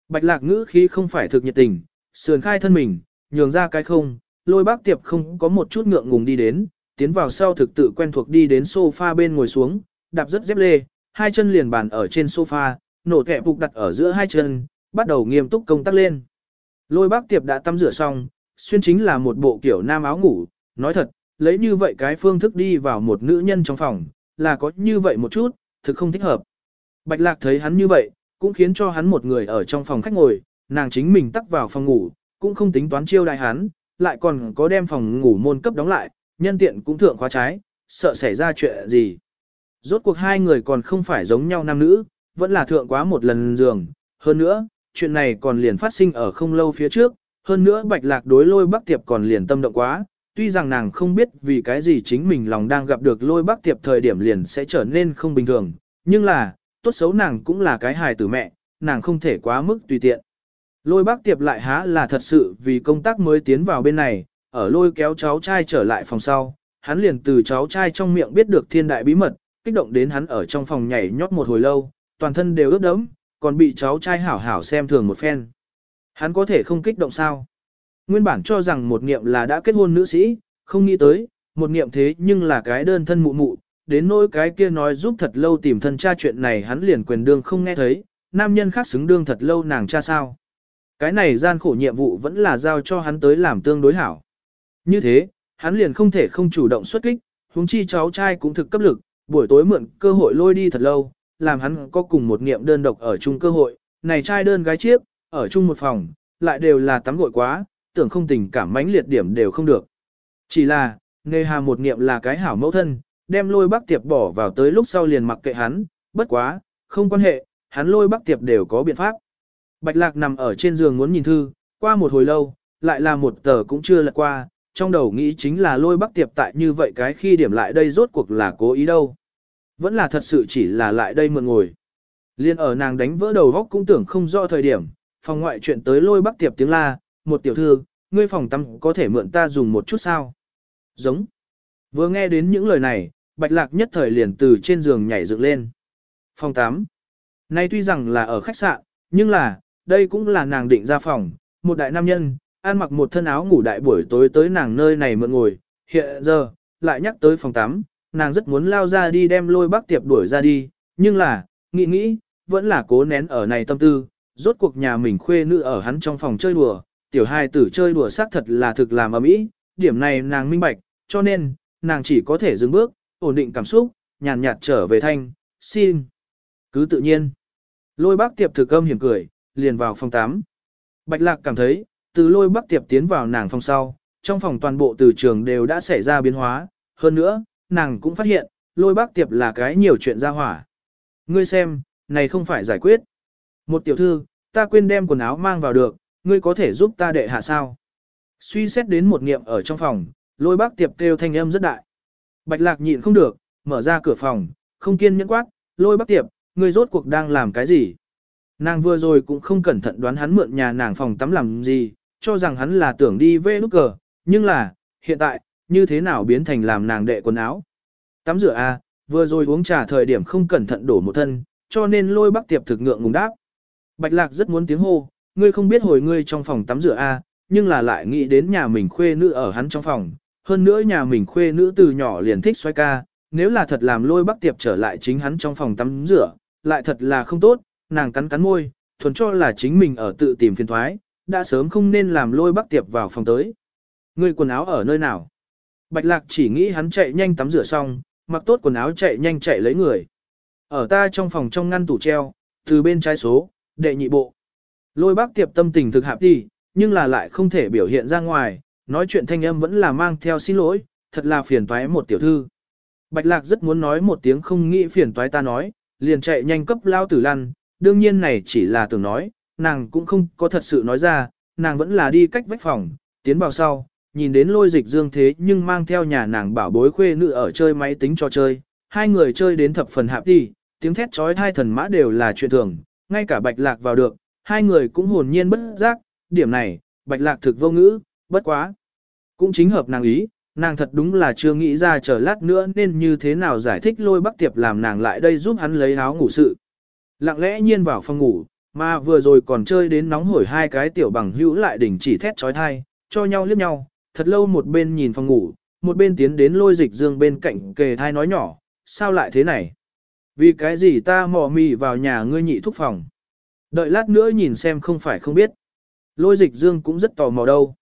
Bạch lạc ngữ khí không phải thực nhiệt tình, sườn khai thân mình, nhường ra cái không, lôi bác tiệp không có một chút ngượng ngùng đi đến, tiến vào sau thực tự quen thuộc đi đến sofa bên ngồi xuống, đạp rất dép lê, hai chân liền bàn ở trên sofa, nổ kẹ phục đặt ở giữa hai chân, bắt đầu nghiêm túc công tác lên. Lôi bác tiệp đã tắm rửa xong, xuyên chính là một bộ kiểu nam áo ngủ, nói thật, lấy như vậy cái phương thức đi vào một nữ nhân trong phòng, là có như vậy một chút, thực không thích hợp. Bạch lạc thấy hắn như vậy, cũng khiến cho hắn một người ở trong phòng khách ngồi, nàng chính mình tắt vào phòng ngủ, cũng không tính toán chiêu đại hắn, lại còn có đem phòng ngủ môn cấp đóng lại, nhân tiện cũng thượng khóa trái, sợ xảy ra chuyện gì. Rốt cuộc hai người còn không phải giống nhau nam nữ, vẫn là thượng quá một lần giường, hơn nữa, chuyện này còn liền phát sinh ở không lâu phía trước, hơn nữa bạch lạc đối lôi bắc tiệp còn liền tâm động quá, tuy rằng nàng không biết vì cái gì chính mình lòng đang gặp được lôi bác tiệp thời điểm liền sẽ trở nên không bình thường, nhưng là, tốt xấu nàng cũng là cái hài tử mẹ, nàng không thể quá mức tùy tiện. Lôi bác tiệp lại há là thật sự vì công tác mới tiến vào bên này, ở lôi kéo cháu trai trở lại phòng sau, hắn liền từ cháu trai trong miệng biết được thiên đại bí mật, kích động đến hắn ở trong phòng nhảy nhót một hồi lâu, toàn thân đều ướt đẫm, còn bị cháu trai hảo hảo xem thường một phen. Hắn có thể không kích động sao? Nguyên bản cho rằng một niệm là đã kết hôn nữ sĩ, không nghĩ tới, một niệm thế nhưng là cái đơn thân mụ mụ, đến nỗi cái kia nói giúp thật lâu tìm thân cha chuyện này hắn liền quyền đương không nghe thấy, nam nhân khác xứng đương thật lâu nàng cha sao. Cái này gian khổ nhiệm vụ vẫn là giao cho hắn tới làm tương đối hảo. Như thế, hắn liền không thể không chủ động xuất kích, huống chi cháu trai cũng thực cấp lực, buổi tối mượn cơ hội lôi đi thật lâu, làm hắn có cùng một niệm đơn độc ở chung cơ hội, này trai đơn gái chiếc, ở chung một phòng, lại đều là tắm gội quá, tưởng không tình cảm mãnh liệt điểm đều không được. Chỉ là, nghề hà một niệm là cái hảo mẫu thân, đem lôi bác tiệp bỏ vào tới lúc sau liền mặc kệ hắn, bất quá, không quan hệ, hắn lôi bác tiệp đều có biện pháp. Bạch lạc nằm ở trên giường muốn nhìn thư, qua một hồi lâu, lại là một tờ cũng chưa lật qua, trong đầu nghĩ chính là lôi bác tiệp tại như vậy cái khi điểm lại đây rốt cuộc là cố ý đâu. Vẫn là thật sự chỉ là lại đây mượn ngồi. Liên ở nàng đánh vỡ đầu góc cũng tưởng không rõ thời điểm, phòng ngoại chuyện tới lôi bác tiệp tiếng la, một tiểu thư, ngươi phòng tắm có thể mượn ta dùng một chút sao? Giống. Vừa nghe đến những lời này, bạch lạc nhất thời liền từ trên giường nhảy dựng lên. Phòng 8. Nay tuy rằng là ở khách sạn, nhưng là, đây cũng là nàng định ra phòng, một đại nam nhân, ăn mặc một thân áo ngủ đại buổi tối tới nàng nơi này mượn ngồi, hiện giờ, lại nhắc tới phòng tắm, nàng rất muốn lao ra đi đem lôi bác tiệp đuổi ra đi, nhưng là, nghĩ nghĩ, vẫn là cố nén ở này tâm tư, rốt cuộc nhà mình khuê nữ ở hắn trong phòng chơi đùa, tiểu hai tử chơi đùa xác thật là thực làm ầm ĩ, điểm này nàng minh bạch, cho nên, nàng chỉ có thể dừng bước, ổn định cảm xúc, nhàn nhạt trở về thanh, xin. Cứ tự nhiên. Lôi bác tiệp thực âm hiểm cười, liền vào phòng 8. Bạch lạc cảm thấy, từ lôi bác tiệp tiến vào nàng phòng sau, trong phòng toàn bộ từ trường đều đã xảy ra biến hóa, hơn nữa, nàng cũng phát hiện, lôi bác tiệp là cái nhiều chuyện ra hỏa. Ngươi xem, này không phải giải quyết. Một tiểu thư, ta quên đem quần áo mang vào được, ngươi có thể giúp ta đệ hạ sao? Suy xét đến một niệm ở trong phòng, lôi bác tiệp kêu thanh âm rất đại. Bạch lạc nhịn không được, mở ra cửa phòng, không kiên nhẫn quát, lôi bác tiệp, ngươi rốt cuộc đang làm cái gì? Nàng vừa rồi cũng không cẩn thận đoán hắn mượn nhà nàng phòng tắm làm gì, cho rằng hắn là tưởng đi về nút cờ, nhưng là, hiện tại, như thế nào biến thành làm nàng đệ quần áo? Tắm rửa a, à, vừa rồi uống trà thời điểm không cẩn thận đổ một thân, cho nên lôi bác tiệp thực ngượng ngùng đáp. Bạch lạc rất muốn tiếng hô, ngươi không biết hồi ngươi trong phòng tắm rửa a, à, nhưng là lại nghĩ đến nhà mình khuê nữ ở hắn trong phòng, hơn nữa nhà mình khuê nữ từ nhỏ liền thích xoay ca, nếu là thật làm lôi bác tiệp trở lại chính hắn trong phòng tắm rửa, lại thật là không tốt, nàng cắn cắn môi, thuần cho là chính mình ở tự tìm phiền thoái, đã sớm không nên làm lôi bác tiệp vào phòng tới. Ngươi quần áo ở nơi nào? Bạch lạc chỉ nghĩ hắn chạy nhanh tắm rửa xong, mặc tốt quần áo chạy nhanh chạy lấy người. Ở ta trong phòng trong ngăn tủ treo, từ bên trái số, đệ nhị bộ. Lôi bác tiệp tâm tình thực hạp đi, nhưng là lại không thể biểu hiện ra ngoài, nói chuyện thanh âm vẫn là mang theo xin lỗi, thật là phiền toái một tiểu thư. Bạch lạc rất muốn nói một tiếng không nghĩ phiền toái ta nói, liền chạy nhanh cấp lao tử lăn, đương nhiên này chỉ là tưởng nói, nàng cũng không có thật sự nói ra, nàng vẫn là đi cách vách phòng, tiến vào sau, nhìn đến lôi dịch dương thế nhưng mang theo nhà nàng bảo bối khuê nữ ở chơi máy tính cho chơi, hai người chơi đến thập phần hạp đi, tiếng thét trói thai thần mã đều là chuyện thường, ngay cả bạch lạc vào được, hai người cũng hồn nhiên bất giác, điểm này, bạch lạc thực vô ngữ, bất quá. Cũng chính hợp nàng ý, nàng thật đúng là chưa nghĩ ra chờ lát nữa nên như thế nào giải thích lôi bắc tiệp làm nàng lại đây giúp hắn lấy áo ngủ sự. Lặng lẽ nhiên vào phòng ngủ, mà vừa rồi còn chơi đến nóng hổi hai cái tiểu bằng hữu lại đỉnh chỉ thét trói thai, cho nhau liếc nhau, thật lâu một bên nhìn phòng ngủ, một bên tiến đến lôi dịch dương bên cạnh kề thai nói nhỏ, sao lại thế này? Vì cái gì ta mò mì vào nhà ngươi nhị thúc phòng? Đợi lát nữa nhìn xem không phải không biết. Lôi dịch dương cũng rất tò mò đâu.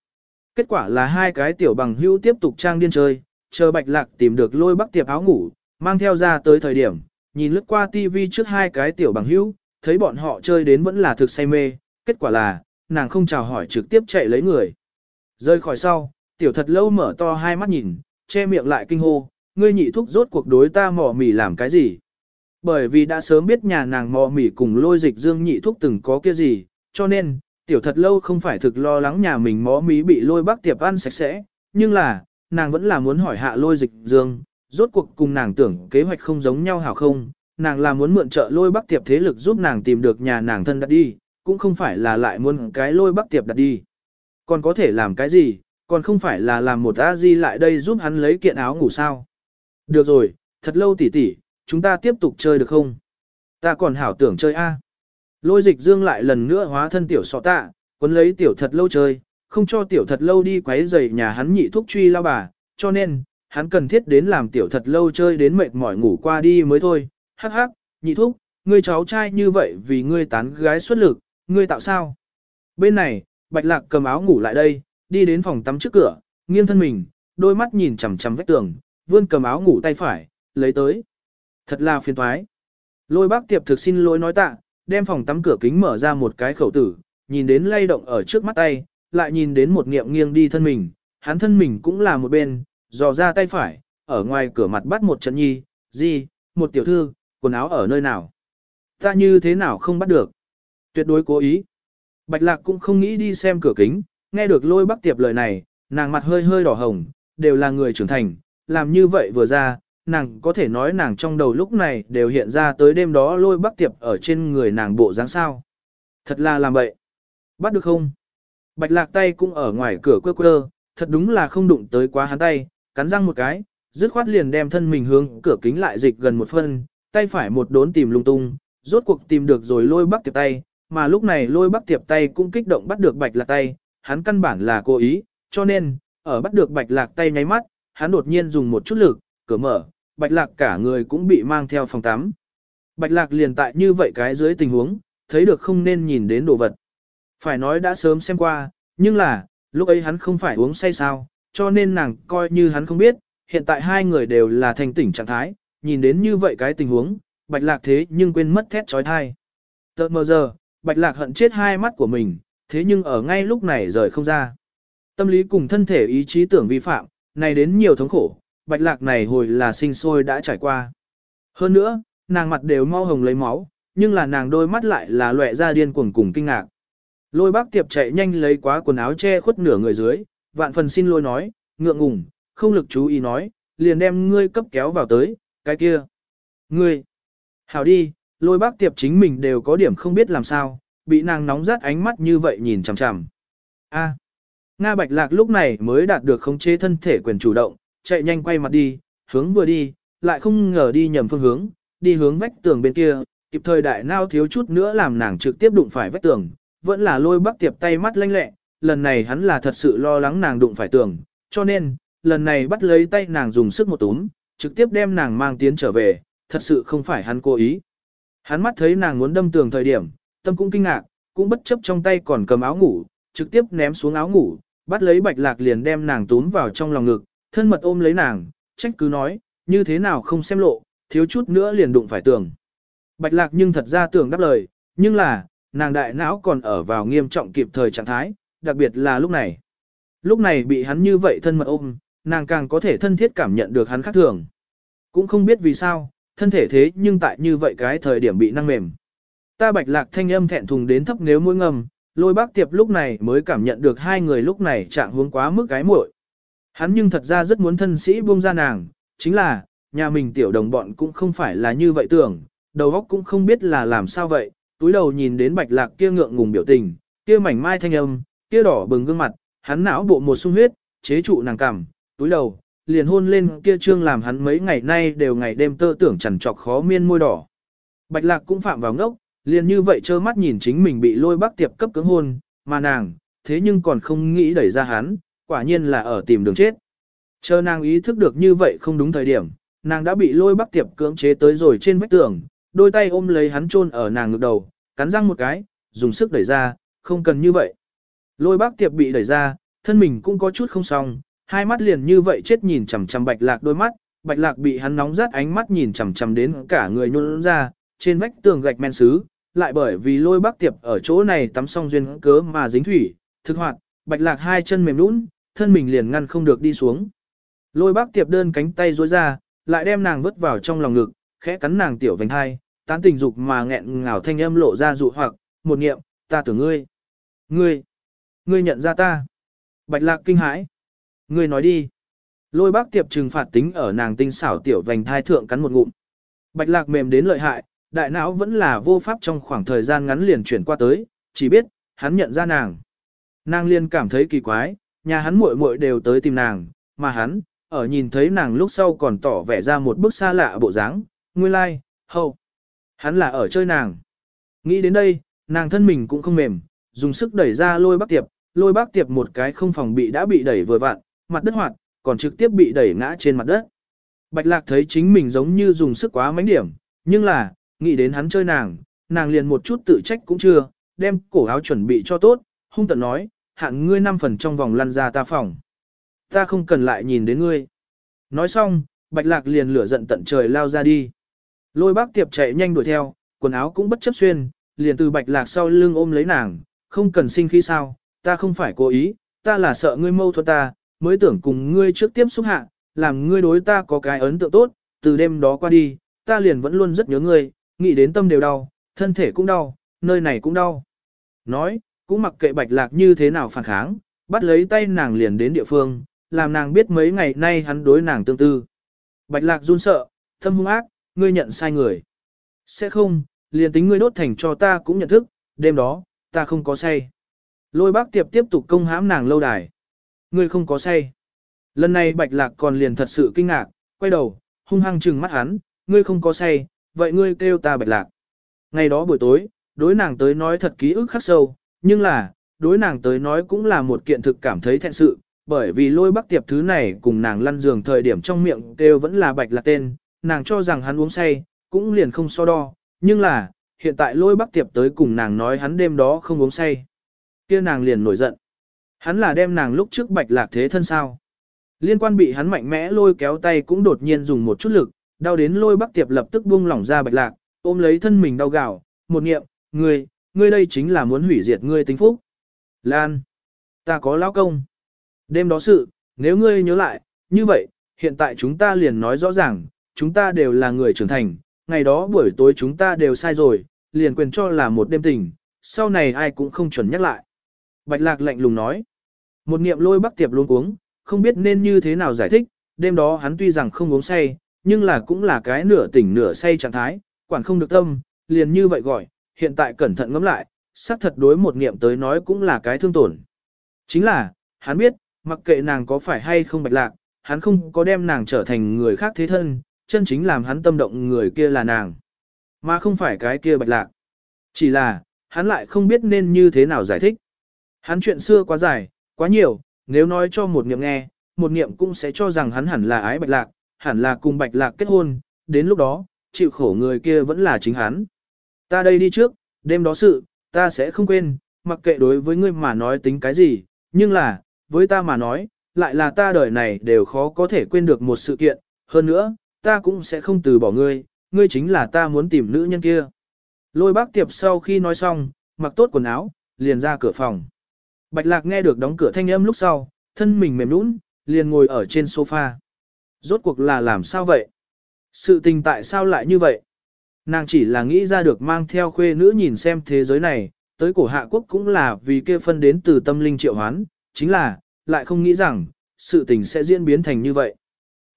Kết quả là hai cái tiểu bằng hữu tiếp tục trang điên chơi, chờ bạch lạc tìm được lôi bắc tiệp áo ngủ, mang theo ra tới thời điểm, nhìn lướt qua tivi trước hai cái tiểu bằng hữu, thấy bọn họ chơi đến vẫn là thực say mê, kết quả là, nàng không chào hỏi trực tiếp chạy lấy người. Rơi khỏi sau, tiểu thật lâu mở to hai mắt nhìn, che miệng lại kinh hô, ngươi nhị thúc rốt cuộc đối ta mò mỉ làm cái gì. Bởi vì đã sớm biết nhà nàng mò mỉ cùng lôi dịch dương nhị thúc từng có kia gì, cho nên, tiểu thật lâu không phải thực lo lắng nhà mình mó mí bị lôi bác tiệp ăn sạch sẽ, nhưng là, nàng vẫn là muốn hỏi hạ lôi dịch dương, rốt cuộc cùng nàng tưởng kế hoạch không giống nhau hảo không, nàng là muốn mượn trợ lôi bác tiệp thế lực giúp nàng tìm được nhà nàng thân đặt đi, cũng không phải là lại muốn cái lôi bác tiệp đặt đi. Còn có thể làm cái gì, còn không phải là làm một a di lại đây giúp hắn lấy kiện áo ngủ sao. Được rồi, thật lâu tỉ tỉ, chúng ta tiếp tục chơi được không? Ta còn hảo tưởng chơi a. Lôi dịch dương lại lần nữa hóa thân tiểu sọ tạ, quấn lấy tiểu thật lâu chơi, không cho tiểu thật lâu đi quấy rầy nhà hắn nhị thúc truy lao bà, cho nên, hắn cần thiết đến làm tiểu thật lâu chơi đến mệt mỏi ngủ qua đi mới thôi. Hắc hắc, nhị thúc, ngươi cháu trai như vậy vì ngươi tán gái xuất lực, ngươi tạo sao? Bên này, bạch lạc cầm áo ngủ lại đây, đi đến phòng tắm trước cửa, nghiêng thân mình, đôi mắt nhìn chằm chằm vách tường, vươn cầm áo ngủ tay phải, lấy tới. Thật là phiền toái. Lôi bác tiệp thực xin lỗi nói tạ, đem phòng tắm cửa kính mở ra một cái khẩu tử, nhìn đến lay động ở trước mắt tay, lại nhìn đến một nghiệm nghiêng đi thân mình, hắn thân mình cũng là một bên, dò ra tay phải, ở ngoài cửa mặt bắt một trận nhi, gì, một tiểu thư, quần áo ở nơi nào. Ta như thế nào không bắt được. Tuyệt đối cố ý. Bạch lạc cũng không nghĩ đi xem cửa kính, nghe được lôi bác tiệp lời này, nàng mặt hơi hơi đỏ hồng, đều là người trưởng thành, làm như vậy vừa ra, nàng có thể nói nàng trong đầu lúc này đều hiện ra tới đêm đó lôi bắc tiệp ở trên người nàng bộ dáng sao. Thật là làm bậy. Bắt được không? Bạch lạc tay cũng ở ngoài cửa quơ quơ, thật đúng là không đụng tới quá hắn tay, cắn răng một cái, dứt khoát liền đem thân mình hướng cửa kính lại dịch gần một phân, tay phải một đốn tìm lung tung, rốt cuộc tìm được rồi lôi bắc tiệp tay, mà lúc này lôi bắc tiệp tay cũng kích động bắt được bạch lạc tay, hắn căn bản là cố ý, cho nên, ở bắt được bạch lạc tay nháy mắt, hắn đột nhiên dùng một chút lực, cửa mở, bạch lạc cả người cũng bị mang theo phòng tắm. Bạch lạc liền tại như vậy cái dưới tình huống, thấy được không nên nhìn đến đồ vật. Phải nói đã sớm xem qua, nhưng là, lúc ấy hắn không phải uống say sao, cho nên nàng coi như hắn không biết, hiện tại hai người đều là thành tỉnh trạng thái, nhìn đến như vậy cái tình huống, bạch lạc thế nhưng quên mất thét trói thai. Tợt mờ giờ, bạch lạc hận chết hai mắt của mình, thế nhưng ở ngay lúc này rời không ra. Tâm lý cùng thân thể ý chí tưởng vi phạm, này đến nhiều thống khổ, bạch lạc này hồi là sinh sôi đã trải qua. Hơn nữa, nàng mặt đều mau hồng lấy máu, nhưng là nàng đôi mắt lại là loẹ ra điên cuồng cùng kinh ngạc. Lôi bác tiệp chạy nhanh lấy quá quần áo che khuất nửa người dưới, vạn phần xin lôi nói, ngượng ngùng, không lực chú ý nói, liền đem ngươi cấp kéo vào tới, cái kia. Ngươi, hảo đi, lôi bác tiệp chính mình đều có điểm không biết làm sao, bị nàng nóng rát ánh mắt như vậy nhìn chằm chằm. A. Nga Bạch Lạc lúc này mới đạt được khống chế thân thể quyền chủ động, chạy nhanh quay mặt đi, hướng vừa đi, lại không ngờ đi nhầm phương hướng, đi hướng vách tường bên kia, kịp thời đại nao thiếu chút nữa làm nàng trực tiếp đụng phải vách tường, vẫn là lôi bác tiệp tay mắt lanh lẹ, lần này hắn là thật sự lo lắng nàng đụng phải tường, cho nên, lần này bắt lấy tay nàng dùng sức một túm, trực tiếp đem nàng mang tiến trở về, thật sự không phải hắn cố ý. Hắn mắt thấy nàng muốn đâm tường thời điểm, tâm cũng kinh ngạc, cũng bất chấp trong tay còn cầm áo ngủ, trực tiếp ném xuống áo ngủ, bắt lấy bạch lạc liền đem nàng túm vào trong lòng ngực, thân mật ôm lấy nàng, trách cứ nói, như thế nào không xem lộ, thiếu chút nữa liền đụng phải tường. Bạch lạc nhưng thật ra tưởng đáp lời, nhưng là, nàng đại não còn ở vào nghiêm trọng kịp thời trạng thái, đặc biệt là lúc này. Lúc này bị hắn như vậy thân mật ôm, nàng càng có thể thân thiết cảm nhận được hắn khác thường. Cũng không biết vì sao, thân thể thế nhưng tại như vậy cái thời điểm bị năng mềm. Ta bạch lạc thanh âm thẹn thùng đến thấp nếu mũi ngầm, lôi bác tiệp lúc này mới cảm nhận được hai người lúc này trạng hướng quá mức cái muội. Hắn nhưng thật ra rất muốn thân sĩ buông ra nàng, chính là, nhà mình tiểu đồng bọn cũng không phải là như vậy tưởng, đầu óc cũng không biết là làm sao vậy, túi đầu nhìn đến bạch lạc kia ngượng ngùng biểu tình, kia mảnh mai thanh âm, kia đỏ bừng gương mặt, hắn não bộ một sung huyết, chế trụ nàng cằm, túi đầu, liền hôn lên kia trương làm hắn mấy ngày nay đều ngày đêm tơ tưởng chằn trọc khó miên môi đỏ. Bạch lạc cũng phạm vào ngốc, liền như vậy trơ mắt nhìn chính mình bị lôi bác tiệp cấp cứng hôn, mà nàng, thế nhưng còn không nghĩ đẩy ra hắn, quả nhiên là ở tìm đường chết. Chờ nàng ý thức được như vậy không đúng thời điểm, nàng đã bị lôi bác tiệp cưỡng chế tới rồi trên vách tường, đôi tay ôm lấy hắn chôn ở nàng ngực đầu, cắn răng một cái, dùng sức đẩy ra, không cần như vậy. Lôi bác tiệp bị đẩy ra, thân mình cũng có chút không xong, hai mắt liền như vậy chết nhìn chằm chằm bạch lạc đôi mắt, bạch lạc bị hắn nóng rát ánh mắt nhìn chằm chằm đến cả người nhuôn ra, trên vách tường gạch men sứ, lại bởi vì lôi bác tiệp ở chỗ này tắm xong duyên cớ mà dính thủy, thực hoạt, bạch lạc hai chân mềm nũng, thân mình liền ngăn không được đi xuống. Lôi bác tiệp đơn cánh tay rối ra, lại đem nàng vứt vào trong lòng ngực, khẽ cắn nàng tiểu vành hai, tán tình dục mà nghẹn ngào thanh âm lộ ra dụ hoặc, một niệm, ta tưởng ngươi. Ngươi, ngươi nhận ra ta. Bạch lạc kinh hãi. Ngươi nói đi. Lôi bác tiệp trừng phạt tính ở nàng tinh xảo tiểu vành thai thượng cắn một ngụm. Bạch lạc mềm đến lợi hại, đại não vẫn là vô pháp trong khoảng thời gian ngắn liền chuyển qua tới, chỉ biết, hắn nhận ra nàng. Nàng liền cảm thấy kỳ quái, nhà hắn muội muội đều tới tìm nàng, mà hắn, ở nhìn thấy nàng lúc sau còn tỏ vẻ ra một bức xa lạ bộ dáng, nguyên lai, like, hầu. Hắn là ở chơi nàng. Nghĩ đến đây, nàng thân mình cũng không mềm, dùng sức đẩy ra lôi bác tiệp, lôi bác tiệp một cái không phòng bị đã bị đẩy vừa vặn, mặt đất hoạt, còn trực tiếp bị đẩy ngã trên mặt đất. Bạch lạc thấy chính mình giống như dùng sức quá mánh điểm, nhưng là, nghĩ đến hắn chơi nàng, nàng liền một chút tự trách cũng chưa, đem cổ áo chuẩn bị cho tốt, hung tận nói, hạn ngươi năm phần trong vòng lăn ra ta phòng. Ta không cần lại nhìn đến ngươi. Nói xong, bạch lạc liền lửa giận tận trời lao ra đi. Lôi bác tiệp chạy nhanh đuổi theo, quần áo cũng bất chấp xuyên, liền từ bạch lạc sau lưng ôm lấy nàng, không cần sinh khí sao, ta không phải cố ý, ta là sợ ngươi mâu thuẫn ta, mới tưởng cùng ngươi trước tiếp xúc hạ, làm ngươi đối ta có cái ấn tượng tốt, từ đêm đó qua đi, ta liền vẫn luôn rất nhớ ngươi, nghĩ đến tâm đều đau, thân thể cũng đau, nơi này cũng đau. Nói, cũng mặc kệ bạch lạc như thế nào phản kháng, bắt lấy tay nàng liền đến địa phương, làm nàng biết mấy ngày nay hắn đối nàng tương tư. Bạch lạc run sợ, thâm hung ác, ngươi nhận sai người. Sẽ không, liền tính ngươi đốt thành cho ta cũng nhận thức, đêm đó, ta không có say. Lôi bác tiệp tiếp tục công hãm nàng lâu đài. Ngươi không có say. Lần này bạch lạc còn liền thật sự kinh ngạc, quay đầu, hung hăng trừng mắt hắn, ngươi không có say, vậy ngươi kêu ta bạch lạc. Ngày đó buổi tối, đối nàng tới nói thật ký ức khắc sâu, nhưng là, đối nàng tới nói cũng là một kiện thực cảm thấy thẹn sự, bởi vì lôi bắc tiệp thứ này cùng nàng lăn giường thời điểm trong miệng kêu vẫn là bạch lạc tên, nàng cho rằng hắn uống say, cũng liền không so đo, nhưng là, hiện tại lôi bắc tiệp tới cùng nàng nói hắn đêm đó không uống say. kia nàng liền nổi giận. Hắn là đem nàng lúc trước bạch lạc thế thân sao. Liên quan bị hắn mạnh mẽ lôi kéo tay cũng đột nhiên dùng một chút lực, đau đến lôi bắc tiệp lập tức buông lỏng ra bạch lạc, ôm lấy thân mình đau gạo, một niệm người ngươi đây chính là muốn hủy diệt ngươi tính phúc. Lan, ta có lão công. Đêm đó sự, nếu ngươi nhớ lại, như vậy, hiện tại chúng ta liền nói rõ ràng, chúng ta đều là người trưởng thành, ngày đó buổi tối chúng ta đều sai rồi, liền quyền cho là một đêm tình, sau này ai cũng không chuẩn nhắc lại. Bạch lạc lạnh lùng nói, một niệm lôi bắc tiệp luôn uống, không biết nên như thế nào giải thích, đêm đó hắn tuy rằng không uống say, nhưng là cũng là cái nửa tỉnh nửa say trạng thái, quản không được tâm, liền như vậy gọi, hiện tại cẩn thận ngẫm lại, xác thật đối một niệm tới nói cũng là cái thương tổn. Chính là, hắn biết, mặc kệ nàng có phải hay không bạch lạc, hắn không có đem nàng trở thành người khác thế thân, chân chính làm hắn tâm động người kia là nàng, mà không phải cái kia bạch lạc. Chỉ là, hắn lại không biết nên như thế nào giải thích. Hắn chuyện xưa quá dài, quá nhiều, nếu nói cho một niệm nghe, một niệm cũng sẽ cho rằng hắn hẳn là ái bạch lạc, hẳn là cùng bạch lạc kết hôn, đến lúc đó, chịu khổ người kia vẫn là chính hắn. Ta đây đi trước, đêm đó sự, ta sẽ không quên, mặc kệ đối với ngươi mà nói tính cái gì, nhưng là, với ta mà nói, lại là ta đời này đều khó có thể quên được một sự kiện, hơn nữa, ta cũng sẽ không từ bỏ ngươi, ngươi chính là ta muốn tìm nữ nhân kia. Lôi bác tiệp sau khi nói xong, mặc tốt quần áo, liền ra cửa phòng. Bạch lạc nghe được đóng cửa thanh âm lúc sau, thân mình mềm nũng, liền ngồi ở trên sofa. Rốt cuộc là làm sao vậy? Sự tình tại sao lại như vậy? Nàng chỉ là nghĩ ra được mang theo khuê nữ nhìn xem thế giới này, tới cổ hạ quốc cũng là vì kia phân đến từ tâm linh triệu hoán, chính là, lại không nghĩ rằng, sự tình sẽ diễn biến thành như vậy.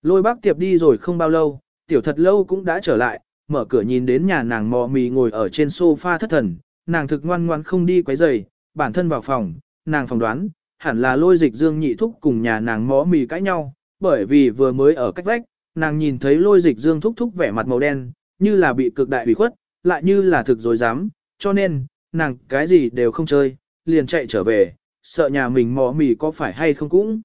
Lôi bác tiệp đi rồi không bao lâu, tiểu thật lâu cũng đã trở lại, mở cửa nhìn đến nhà nàng mò mì ngồi ở trên sofa thất thần, nàng thực ngoan ngoan không đi quấy rầy, bản thân vào phòng, nàng phỏng đoán, hẳn là lôi dịch dương nhị thúc cùng nhà nàng mò mì cãi nhau, bởi vì vừa mới ở cách vách, nàng nhìn thấy lôi dịch dương thúc thúc vẻ mặt màu đen, như là bị cực đại hủy khuất, lại như là thực dối dám, cho nên, nàng cái gì đều không chơi, liền chạy trở về, sợ nhà mình mò mì có phải hay không cũng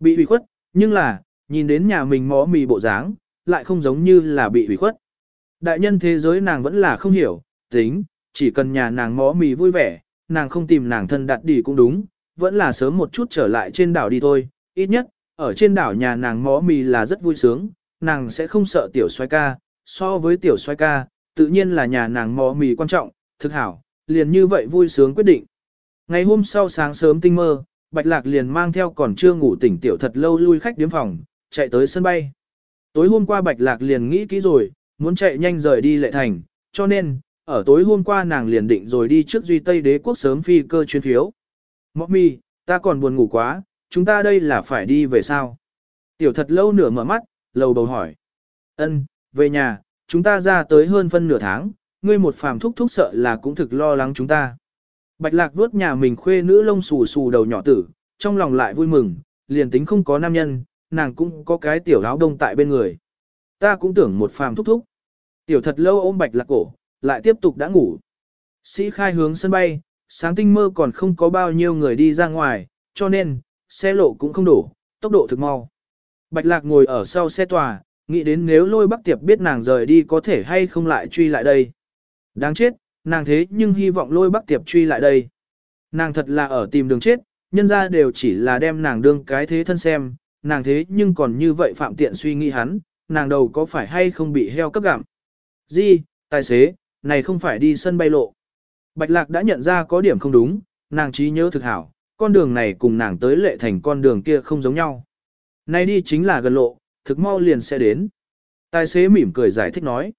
bị hủy khuất, nhưng là, nhìn đến nhà mình mò mì bộ dáng, lại không giống như là bị hủy khuất. Đại nhân thế giới nàng vẫn là không hiểu, tính, chỉ cần nhà nàng mò mì vui vẻ, nàng không tìm nàng thân đặt đi cũng đúng, vẫn là sớm một chút trở lại trên đảo đi thôi, ít nhất, ở trên đảo nhà nàng mò mì là rất vui sướng, nàng sẽ không sợ tiểu xoay ca, so với tiểu xoay ca, tự nhiên là nhà nàng mò mì quan trọng, thực hảo, liền như vậy vui sướng quyết định. Ngày hôm sau sáng sớm tinh mơ, Bạch Lạc liền mang theo còn chưa ngủ tỉnh tiểu thật lâu lui khách điếm phòng, chạy tới sân bay. Tối hôm qua Bạch Lạc liền nghĩ kỹ rồi, muốn chạy nhanh rời đi lệ thành, cho nên, ở tối hôm qua nàng liền định rồi đi trước duy Tây đế quốc sớm phi cơ chuyên phiếu. Mọc mi, ta còn buồn ngủ quá, chúng ta đây là phải đi về sao? Tiểu thật lâu nửa mở mắt, lầu bầu hỏi. Ân, về nhà, chúng ta ra tới hơn phân nửa tháng, ngươi một phàm thúc thúc sợ là cũng thực lo lắng chúng ta. Bạch lạc vuốt nhà mình khuê nữ lông xù xù đầu nhỏ tử, trong lòng lại vui mừng, liền tính không có nam nhân, nàng cũng có cái tiểu áo đông tại bên người. Ta cũng tưởng một phàm thúc thúc. Tiểu thật lâu ôm bạch lạc cổ, lại tiếp tục đã ngủ. Sĩ khai hướng sân bay, sáng tinh mơ còn không có bao nhiêu người đi ra ngoài, cho nên, xe lộ cũng không đủ, tốc độ thực mau. Bạch lạc ngồi ở sau xe tòa, nghĩ đến nếu lôi bắc tiệp biết nàng rời đi có thể hay không lại truy lại đây. Đáng chết, nàng thế nhưng hy vọng lôi bắc tiệp truy lại đây. Nàng thật là ở tìm đường chết, nhân ra đều chỉ là đem nàng đương cái thế thân xem, nàng thế nhưng còn như vậy phạm tiện suy nghĩ hắn, nàng đầu có phải hay không bị heo cấp gặm. Di, tài xế, này không phải đi sân bay lộ. Bạch lạc đã nhận ra có điểm không đúng, nàng trí nhớ thực hảo, con đường này cùng nàng tới lệ thành con đường kia không giống nhau. Này đi chính là gần lộ, thực mau liền sẽ đến. Tài xế mỉm cười giải thích nói.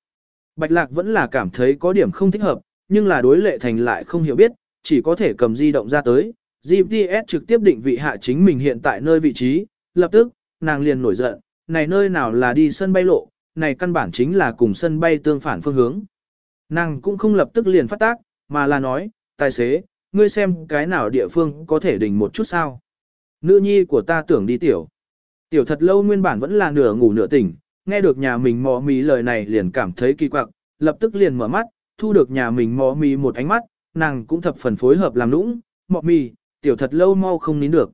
Bạch lạc vẫn là cảm thấy có điểm không thích hợp, nhưng là đối lệ thành lại không hiểu biết, chỉ có thể cầm di động ra tới. GPS trực tiếp định vị hạ chính mình hiện tại nơi vị trí, lập tức, nàng liền nổi giận, này nơi nào là đi sân bay lộ, này căn bản chính là cùng sân bay tương phản phương hướng. Nàng cũng không lập tức liền phát tác, mà là nói, tài xế, ngươi xem cái nào địa phương có thể đỉnh một chút sao. Nữ nhi của ta tưởng đi tiểu. Tiểu thật lâu nguyên bản vẫn là nửa ngủ nửa tỉnh, nghe được nhà mình mò mì lời này liền cảm thấy kỳ quặc, lập tức liền mở mắt, thu được nhà mình mò mì một ánh mắt, nàng cũng thập phần phối hợp làm nũng, mò mì, tiểu thật lâu mau không nín được.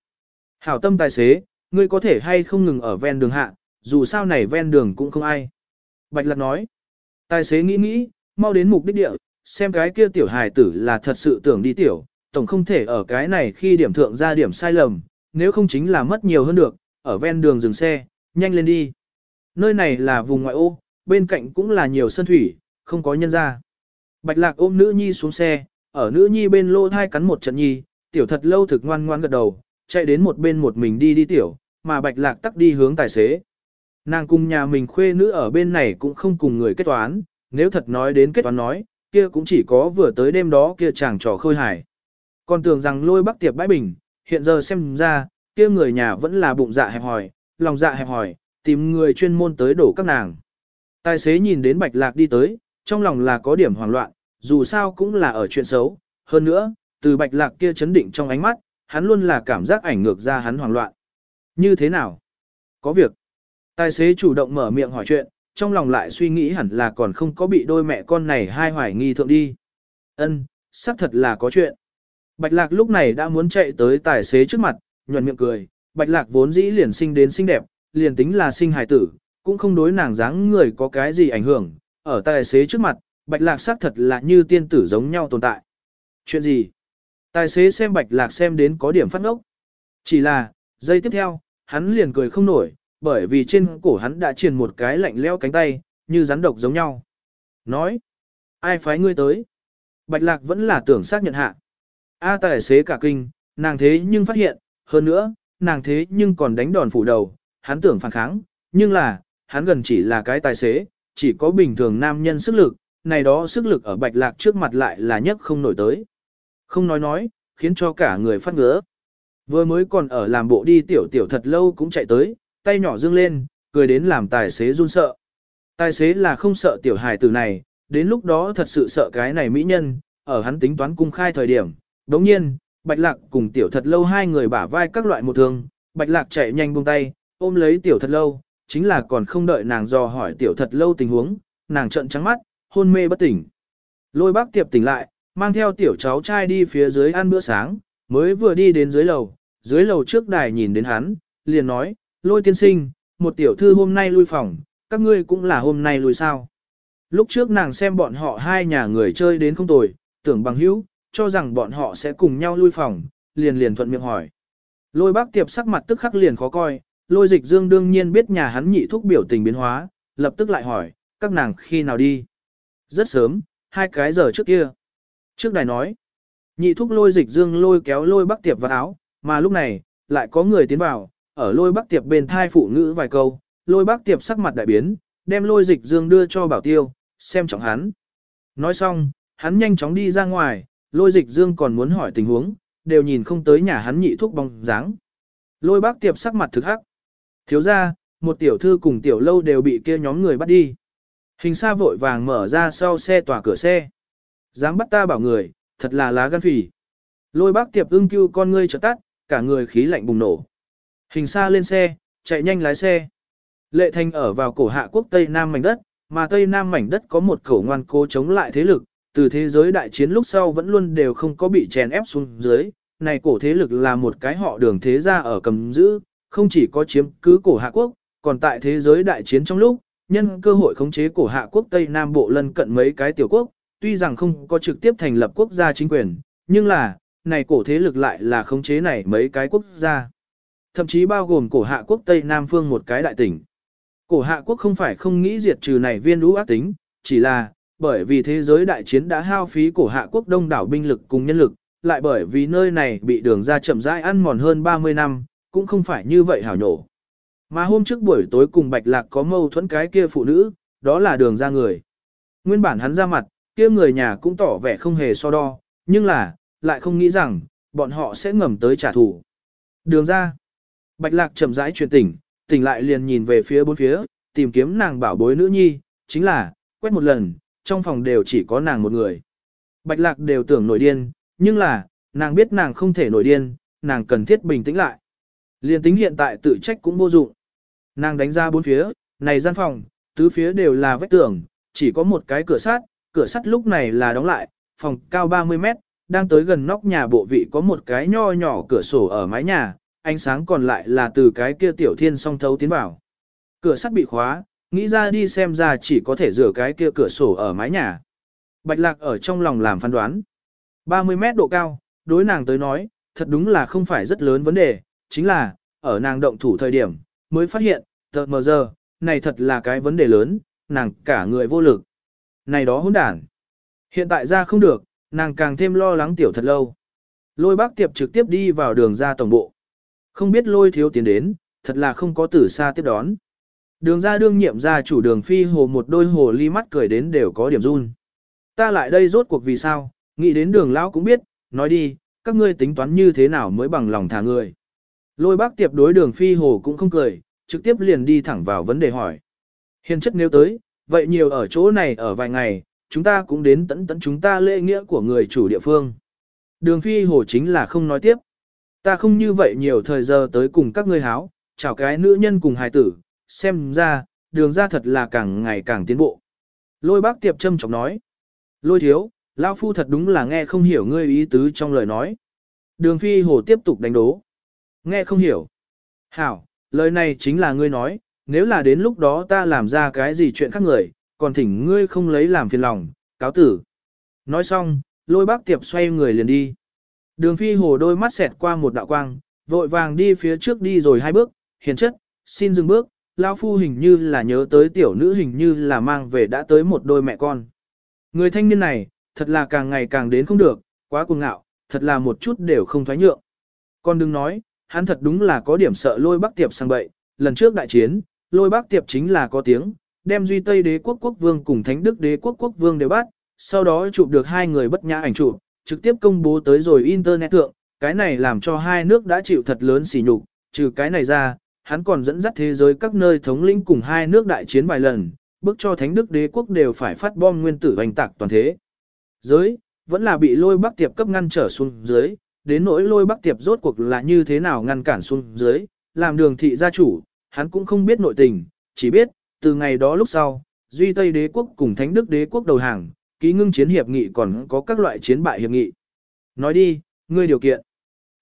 Hảo tâm tài xế, ngươi có thể hay không ngừng ở ven đường hạ, dù sao này ven đường cũng không ai. Bạch lạc nói, tài xế nghĩ nghĩ, mau đến mục đích địa, xem cái kia tiểu hài tử là thật sự tưởng đi tiểu, tổng không thể ở cái này khi điểm thượng ra điểm sai lầm, nếu không chính là mất nhiều hơn được, ở ven đường dừng xe, nhanh lên đi. Nơi này là vùng ngoại ô, bên cạnh cũng là nhiều sân thủy, không có nhân ra. Bạch lạc ôm nữ nhi xuống xe, ở nữ nhi bên lô thai cắn một trận nhi, tiểu thật lâu thực ngoan ngoan gật đầu, chạy đến một bên một mình đi đi tiểu, mà bạch lạc tắc đi hướng tài xế. Nàng cùng nhà mình khuê nữ ở bên này cũng không cùng người kết toán, nếu thật nói đến kết toán nói, kia cũng chỉ có vừa tới đêm đó kia chàng trò khôi hài. Còn tưởng rằng lôi bắc tiệp bãi bình, hiện giờ xem ra, kia người nhà vẫn là bụng dạ hẹp hòi, lòng dạ hẹp hòi, tìm người chuyên môn tới đổ các nàng. Tài xế nhìn đến bạch lạc đi tới, trong lòng là có điểm hoảng loạn, dù sao cũng là ở chuyện xấu. Hơn nữa, từ bạch lạc kia chấn định trong ánh mắt, hắn luôn là cảm giác ảnh ngược ra hắn hoảng loạn. Như thế nào? Có việc. Tài xế chủ động mở miệng hỏi chuyện, trong lòng lại suy nghĩ hẳn là còn không có bị đôi mẹ con này hai hoài nghi thượng đi. Ân, xác thật là có chuyện. Bạch lạc lúc này đã muốn chạy tới tài xế trước mặt, nhuận miệng cười. Bạch lạc vốn dĩ liền sinh đến xinh đẹp, liền tính là sinh hài tử, cũng không đối nàng dáng người có cái gì ảnh hưởng. Ở tài xế trước mặt, bạch lạc xác thật là như tiên tử giống nhau tồn tại. Chuyện gì? Tài xế xem bạch lạc xem đến có điểm phát ngốc. Chỉ là, giây tiếp theo, hắn liền cười không nổi, bởi vì trên cổ hắn đã triền một cái lạnh leo cánh tay, như rắn độc giống nhau. Nói, ai phái ngươi tới? Bạch lạc vẫn là tưởng xác nhận hạ. A tài xế cả kinh, nàng thế nhưng phát hiện, hơn nữa, nàng thế nhưng còn đánh đòn phủ đầu, hắn tưởng phản kháng, nhưng là, hắn gần chỉ là cái tài xế, chỉ có bình thường nam nhân sức lực, này đó sức lực ở bạch lạc trước mặt lại là nhất không nổi tới. Không nói nói, khiến cho cả người phát ngứa. Vừa mới còn ở làm bộ đi tiểu tiểu thật lâu cũng chạy tới, tay nhỏ dương lên, cười đến làm tài xế run sợ. Tài xế là không sợ tiểu hài tử này, đến lúc đó thật sự sợ cái này mỹ nhân, ở hắn tính toán cung khai thời điểm. Đồng nhiên, Bạch Lạc cùng tiểu thật lâu hai người bả vai các loại một thương, Bạch Lạc chạy nhanh buông tay, ôm lấy tiểu thật lâu, chính là còn không đợi nàng dò hỏi tiểu thật lâu tình huống, nàng trợn trắng mắt, hôn mê bất tỉnh. Lôi bác tiệp tỉnh lại, mang theo tiểu cháu trai đi phía dưới ăn bữa sáng, mới vừa đi đến dưới lầu, dưới lầu trước đài nhìn đến hắn, liền nói, lôi tiên sinh, một tiểu thư hôm nay lui phòng, các ngươi cũng là hôm nay lui sao. Lúc trước nàng xem bọn họ hai nhà người chơi đến không tồi, tưởng bằng hữu, cho rằng bọn họ sẽ cùng nhau lui phòng, liền liền thuận miệng hỏi. Lôi bác tiệp sắc mặt tức khắc liền khó coi, lôi dịch dương đương nhiên biết nhà hắn nhị thúc biểu tình biến hóa, lập tức lại hỏi, các nàng khi nào đi. Rất sớm, hai cái giờ trước kia. Trước đài nói, nhị thúc lôi dịch dương lôi kéo lôi bác tiệp vào áo, mà lúc này, lại có người tiến vào, ở lôi bác tiệp bên thai phụ ngữ vài câu, lôi bác tiệp sắc mặt đại biến, đem lôi dịch dương đưa cho bảo tiêu, xem trọng hắn. Nói xong, hắn nhanh chóng đi ra ngoài, lôi dịch dương còn muốn hỏi tình huống, đều nhìn không tới nhà hắn nhị thuốc bóng dáng. Lôi bác tiệp sắc mặt thực hắc. Thiếu ra, một tiểu thư cùng tiểu lâu đều bị kia nhóm người bắt đi. Hình xa vội vàng mở ra sau xe tỏa cửa xe. Dám bắt ta bảo người, thật là lá gan phỉ. Lôi bác tiệp ưng cưu con ngươi trở tắt, cả người khí lạnh bùng nổ. Hình xa lên xe, chạy nhanh lái xe. Lệ Thanh ở vào cổ hạ quốc Tây Nam mảnh đất, mà Tây Nam mảnh đất có một khẩu ngoan cố chống lại thế lực, từ thế giới đại chiến lúc sau vẫn luôn đều không có bị chèn ép xuống dưới. Này cổ thế lực là một cái họ đường thế gia ở cầm giữ, không chỉ có chiếm cứ cổ hạ quốc, còn tại thế giới đại chiến trong lúc, nhân cơ hội khống chế cổ hạ quốc Tây Nam bộ lân cận mấy cái tiểu quốc, tuy rằng không có trực tiếp thành lập quốc gia chính quyền, nhưng là, này cổ thế lực lại là khống chế này mấy cái quốc gia. Thậm chí bao gồm cổ hạ quốc Tây Nam phương một cái đại tỉnh. Cổ hạ quốc không phải không nghĩ diệt trừ này viên lũ ác tính, chỉ là, bởi vì thế giới đại chiến đã hao phí cổ hạ quốc đông đảo binh lực cùng nhân lực, lại bởi vì nơi này bị đường ra chậm rãi ăn mòn hơn 30 năm, cũng không phải như vậy hảo nhổ. Mà hôm trước buổi tối cùng Bạch Lạc có mâu thuẫn cái kia phụ nữ, đó là đường ra người. Nguyên bản hắn ra mặt, kia người nhà cũng tỏ vẻ không hề so đo, nhưng là, lại không nghĩ rằng, bọn họ sẽ ngầm tới trả thù. Đường ra, Bạch Lạc chậm rãi truyền tỉnh, tỉnh lại liền nhìn về phía bốn phía, tìm kiếm nàng bảo bối nữ nhi, chính là, quét một lần, trong phòng đều chỉ có nàng một người. Bạch Lạc đều tưởng nổi điên, nhưng là, nàng biết nàng không thể nổi điên, nàng cần thiết bình tĩnh lại. Liên tính hiện tại tự trách cũng vô dụng. Nàng đánh ra bốn phía, này gian phòng, tứ phía đều là vách tường, chỉ có một cái cửa sắt, cửa sắt lúc này là đóng lại, phòng cao 30 mét, đang tới gần nóc nhà bộ vị có một cái nho nhỏ cửa sổ ở mái nhà, ánh sáng còn lại là từ cái kia tiểu thiên song thấu tiến vào. Cửa sắt bị khóa, nghĩ ra đi xem ra chỉ có thể rửa cái kia cửa sổ ở mái nhà. Bạch lạc ở trong lòng làm phán đoán. 30 mét độ cao, đối nàng tới nói, thật đúng là không phải rất lớn vấn đề, chính là, ở nàng động thủ thời điểm, mới phát hiện, tờ mờ giờ, này thật là cái vấn đề lớn, nàng cả người vô lực. Này đó hỗn đản. Hiện tại ra không được, nàng càng thêm lo lắng tiểu thật lâu. Lôi bác tiệp trực tiếp đi vào đường ra tổng bộ. Không biết lôi thiếu tiến đến, thật là không có tử xa tiếp đón. Đường ra đương nhiệm ra chủ đường phi hồ một đôi hồ ly mắt cười đến đều có điểm run. Ta lại đây rốt cuộc vì sao, nghĩ đến đường lão cũng biết, nói đi, các ngươi tính toán như thế nào mới bằng lòng thả người. Lôi bác tiệp đối đường phi hồ cũng không cười, trực tiếp liền đi thẳng vào vấn đề hỏi. Hiền chất nếu tới, vậy nhiều ở chỗ này ở vài ngày, chúng ta cũng đến tận tận chúng ta lễ nghĩa của người chủ địa phương. Đường phi hồ chính là không nói tiếp. Ta không như vậy nhiều thời giờ tới cùng các ngươi háo, chào cái nữ nhân cùng hài tử, xem ra, đường ra thật là càng ngày càng tiến bộ. Lôi bác tiệp châm chọc nói. Lôi thiếu, lão phu thật đúng là nghe không hiểu ngươi ý tứ trong lời nói. Đường phi hồ tiếp tục đánh đố. Nghe không hiểu. Hảo, lời này chính là ngươi nói, nếu là đến lúc đó ta làm ra cái gì chuyện khác người, còn thỉnh ngươi không lấy làm phiền lòng, cáo tử. Nói xong, lôi bác tiệp xoay người liền đi. Đường phi hồ đôi mắt xẹt qua một đạo quang, vội vàng đi phía trước đi rồi hai bước, hiền chất, xin dừng bước, lão phu hình như là nhớ tới tiểu nữ hình như là mang về đã tới một đôi mẹ con. Người thanh niên này, thật là càng ngày càng đến không được, quá cuồng ngạo, thật là một chút đều không thoái nhượng. Con đừng nói, hắn thật đúng là có điểm sợ lôi bác tiệp sang bậy, lần trước đại chiến, lôi bác tiệp chính là có tiếng, đem duy tây đế quốc quốc vương cùng thánh đức đế quốc quốc vương đều bắt, sau đó chụp được hai người bất nhã ảnh chụp, trực tiếp công bố tới rồi internet thượng, cái này làm cho hai nước đã chịu thật lớn sỉ nhục, trừ cái này ra, hắn còn dẫn dắt thế giới các nơi thống lĩnh cùng hai nước đại chiến vài lần, bước cho thánh đức đế quốc đều phải phát bom nguyên tử hoành tạc toàn thế. Giới, vẫn là bị lôi bắc tiệp cấp ngăn trở xuống dưới, đến nỗi lôi bắc tiệp rốt cuộc là như thế nào ngăn cản xuống dưới, làm đường thị gia chủ, hắn cũng không biết nội tình, chỉ biết, từ ngày đó lúc sau, Duy Tây đế quốc cùng Thánh Đức đế quốc đầu hàng, ký ngưng chiến hiệp nghị còn có các loại chiến bại hiệp nghị. Nói đi, ngươi điều kiện.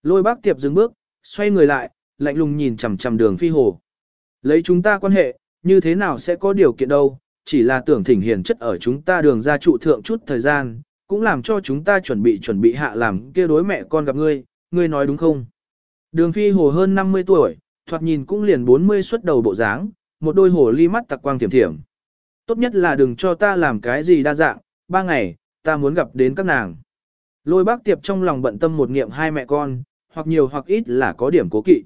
Lôi bác tiệp dừng bước, xoay người lại, lạnh lùng nhìn chằm chằm đường phi hồ. Lấy chúng ta quan hệ, như thế nào sẽ có điều kiện đâu, chỉ là tưởng thỉnh hiền chất ở chúng ta đường ra trụ thượng chút thời gian, cũng làm cho chúng ta chuẩn bị chuẩn bị hạ làm kia đối mẹ con gặp ngươi, ngươi nói đúng không? Đường phi hồ hơn 50 tuổi, thoạt nhìn cũng liền 40 xuất đầu bộ dáng, một đôi hồ ly mắt tặc quang thiểm thiểm. Tốt nhất là đừng cho ta làm cái gì đa dạng, ba ngày, ta muốn gặp đến các nàng. Lôi bác tiệp trong lòng bận tâm một nghiệm hai mẹ con, hoặc nhiều hoặc ít là có điểm cố kỵ.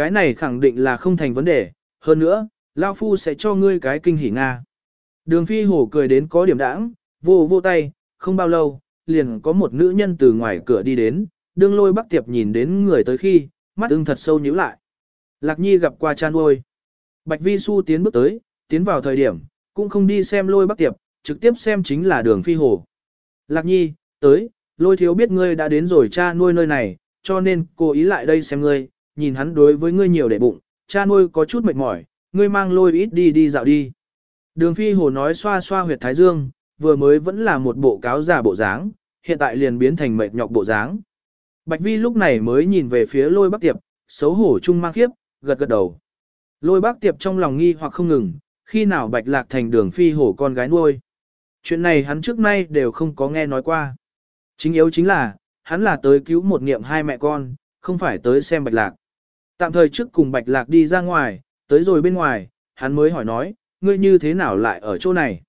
Cái này khẳng định là không thành vấn đề, hơn nữa, Lao Phu sẽ cho ngươi cái kinh hỉ Nga. Đường phi hổ cười đến có điểm đãng, vô vô tay, không bao lâu, liền có một nữ nhân từ ngoài cửa đi đến, đương lôi bắc tiệp nhìn đến người tới khi, mắt ưng thật sâu nhíu lại. Lạc Nhi gặp qua cha nuôi. Bạch Vi Su tiến bước tới, tiến vào thời điểm, cũng không đi xem lôi bắc tiệp, trực tiếp xem chính là đường phi hồ. Lạc Nhi, tới, lôi thiếu biết ngươi đã đến rồi cha nuôi nơi này, cho nên cô ý lại đây xem ngươi, nhìn hắn đối với ngươi nhiều để bụng, cha nuôi có chút mệt mỏi, ngươi mang lôi ít đi đi dạo đi. Đường phi hồ nói xoa xoa huyệt thái dương, vừa mới vẫn là một bộ cáo giả bộ dáng, hiện tại liền biến thành mệt nhọc bộ dáng. Bạch vi lúc này mới nhìn về phía lôi bắc tiệp, xấu hổ chung mang khiếp, gật gật đầu. Lôi bác tiệp trong lòng nghi hoặc không ngừng, khi nào bạch lạc thành đường phi hổ con gái nuôi. Chuyện này hắn trước nay đều không có nghe nói qua. Chính yếu chính là, hắn là tới cứu một niệm hai mẹ con, không phải tới xem bạch lạc. Tạm thời trước cùng bạch lạc đi ra ngoài, tới rồi bên ngoài, hắn mới hỏi nói, ngươi như thế nào lại ở chỗ này?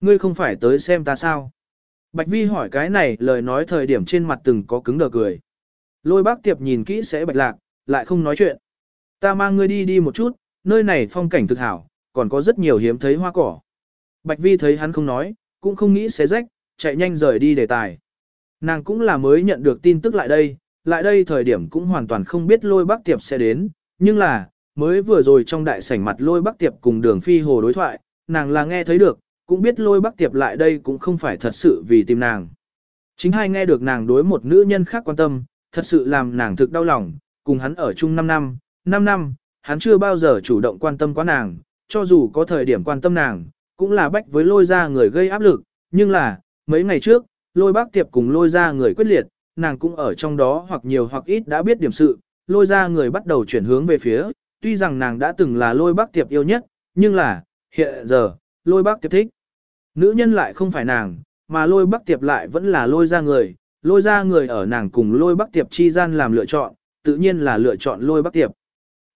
Ngươi không phải tới xem ta sao? Bạch vi hỏi cái này lời nói thời điểm trên mặt từng có cứng đờ cười. Lôi bác tiệp nhìn kỹ sẽ bạch lạc, lại không nói chuyện. Ta mang ngươi đi đi một chút, nơi này phong cảnh thực hảo, còn có rất nhiều hiếm thấy hoa cỏ. Bạch vi thấy hắn không nói, cũng không nghĩ xé rách, chạy nhanh rời đi đề tài. Nàng cũng là mới nhận được tin tức lại đây, lại đây thời điểm cũng hoàn toàn không biết lôi bác tiệp sẽ đến, nhưng là, mới vừa rồi trong đại sảnh mặt lôi bác tiệp cùng đường phi hồ đối thoại, nàng là nghe thấy được, cũng biết lôi bác tiệp lại đây cũng không phải thật sự vì tìm nàng. Chính hai nghe được nàng đối một nữ nhân khác quan tâm, thật sự làm nàng thực đau lòng, cùng hắn ở chung 5 năm, 5 năm, hắn chưa bao giờ chủ động quan tâm quá nàng, cho dù có thời điểm quan tâm nàng, cũng là bách với lôi ra người gây áp lực, nhưng là, mấy ngày trước, lôi bác tiệp cùng lôi ra người quyết liệt, nàng cũng ở trong đó hoặc nhiều hoặc ít đã biết điểm sự, lôi ra người bắt đầu chuyển hướng về phía, tuy rằng nàng đã từng là lôi bác tiệp yêu nhất, nhưng là, hiện giờ, lôi bác tiệp thích. Nữ nhân lại không phải nàng, mà lôi bác tiệp lại vẫn là lôi ra người, lôi ra người ở nàng cùng lôi bác tiệp chi gian làm lựa chọn, tự nhiên là lựa chọn lôi bác tiệp.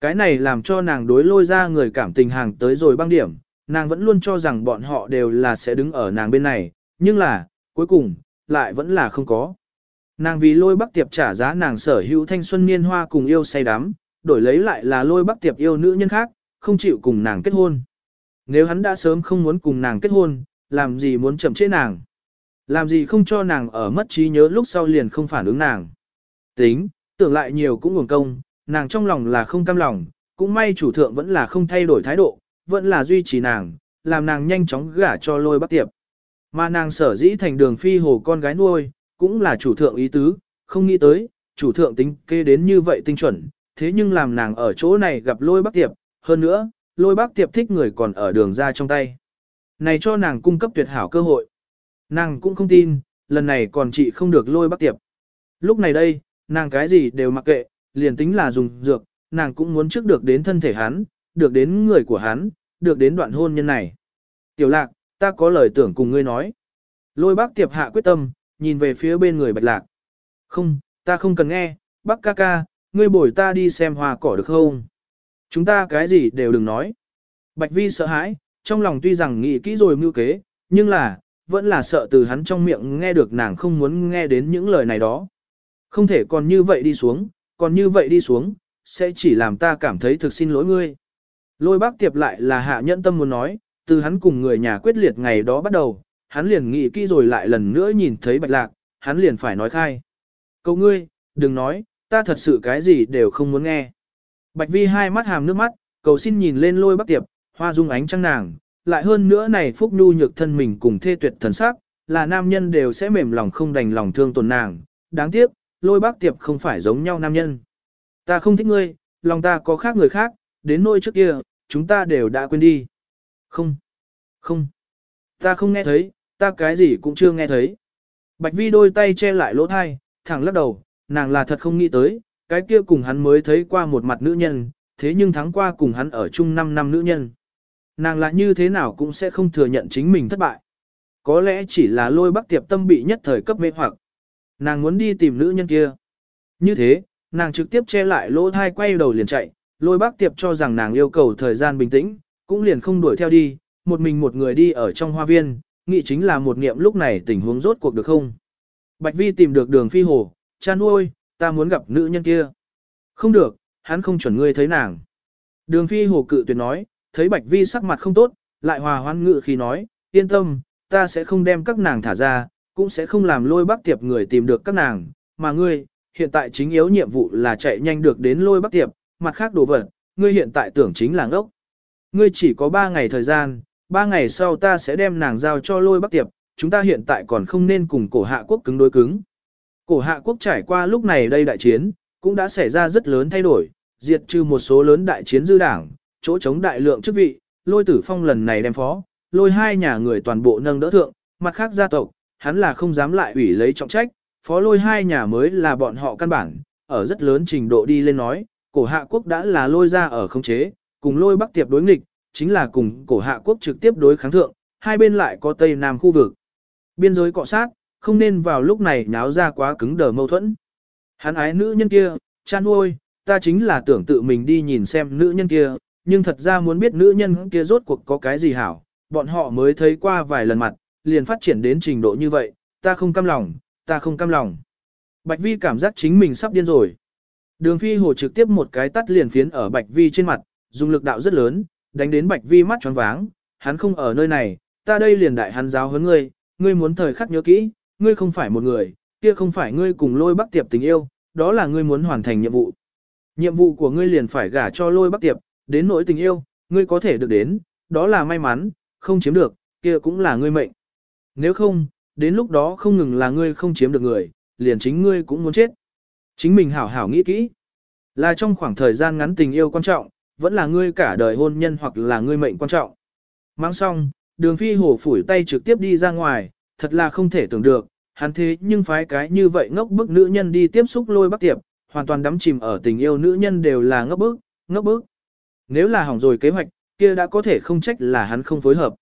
Cái này làm cho nàng đối lôi ra người cảm tình hàng tới rồi băng điểm, nàng vẫn luôn cho rằng bọn họ đều là sẽ đứng ở nàng bên này, nhưng là, cuối cùng, lại vẫn là không có. Nàng vì lôi bắc tiệp trả giá nàng sở hữu thanh xuân niên hoa cùng yêu say đắm, đổi lấy lại là lôi bắc tiệp yêu nữ nhân khác, không chịu cùng nàng kết hôn. Nếu hắn đã sớm không muốn cùng nàng kết hôn, làm gì muốn chậm chế nàng. Làm gì không cho nàng ở mất trí nhớ lúc sau liền không phản ứng nàng. Tính, tưởng lại nhiều cũng nguồn công, nàng trong lòng là không cam lòng, cũng may chủ thượng vẫn là không thay đổi thái độ, vẫn là duy trì nàng, làm nàng nhanh chóng gả cho lôi bắc tiệp. Mà nàng sở dĩ thành đường phi hồ con gái nuôi, cũng là chủ thượng ý tứ, không nghĩ tới, chủ thượng tính kê đến như vậy tinh chuẩn, thế nhưng làm nàng ở chỗ này gặp lôi bác tiệp, hơn nữa, lôi bác tiệp thích người còn ở đường ra trong tay. Này cho nàng cung cấp tuyệt hảo cơ hội. Nàng cũng không tin, lần này còn chị không được lôi bác tiệp. Lúc này đây, nàng cái gì đều mặc kệ, liền tính là dùng dược, nàng cũng muốn trước được đến thân thể hắn, được đến người của hắn, được đến đoạn hôn nhân này. Tiểu lạc, ta có lời tưởng cùng ngươi nói. Lôi bác tiệp hạ quyết tâm, nhìn về phía bên người bạch lạc. Không, ta không cần nghe, bác ca ca, ngươi bồi ta đi xem hoa cỏ được không? Chúng ta cái gì đều đừng nói. Bạch vi sợ hãi, trong lòng tuy rằng nghĩ kỹ rồi mưu kế, nhưng là, vẫn là sợ từ hắn trong miệng nghe được nàng không muốn nghe đến những lời này đó. Không thể còn như vậy đi xuống, còn như vậy đi xuống, sẽ chỉ làm ta cảm thấy thực xin lỗi ngươi. Lôi bác tiệp lại là hạ nhẫn tâm muốn nói, từ hắn cùng người nhà quyết liệt ngày đó bắt đầu, hắn liền nghĩ kỹ rồi lại lần nữa nhìn thấy bạch lạc, hắn liền phải nói khai. Cậu ngươi, đừng nói, ta thật sự cái gì đều không muốn nghe. Bạch vi hai mắt hàm nước mắt, cầu xin nhìn lên lôi bác tiệp, hoa dung ánh trăng nàng, lại hơn nữa này phúc nhu nhược thân mình cùng thê tuyệt thần sắc, là nam nhân đều sẽ mềm lòng không đành lòng thương tổn nàng. Đáng tiếc, lôi bác tiệp không phải giống nhau nam nhân. Ta không thích ngươi, lòng ta có khác người khác, đến nỗi trước kia, chúng ta đều đã quên đi. Không, không, ta không nghe thấy, ta cái gì cũng chưa nghe thấy. Bạch vi đôi tay che lại lỗ thai, thẳng lắc đầu, nàng là thật không nghĩ tới, cái kia cùng hắn mới thấy qua một mặt nữ nhân, thế nhưng tháng qua cùng hắn ở chung 5 năm nữ nhân. Nàng là như thế nào cũng sẽ không thừa nhận chính mình thất bại. Có lẽ chỉ là lôi bắc tiệp tâm bị nhất thời cấp mê hoặc. Nàng muốn đi tìm nữ nhân kia. Như thế, nàng trực tiếp che lại lỗ thai quay đầu liền chạy, lôi bắc tiệp cho rằng nàng yêu cầu thời gian bình tĩnh, cũng liền không đuổi theo đi, một mình một người đi ở trong hoa viên, nghĩ chính là một niệm lúc này tình huống rốt cuộc được không. Bạch Vi tìm được đường phi hồ, cha nuôi, ta muốn gặp nữ nhân kia. Không được, hắn không chuẩn ngươi thấy nàng. Đường phi hồ cự tuyệt nói, thấy Bạch Vi sắc mặt không tốt, lại hòa hoan ngự khi nói, yên tâm, ta sẽ không đem các nàng thả ra, cũng sẽ không làm lôi bắc tiệp người tìm được các nàng, mà ngươi, hiện tại chính yếu nhiệm vụ là chạy nhanh được đến lôi bắc tiệp, mặt khác đồ vật, ngươi hiện tại tưởng chính là ngốc. Ngươi chỉ có 3 ngày thời gian, Ba ngày sau ta sẽ đem nàng giao cho lôi bắc tiệp, chúng ta hiện tại còn không nên cùng cổ hạ quốc cứng đối cứng. Cổ hạ quốc trải qua lúc này đây đại chiến, cũng đã xảy ra rất lớn thay đổi, diệt trừ một số lớn đại chiến dư đảng, chỗ chống đại lượng chức vị, lôi tử phong lần này đem phó, lôi hai nhà người toàn bộ nâng đỡ thượng, mặt khác gia tộc, hắn là không dám lại ủy lấy trọng trách, phó lôi hai nhà mới là bọn họ căn bản, ở rất lớn trình độ đi lên nói, cổ hạ quốc đã là lôi ra ở không chế, cùng lôi bắc tiệp đối nghịch, chính là cùng cổ hạ quốc trực tiếp đối kháng thượng, hai bên lại có tây nam khu vực. Biên giới cọ sát, không nên vào lúc này náo ra quá cứng đờ mâu thuẫn. Hắn ái nữ nhân kia, chan nuôi, ta chính là tưởng tự mình đi nhìn xem nữ nhân kia, nhưng thật ra muốn biết nữ nhân kia rốt cuộc có cái gì hảo, bọn họ mới thấy qua vài lần mặt, liền phát triển đến trình độ như vậy, ta không cam lòng, ta không cam lòng. Bạch Vi cảm giác chính mình sắp điên rồi. Đường Phi Hồ trực tiếp một cái tắt liền phiến ở Bạch Vi trên mặt, dùng lực đạo rất lớn, đánh đến Bạch Vi mắt tròn váng, hắn không ở nơi này, ta đây liền đại hắn giáo huấn ngươi, ngươi muốn thời khắc nhớ kỹ, ngươi không phải một người, kia không phải ngươi cùng lôi bắc tiệp tình yêu, đó là ngươi muốn hoàn thành nhiệm vụ. Nhiệm vụ của ngươi liền phải gả cho lôi bắc tiệp, đến nỗi tình yêu, ngươi có thể được đến, đó là may mắn, không chiếm được, kia cũng là ngươi mệnh. Nếu không, đến lúc đó không ngừng là ngươi không chiếm được người, liền chính ngươi cũng muốn chết. Chính mình hảo hảo nghĩ kỹ. Là trong khoảng thời gian ngắn tình yêu quan trọng, vẫn là ngươi cả đời hôn nhân hoặc là ngươi mệnh quan trọng. Mang xong, đường phi hổ phủi tay trực tiếp đi ra ngoài, thật là không thể tưởng được, hắn thế nhưng phái cái như vậy ngốc bức nữ nhân đi tiếp xúc lôi bắc tiệp, hoàn toàn đắm chìm ở tình yêu nữ nhân đều là ngốc bức, ngốc bức. Nếu là hỏng rồi kế hoạch, kia đã có thể không trách là hắn không phối hợp.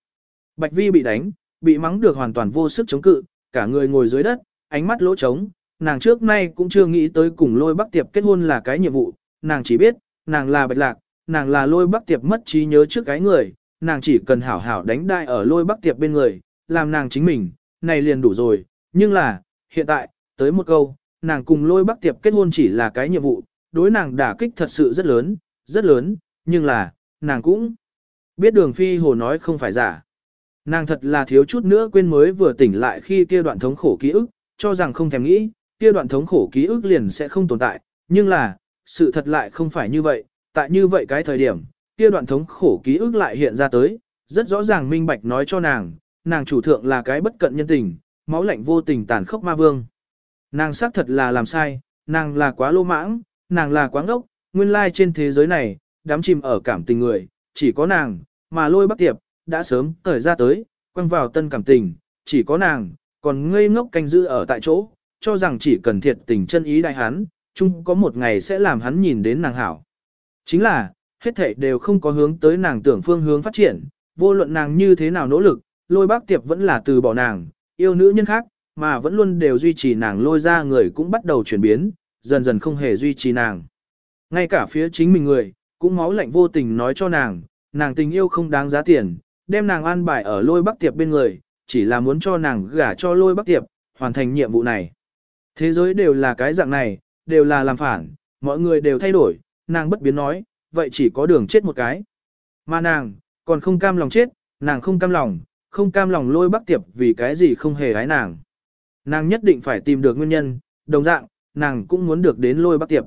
Bạch Vi bị đánh, bị mắng được hoàn toàn vô sức chống cự, cả người ngồi dưới đất, ánh mắt lỗ trống, nàng trước nay cũng chưa nghĩ tới cùng lôi bắc tiệp kết hôn là cái nhiệm vụ, nàng chỉ biết, nàng là bạch lạc, nàng là lôi bắc tiệp mất trí nhớ trước cái người, nàng chỉ cần hảo hảo đánh đai ở lôi bắc tiệp bên người, làm nàng chính mình, này liền đủ rồi, nhưng là, hiện tại, tới một câu, nàng cùng lôi bắc tiệp kết hôn chỉ là cái nhiệm vụ, đối nàng đả kích thật sự rất lớn, rất lớn, nhưng là, nàng cũng biết đường phi hồ nói không phải giả. Nàng thật là thiếu chút nữa quên mới vừa tỉnh lại khi kia đoạn thống khổ ký ức, cho rằng không thèm nghĩ, kia đoạn thống khổ ký ức liền sẽ không tồn tại, nhưng là, sự thật lại không phải như vậy, tại như vậy cái thời điểm, kia đoạn thống khổ ký ức lại hiện ra tới, rất rõ ràng minh bạch nói cho nàng, nàng chủ thượng là cái bất cận nhân tình, máu lạnh vô tình tàn khốc ma vương. Nàng xác thật là làm sai, nàng là quá lô mãng, nàng là quá ngốc, nguyên lai trên thế giới này, đám chìm ở cảm tình người, chỉ có nàng, mà lôi bắc tiệp, đã sớm thời ra tới, quăng vào tân cảm tình, chỉ có nàng, còn ngây ngốc canh giữ ở tại chỗ, cho rằng chỉ cần thiệt tình chân ý đại hắn, chung có một ngày sẽ làm hắn nhìn đến nàng hảo. Chính là, hết thảy đều không có hướng tới nàng tưởng phương hướng phát triển, vô luận nàng như thế nào nỗ lực, lôi bác tiệp vẫn là từ bỏ nàng, yêu nữ nhân khác, mà vẫn luôn đều duy trì nàng lôi ra người cũng bắt đầu chuyển biến, dần dần không hề duy trì nàng. Ngay cả phía chính mình người, cũng máu lạnh vô tình nói cho nàng, nàng tình yêu không đáng giá tiền, đem nàng an bài ở lôi bắc tiệp bên người, chỉ là muốn cho nàng gả cho lôi bắc tiệp, hoàn thành nhiệm vụ này. Thế giới đều là cái dạng này, đều là làm phản, mọi người đều thay đổi, nàng bất biến nói, vậy chỉ có đường chết một cái. Mà nàng, còn không cam lòng chết, nàng không cam lòng, không cam lòng lôi bắc tiệp vì cái gì không hề hái nàng. Nàng nhất định phải tìm được nguyên nhân, đồng dạng, nàng cũng muốn được đến lôi bắc tiệp.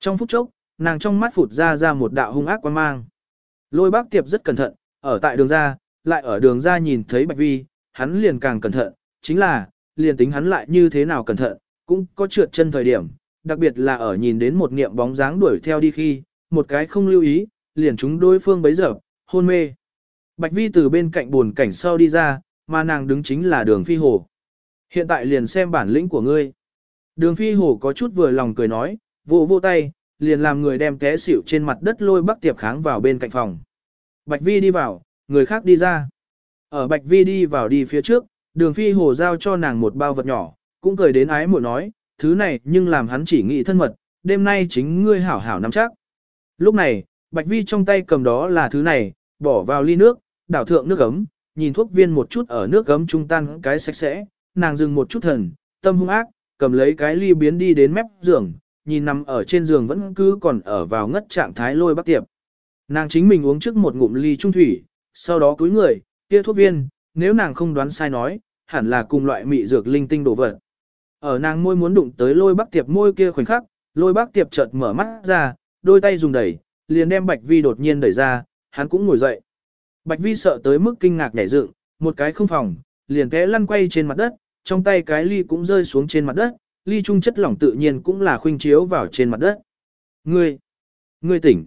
Trong phút chốc, nàng trong mắt phụt ra ra một đạo hung ác quan mang. Lôi bắc tiệp rất cẩn thận, ở tại đường ra, lại ở đường ra nhìn thấy bạch vi, hắn liền càng cẩn thận, chính là, liền tính hắn lại như thế nào cẩn thận, cũng có trượt chân thời điểm, đặc biệt là ở nhìn đến một niệm bóng dáng đuổi theo đi khi, một cái không lưu ý, liền chúng đối phương bấy giờ, hôn mê. Bạch Vi từ bên cạnh buồn cảnh sau đi ra, mà nàng đứng chính là đường phi hồ. Hiện tại liền xem bản lĩnh của ngươi. Đường phi hồ có chút vừa lòng cười nói, vỗ vỗ tay, liền làm người đem té xỉu trên mặt đất lôi bắc tiệp kháng vào bên cạnh phòng. Bạch Vi đi vào, người khác đi ra. Ở Bạch Vi đi vào đi phía trước, đường phi hồ giao cho nàng một bao vật nhỏ, cũng cười đến ái muội nói, thứ này nhưng làm hắn chỉ nghĩ thân mật, đêm nay chính ngươi hảo hảo nắm chắc. Lúc này, Bạch Vi trong tay cầm đó là thứ này, bỏ vào ly nước, đảo thượng nước ấm, nhìn thuốc viên một chút ở nước ấm trung tan cái sạch sẽ, nàng dừng một chút thần, tâm hung ác, cầm lấy cái ly biến đi đến mép giường, nhìn nằm ở trên giường vẫn cứ còn ở vào ngất trạng thái lôi bắc tiệp. Nàng chính mình uống trước một ngụm ly trung thủy, sau đó cúi người, kia thuốc viên, nếu nàng không đoán sai nói, hẳn là cùng loại mị dược linh tinh đồ vật. Ở nàng môi muốn đụng tới lôi bắc tiệp môi kia khoảnh khắc, lôi bắc tiệp chợt mở mắt ra, đôi tay dùng đẩy, liền đem Bạch Vi đột nhiên đẩy ra, hắn cũng ngồi dậy. Bạch Vi sợ tới mức kinh ngạc nhảy dựng, một cái không phòng, liền té lăn quay trên mặt đất, trong tay cái ly cũng rơi xuống trên mặt đất, ly trung chất lỏng tự nhiên cũng là khuynh chiếu vào trên mặt đất. Ngươi, ngươi tỉnh.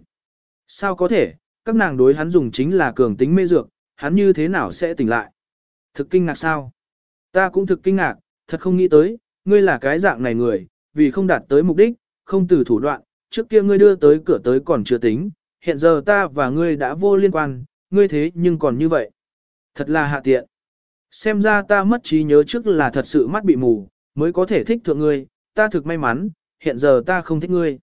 Sao có thể, các nàng đối hắn dùng chính là cường tính mê dược, hắn như thế nào sẽ tỉnh lại? Thực kinh ngạc sao? Ta cũng thực kinh ngạc, thật không nghĩ tới, ngươi là cái dạng này người, vì không đạt tới mục đích, không từ thủ đoạn, trước kia ngươi đưa tới cửa tới còn chưa tính, hiện giờ ta và ngươi đã vô liên quan, ngươi thế nhưng còn như vậy. Thật là hạ tiện. Xem ra ta mất trí nhớ trước là thật sự mắt bị mù, mới có thể thích thượng ngươi, ta thực may mắn, hiện giờ ta không thích ngươi.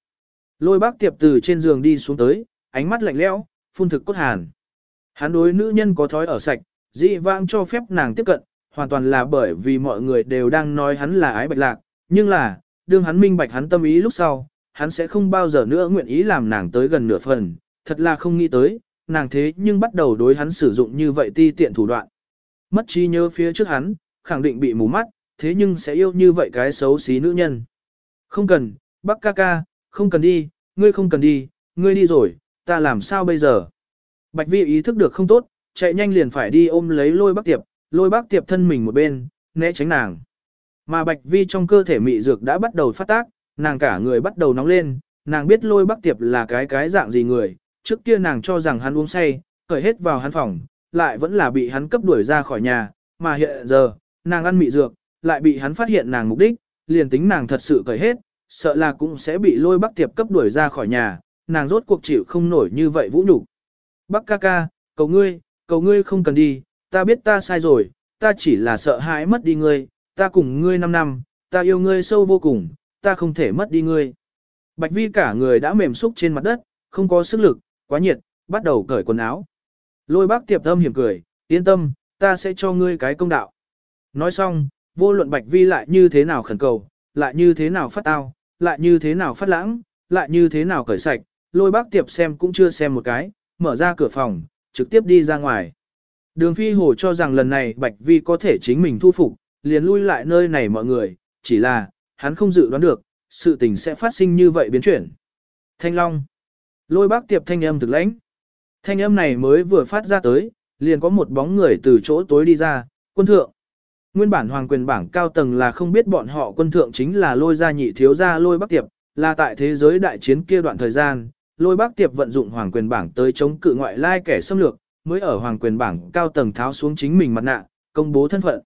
Lôi bác tiệp từ trên giường đi xuống tới, ánh mắt lạnh lẽo, phun thực cốt hàn. Hắn đối nữ nhân có thói ở sạch, dị vãng cho phép nàng tiếp cận, hoàn toàn là bởi vì mọi người đều đang nói hắn là ái bạch lạc, nhưng là, đương hắn minh bạch hắn tâm ý lúc sau, hắn sẽ không bao giờ nữa nguyện ý làm nàng tới gần nửa phần, thật là không nghĩ tới, nàng thế nhưng bắt đầu đối hắn sử dụng như vậy ti tiện thủ đoạn. Mất trí nhớ phía trước hắn, khẳng định bị mù mắt, thế nhưng sẽ yêu như vậy cái xấu xí nữ nhân. Không cần, bác ca ca, không cần đi, ngươi không cần đi, ngươi đi rồi, ta làm sao bây giờ? Bạch vi ý thức được không tốt, chạy nhanh liền phải đi ôm lấy lôi bác tiệp, lôi bác tiệp thân mình một bên, né tránh nàng. Mà bạch vi trong cơ thể mị dược đã bắt đầu phát tác, nàng cả người bắt đầu nóng lên, nàng biết lôi bác tiệp là cái cái dạng gì người, trước kia nàng cho rằng hắn uống say, khởi hết vào hắn phòng, lại vẫn là bị hắn cấp đuổi ra khỏi nhà, mà hiện giờ, nàng ăn mị dược, lại bị hắn phát hiện nàng mục đích, liền tính nàng thật sự cởi hết, sợ là cũng sẽ bị lôi bác tiệp cấp đuổi ra khỏi nhà, nàng rốt cuộc chịu không nổi như vậy vũ nhục. Bác ca ca, cầu ngươi, cầu ngươi không cần đi, ta biết ta sai rồi, ta chỉ là sợ hãi mất đi ngươi, ta cùng ngươi 5 năm, ta yêu ngươi sâu vô cùng, ta không thể mất đi ngươi. Bạch vi cả người đã mềm xúc trên mặt đất, không có sức lực, quá nhiệt, bắt đầu cởi quần áo. Lôi bác tiệp tâm hiểm cười, yên tâm, ta sẽ cho ngươi cái công đạo. Nói xong, vô luận bạch vi lại như thế nào khẩn cầu, lại như thế nào phát tao, lại như thế nào phát lãng, lại như thế nào cởi sạch, lôi bác tiệp xem cũng chưa xem một cái, mở ra cửa phòng, trực tiếp đi ra ngoài. Đường phi hồ cho rằng lần này Bạch Vi có thể chính mình thu phục, liền lui lại nơi này mọi người, chỉ là, hắn không dự đoán được, sự tình sẽ phát sinh như vậy biến chuyển. Thanh Long. Lôi bác tiệp thanh âm thực lãnh. Thanh âm này mới vừa phát ra tới, liền có một bóng người từ chỗ tối đi ra, quân thượng. Nguyên bản hoàng quyền bảng cao tầng là không biết bọn họ quân thượng chính là lôi gia nhị thiếu gia lôi bác tiệp, là tại thế giới đại chiến kia đoạn thời gian, lôi bác tiệp vận dụng hoàng quyền bảng tới chống cự ngoại lai kẻ xâm lược, mới ở hoàng quyền bảng cao tầng tháo xuống chính mình mặt nạ, công bố thân phận.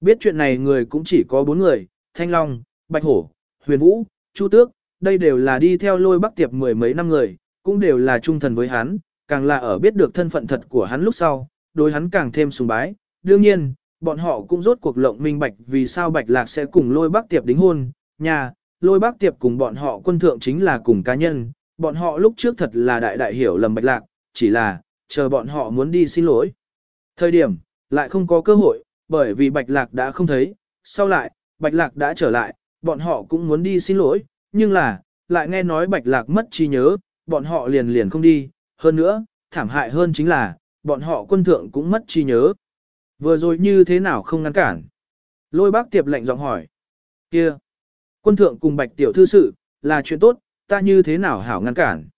Biết chuyện này người cũng chỉ có bốn người, Thanh Long, Bạch Hổ, Huyền Vũ, Chu Tước, đây đều là đi theo lôi Bắc tiệp mười mấy năm người, cũng đều là trung thần với hắn, càng là ở biết được thân phận thật của hắn lúc sau, đối hắn càng thêm sùng bái. Đương nhiên, bọn họ cũng rốt cuộc lộng minh bạch vì sao Bạch Lạc sẽ cùng lôi Bắc tiệp đính hôn, nhà, lôi Bắc tiệp cùng bọn họ quân thượng chính là cùng cá nhân, bọn họ lúc trước thật là đại đại hiểu lầm Bạch Lạc, chỉ là, chờ bọn họ muốn đi xin lỗi. Thời điểm, lại không có cơ hội, bởi vì Bạch Lạc đã không thấy, sau lại, Bạch Lạc đã trở lại, bọn họ cũng muốn đi xin lỗi, nhưng là, lại nghe nói Bạch Lạc mất trí nhớ, bọn họ liền liền không đi, hơn nữa, thảm hại hơn chính là, bọn họ quân thượng cũng mất trí nhớ. Vừa rồi như thế nào không ngăn cản? Lôi bác tiệp lệnh giọng hỏi. kia quân thượng cùng Bạch Tiểu Thư sự, là chuyện tốt, ta như thế nào hảo ngăn cản?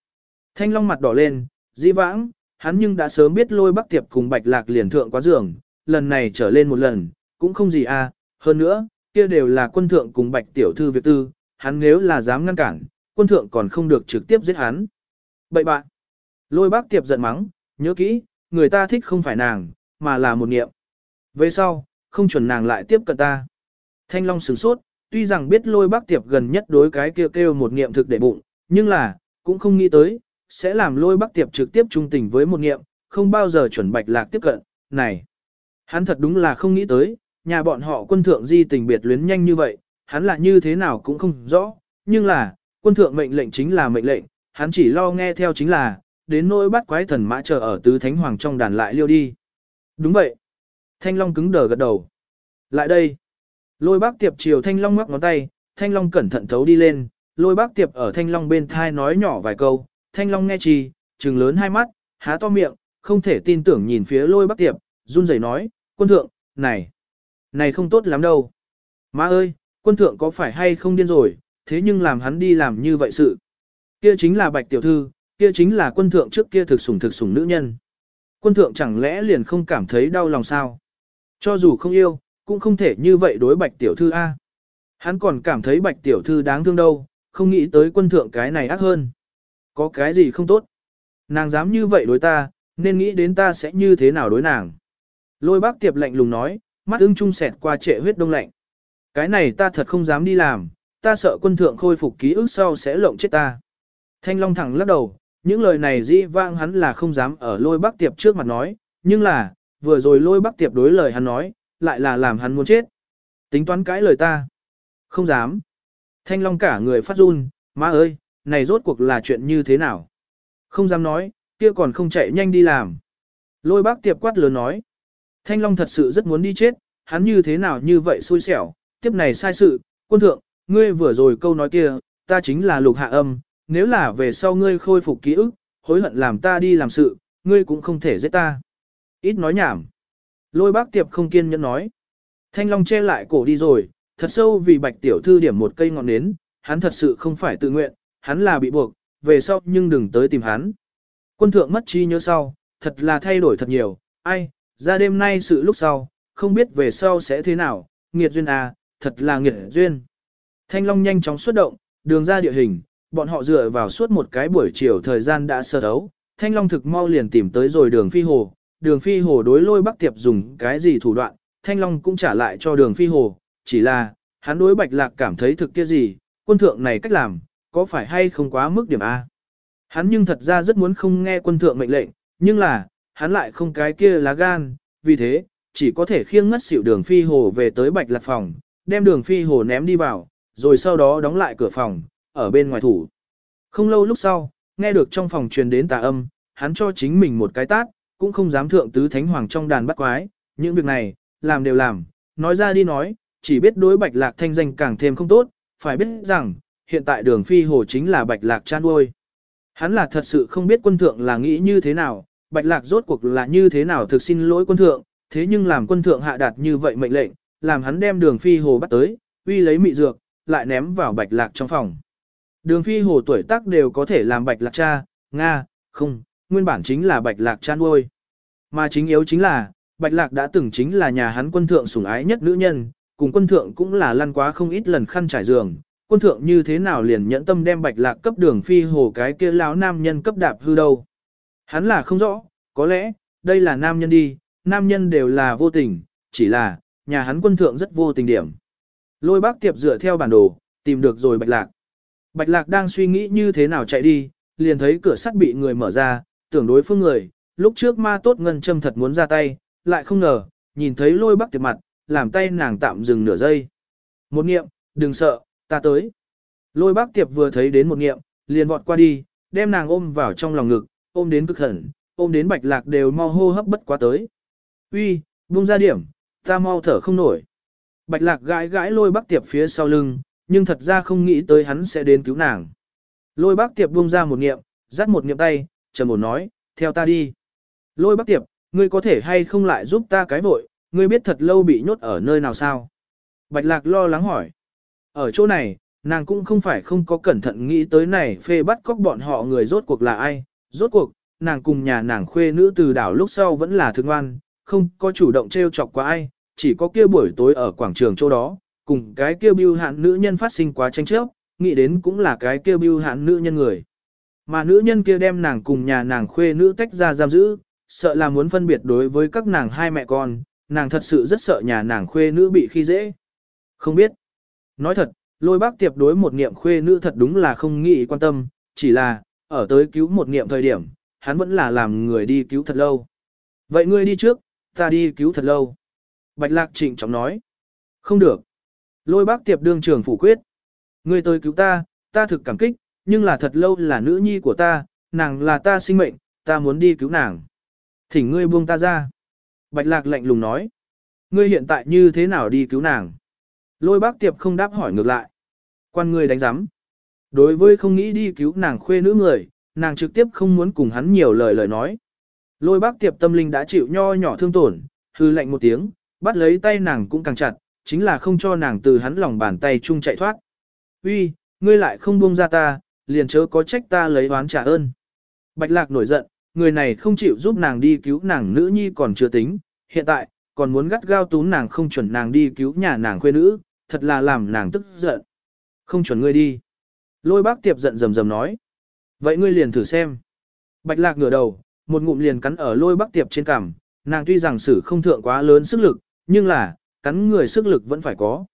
Thanh Long mặt đỏ lên, dĩ vãng, hắn nhưng đã sớm biết lôi bắc tiệp cùng Bạch Lạc liền thượng quá giường, lần này trở lên một lần, cũng không gì à, hơn nữa, kia đều là quân thượng cùng Bạch Tiểu Thư việc tư, hắn nếu là dám ngăn cản, quân thượng còn không được trực tiếp giết hắn. Bậy bạn, lôi bác tiệp giận mắng, nhớ kỹ, người ta thích không phải nàng, mà là một nghiệm. Về sau, không chuẩn nàng lại tiếp cận ta. Thanh Long sửng sốt, tuy rằng biết lôi bác tiệp gần nhất đối cái kêu kêu một nghiệm thực để bụng, nhưng là, cũng không nghĩ tới, sẽ làm lôi bác tiệp trực tiếp trung tình với một nghiệm, không bao giờ chuẩn bạch lạc tiếp cận, này. Hắn thật đúng là không nghĩ tới, nhà bọn họ quân thượng di tình biệt luyến nhanh như vậy, hắn là như thế nào cũng không rõ, nhưng là, quân thượng mệnh lệnh chính là mệnh lệnh, hắn chỉ lo nghe theo chính là, đến nỗi bắt quái thần mã chờ ở tứ thánh hoàng trong đàn lại liêu đi. Đúng vậy. Thanh Long cứng đờ gật đầu. Lại đây. Lôi bác tiệp chiều Thanh Long ngoắc ngón tay, Thanh Long cẩn thận thấu đi lên, lôi bác tiệp ở Thanh Long bên thai nói nhỏ vài câu, Thanh Long nghe chi, trừng lớn hai mắt, há to miệng, không thể tin tưởng nhìn phía lôi bắc tiệp, run rẩy nói, quân thượng, này, này không tốt lắm đâu. Má ơi, quân thượng có phải hay không điên rồi, thế nhưng làm hắn đi làm như vậy sự. Kia chính là bạch tiểu thư, kia chính là quân thượng trước kia thực sủng thực sủng nữ nhân. Quân thượng chẳng lẽ liền không cảm thấy đau lòng sao? Cho dù không yêu, cũng không thể như vậy đối bạch tiểu thư A. Hắn còn cảm thấy bạch tiểu thư đáng thương đâu, không nghĩ tới quân thượng cái này ác hơn. Có cái gì không tốt? Nàng dám như vậy đối ta, nên nghĩ đến ta sẽ như thế nào đối nàng. Lôi bác tiệp lạnh lùng nói, mắt ưng trung sẹt qua trệ huyết đông lạnh. Cái này ta thật không dám đi làm, ta sợ quân thượng khôi phục ký ức sau sẽ lộng chết ta. Thanh Long thẳng lắc đầu, những lời này dĩ vang hắn là không dám ở lôi bác tiệp trước mặt nói, nhưng là, vừa rồi lôi bác tiệp đối lời hắn nói, lại là làm hắn muốn chết. Tính toán cãi lời ta. Không dám. Thanh Long cả người phát run, má ơi, này rốt cuộc là chuyện như thế nào? Không dám nói, kia còn không chạy nhanh đi làm. Lôi bác tiệp quát lớn nói. Thanh Long thật sự rất muốn đi chết, hắn như thế nào như vậy xui xẻo, tiếp này sai sự, quân thượng, ngươi vừa rồi câu nói kia, ta chính là lục hạ âm, nếu là về sau ngươi khôi phục ký ức, hối hận làm ta đi làm sự, ngươi cũng không thể giết ta. Ít nói nhảm. Lôi bác tiệp không kiên nhẫn nói. Thanh Long che lại cổ đi rồi, thật sâu vì bạch tiểu thư điểm một cây ngọn nến, hắn thật sự không phải tự nguyện, hắn là bị buộc, về sau nhưng đừng tới tìm hắn. Quân thượng mất chi nhớ sau, thật là thay đổi thật nhiều, ai, ra đêm nay sự lúc sau, không biết về sau sẽ thế nào, nghiệt duyên à, thật là nghiệt duyên. Thanh Long nhanh chóng xuất động, đường ra địa hình, bọn họ dựa vào suốt một cái buổi chiều thời gian đã sơ đấu. Thanh Long thực mau liền tìm tới rồi đường phi hồ, đường phi hồ đối lôi bắc tiệp dùng cái gì thủ đoạn, Thanh Long cũng trả lại cho đường phi hồ, chỉ là, hắn đối bạch lạc cảm thấy thực kia gì, quân thượng này cách làm, có phải hay không quá mức điểm A. Hắn nhưng thật ra rất muốn không nghe quân thượng mệnh lệnh, nhưng là, hắn lại không cái kia lá gan, vì thế, chỉ có thể khiêng ngất xỉu đường phi hồ về tới bạch lạc phòng, đem đường phi hồ ném đi vào, rồi sau đó đóng lại cửa phòng, ở bên ngoài thủ. Không lâu lúc sau, nghe được trong phòng truyền đến tà âm, hắn cho chính mình một cái tát, cũng không dám thượng tứ thánh hoàng trong đàn bắt quái, những việc này, làm đều làm, nói ra đi nói, chỉ biết đối bạch lạc thanh danh càng thêm không tốt, phải biết rằng, hiện tại đường phi hồ chính là bạch lạc chan uôi. Hắn là thật sự không biết quân thượng là nghĩ như thế nào, bạch lạc rốt cuộc là như thế nào thực xin lỗi quân thượng, thế nhưng làm quân thượng hạ đạt như vậy mệnh lệnh, làm hắn đem đường phi hồ bắt tới, uy lấy mị dược, lại ném vào bạch lạc trong phòng. Đường phi hồ tuổi tác đều có thể làm bạch lạc cha, Nga, không, nguyên bản chính là bạch lạc cha nuôi. Mà chính yếu chính là, bạch lạc đã từng chính là nhà hắn quân thượng sủng ái nhất nữ nhân, cùng quân thượng cũng là lăn quá không ít lần khăn trải giường. Quân thượng như thế nào liền nhẫn tâm đem bạch lạc cấp đường phi hồ cái kia lão nam nhân cấp đạp hư đâu. Hắn là không rõ, có lẽ, đây là nam nhân đi, nam nhân đều là vô tình, chỉ là, nhà hắn quân thượng rất vô tình điểm. Lôi bác tiệp dựa theo bản đồ, tìm được rồi bạch lạc. Bạch lạc đang suy nghĩ như thế nào chạy đi, liền thấy cửa sắt bị người mở ra, tưởng đối phương người, lúc trước ma tốt ngân châm thật muốn ra tay, lại không ngờ, nhìn thấy lôi bác tiệp mặt, làm tay nàng tạm dừng nửa giây. Một nghiệm, đừng sợ, ta tới. Lôi bác tiệp vừa thấy đến một nghiệm, liền vọt qua đi, đem nàng ôm vào trong lòng ngực, ôm đến cực hẳn, ôm đến bạch lạc đều mau hô hấp bất quá tới. Uy, buông ra điểm, ta mau thở không nổi. Bạch lạc gãi gãi lôi bác tiệp phía sau lưng, nhưng thật ra không nghĩ tới hắn sẽ đến cứu nàng. Lôi bác tiệp buông ra một nghiệm, dắt một nghiệm tay, trầm ổn nói, theo ta đi. Lôi bác tiệp, ngươi có thể hay không lại giúp ta cái vội, ngươi biết thật lâu bị nhốt ở nơi nào sao? Bạch lạc lo lắng hỏi. Ở chỗ này, nàng cũng không phải không có cẩn thận nghĩ tới này phê bắt cóc bọn họ người rốt cuộc là ai. Rốt cuộc, nàng cùng nhà nàng khuê nữ từ đảo lúc sau vẫn là thương ngoan, không có chủ động trêu chọc qua ai, chỉ có kia buổi tối ở quảng trường chỗ đó, cùng cái kia bưu hạn nữ nhân phát sinh quá tranh chấp, nghĩ đến cũng là cái kia bưu hạn nữ nhân người. Mà nữ nhân kia đem nàng cùng nhà nàng khuê nữ tách ra giam giữ, sợ là muốn phân biệt đối với các nàng hai mẹ con, nàng thật sự rất sợ nhà nàng khuê nữ bị khi dễ. Không biết. Nói thật, lôi bác tiệp đối một niệm khuê nữ thật đúng là không nghĩ quan tâm, chỉ là, ở tới cứu một niệm thời điểm, hắn vẫn là làm người đi cứu thật lâu. Vậy ngươi đi trước, ta đi cứu thật lâu. Bạch lạc trịnh trọng nói. Không được. Lôi bác tiệp đương trường phủ quyết. Ngươi tới cứu ta, ta thực cảm kích, nhưng là thật lâu là nữ nhi của ta, nàng là ta sinh mệnh, ta muốn đi cứu nàng. Thỉnh ngươi buông ta ra. Bạch lạc lạnh lùng nói. Ngươi hiện tại như thế nào đi cứu nàng? Lôi bác tiệp không đáp hỏi ngược lại. Quan ngươi đánh giám. Đối với không nghĩ đi cứu nàng khuê nữ người, nàng trực tiếp không muốn cùng hắn nhiều lời lời nói. Lôi bác tiệp tâm linh đã chịu nho nhỏ thương tổn, hư lạnh một tiếng, bắt lấy tay nàng cũng càng chặt, chính là không cho nàng từ hắn lòng bàn tay chung chạy thoát. Uy, ngươi lại không buông ra ta, liền chớ có trách ta lấy oán trả ơn. Bạch lạc nổi giận, người này không chịu giúp nàng đi cứu nàng nữ nhi còn chưa tính, hiện tại, còn muốn gắt gao tún nàng không chuẩn nàng đi cứu nhà nàng khuê nữ, thật là làm nàng tức giận. Không chuẩn ngươi đi. Lôi bác tiệp giận rầm rầm nói. Vậy ngươi liền thử xem. Bạch lạc ngửa đầu, một ngụm liền cắn ở lôi bác tiệp trên cằm, nàng tuy rằng sử không thượng quá lớn sức lực, nhưng là, cắn người sức lực vẫn phải có.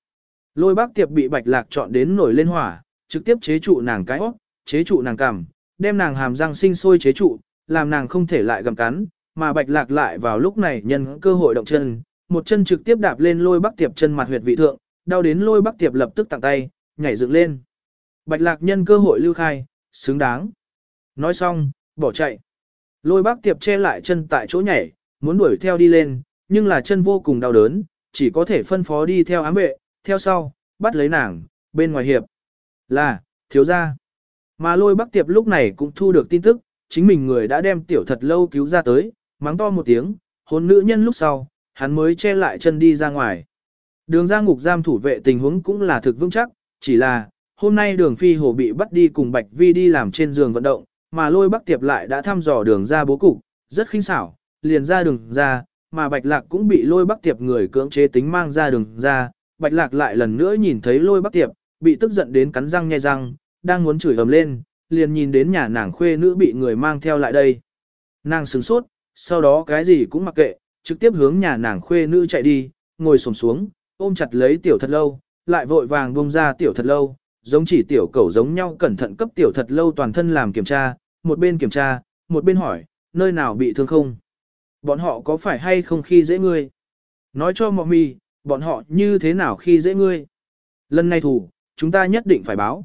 Lôi bác tiệp bị bạch lạc chọn đến nổi lên hỏa, trực tiếp chế trụ nàng cái óc, chế trụ nàng cằm, đem nàng hàm răng sinh sôi chế trụ, làm nàng không thể lại gầm cắn, mà bạch lạc lại vào lúc này nhân cơ hội động chân, một chân trực tiếp đạp lên lôi bác tiệp chân mặt huyệt vị thượng, đau đến lôi bác tiệp lập tức tặng tay, nhảy dựng lên. Bạch lạc nhân cơ hội lưu khai, xứng đáng. Nói xong, bỏ chạy. Lôi bác tiệp che lại chân tại chỗ nhảy, muốn đuổi theo đi lên, nhưng là chân vô cùng đau đớn, chỉ có thể phân phó đi theo ám vệ, theo sau, bắt lấy nàng, bên ngoài hiệp. Là, thiếu gia. Mà lôi bác tiệp lúc này cũng thu được tin tức, chính mình người đã đem tiểu thật lâu cứu ra tới, mắng to một tiếng, hôn nữ nhân lúc sau, hắn mới che lại chân đi ra ngoài. Đường ra ngục giam thủ vệ tình huống cũng là thực vững chắc, chỉ là, hôm nay đường phi hồ bị bắt đi cùng Bạch Vi đi làm trên giường vận động, mà lôi bắc tiệp lại đã thăm dò đường ra bố cục, rất khinh xảo, liền ra đường ra, mà Bạch Lạc cũng bị lôi bắc tiệp người cưỡng chế tính mang ra đường ra, Bạch Lạc lại lần nữa nhìn thấy lôi bắc tiệp, bị tức giận đến cắn răng nhai răng, đang muốn chửi ầm lên, liền nhìn đến nhà nàng khuê nữ bị người mang theo lại đây. Nàng sửng sốt, sau đó cái gì cũng mặc kệ, trực tiếp hướng nhà nàng khuê nữ chạy đi, ngồi xổm xuống, ôm chặt lấy tiểu thật lâu, lại vội vàng buông ra tiểu thật lâu, giống chỉ tiểu cẩu giống nhau cẩn thận cấp tiểu thật lâu toàn thân làm kiểm tra, một bên kiểm tra, một bên hỏi, nơi nào bị thương không? Bọn họ có phải hay không khi dễ ngươi? Nói cho mọ mì, bọn họ như thế nào khi dễ ngươi? Lần này thủ, chúng ta nhất định phải báo.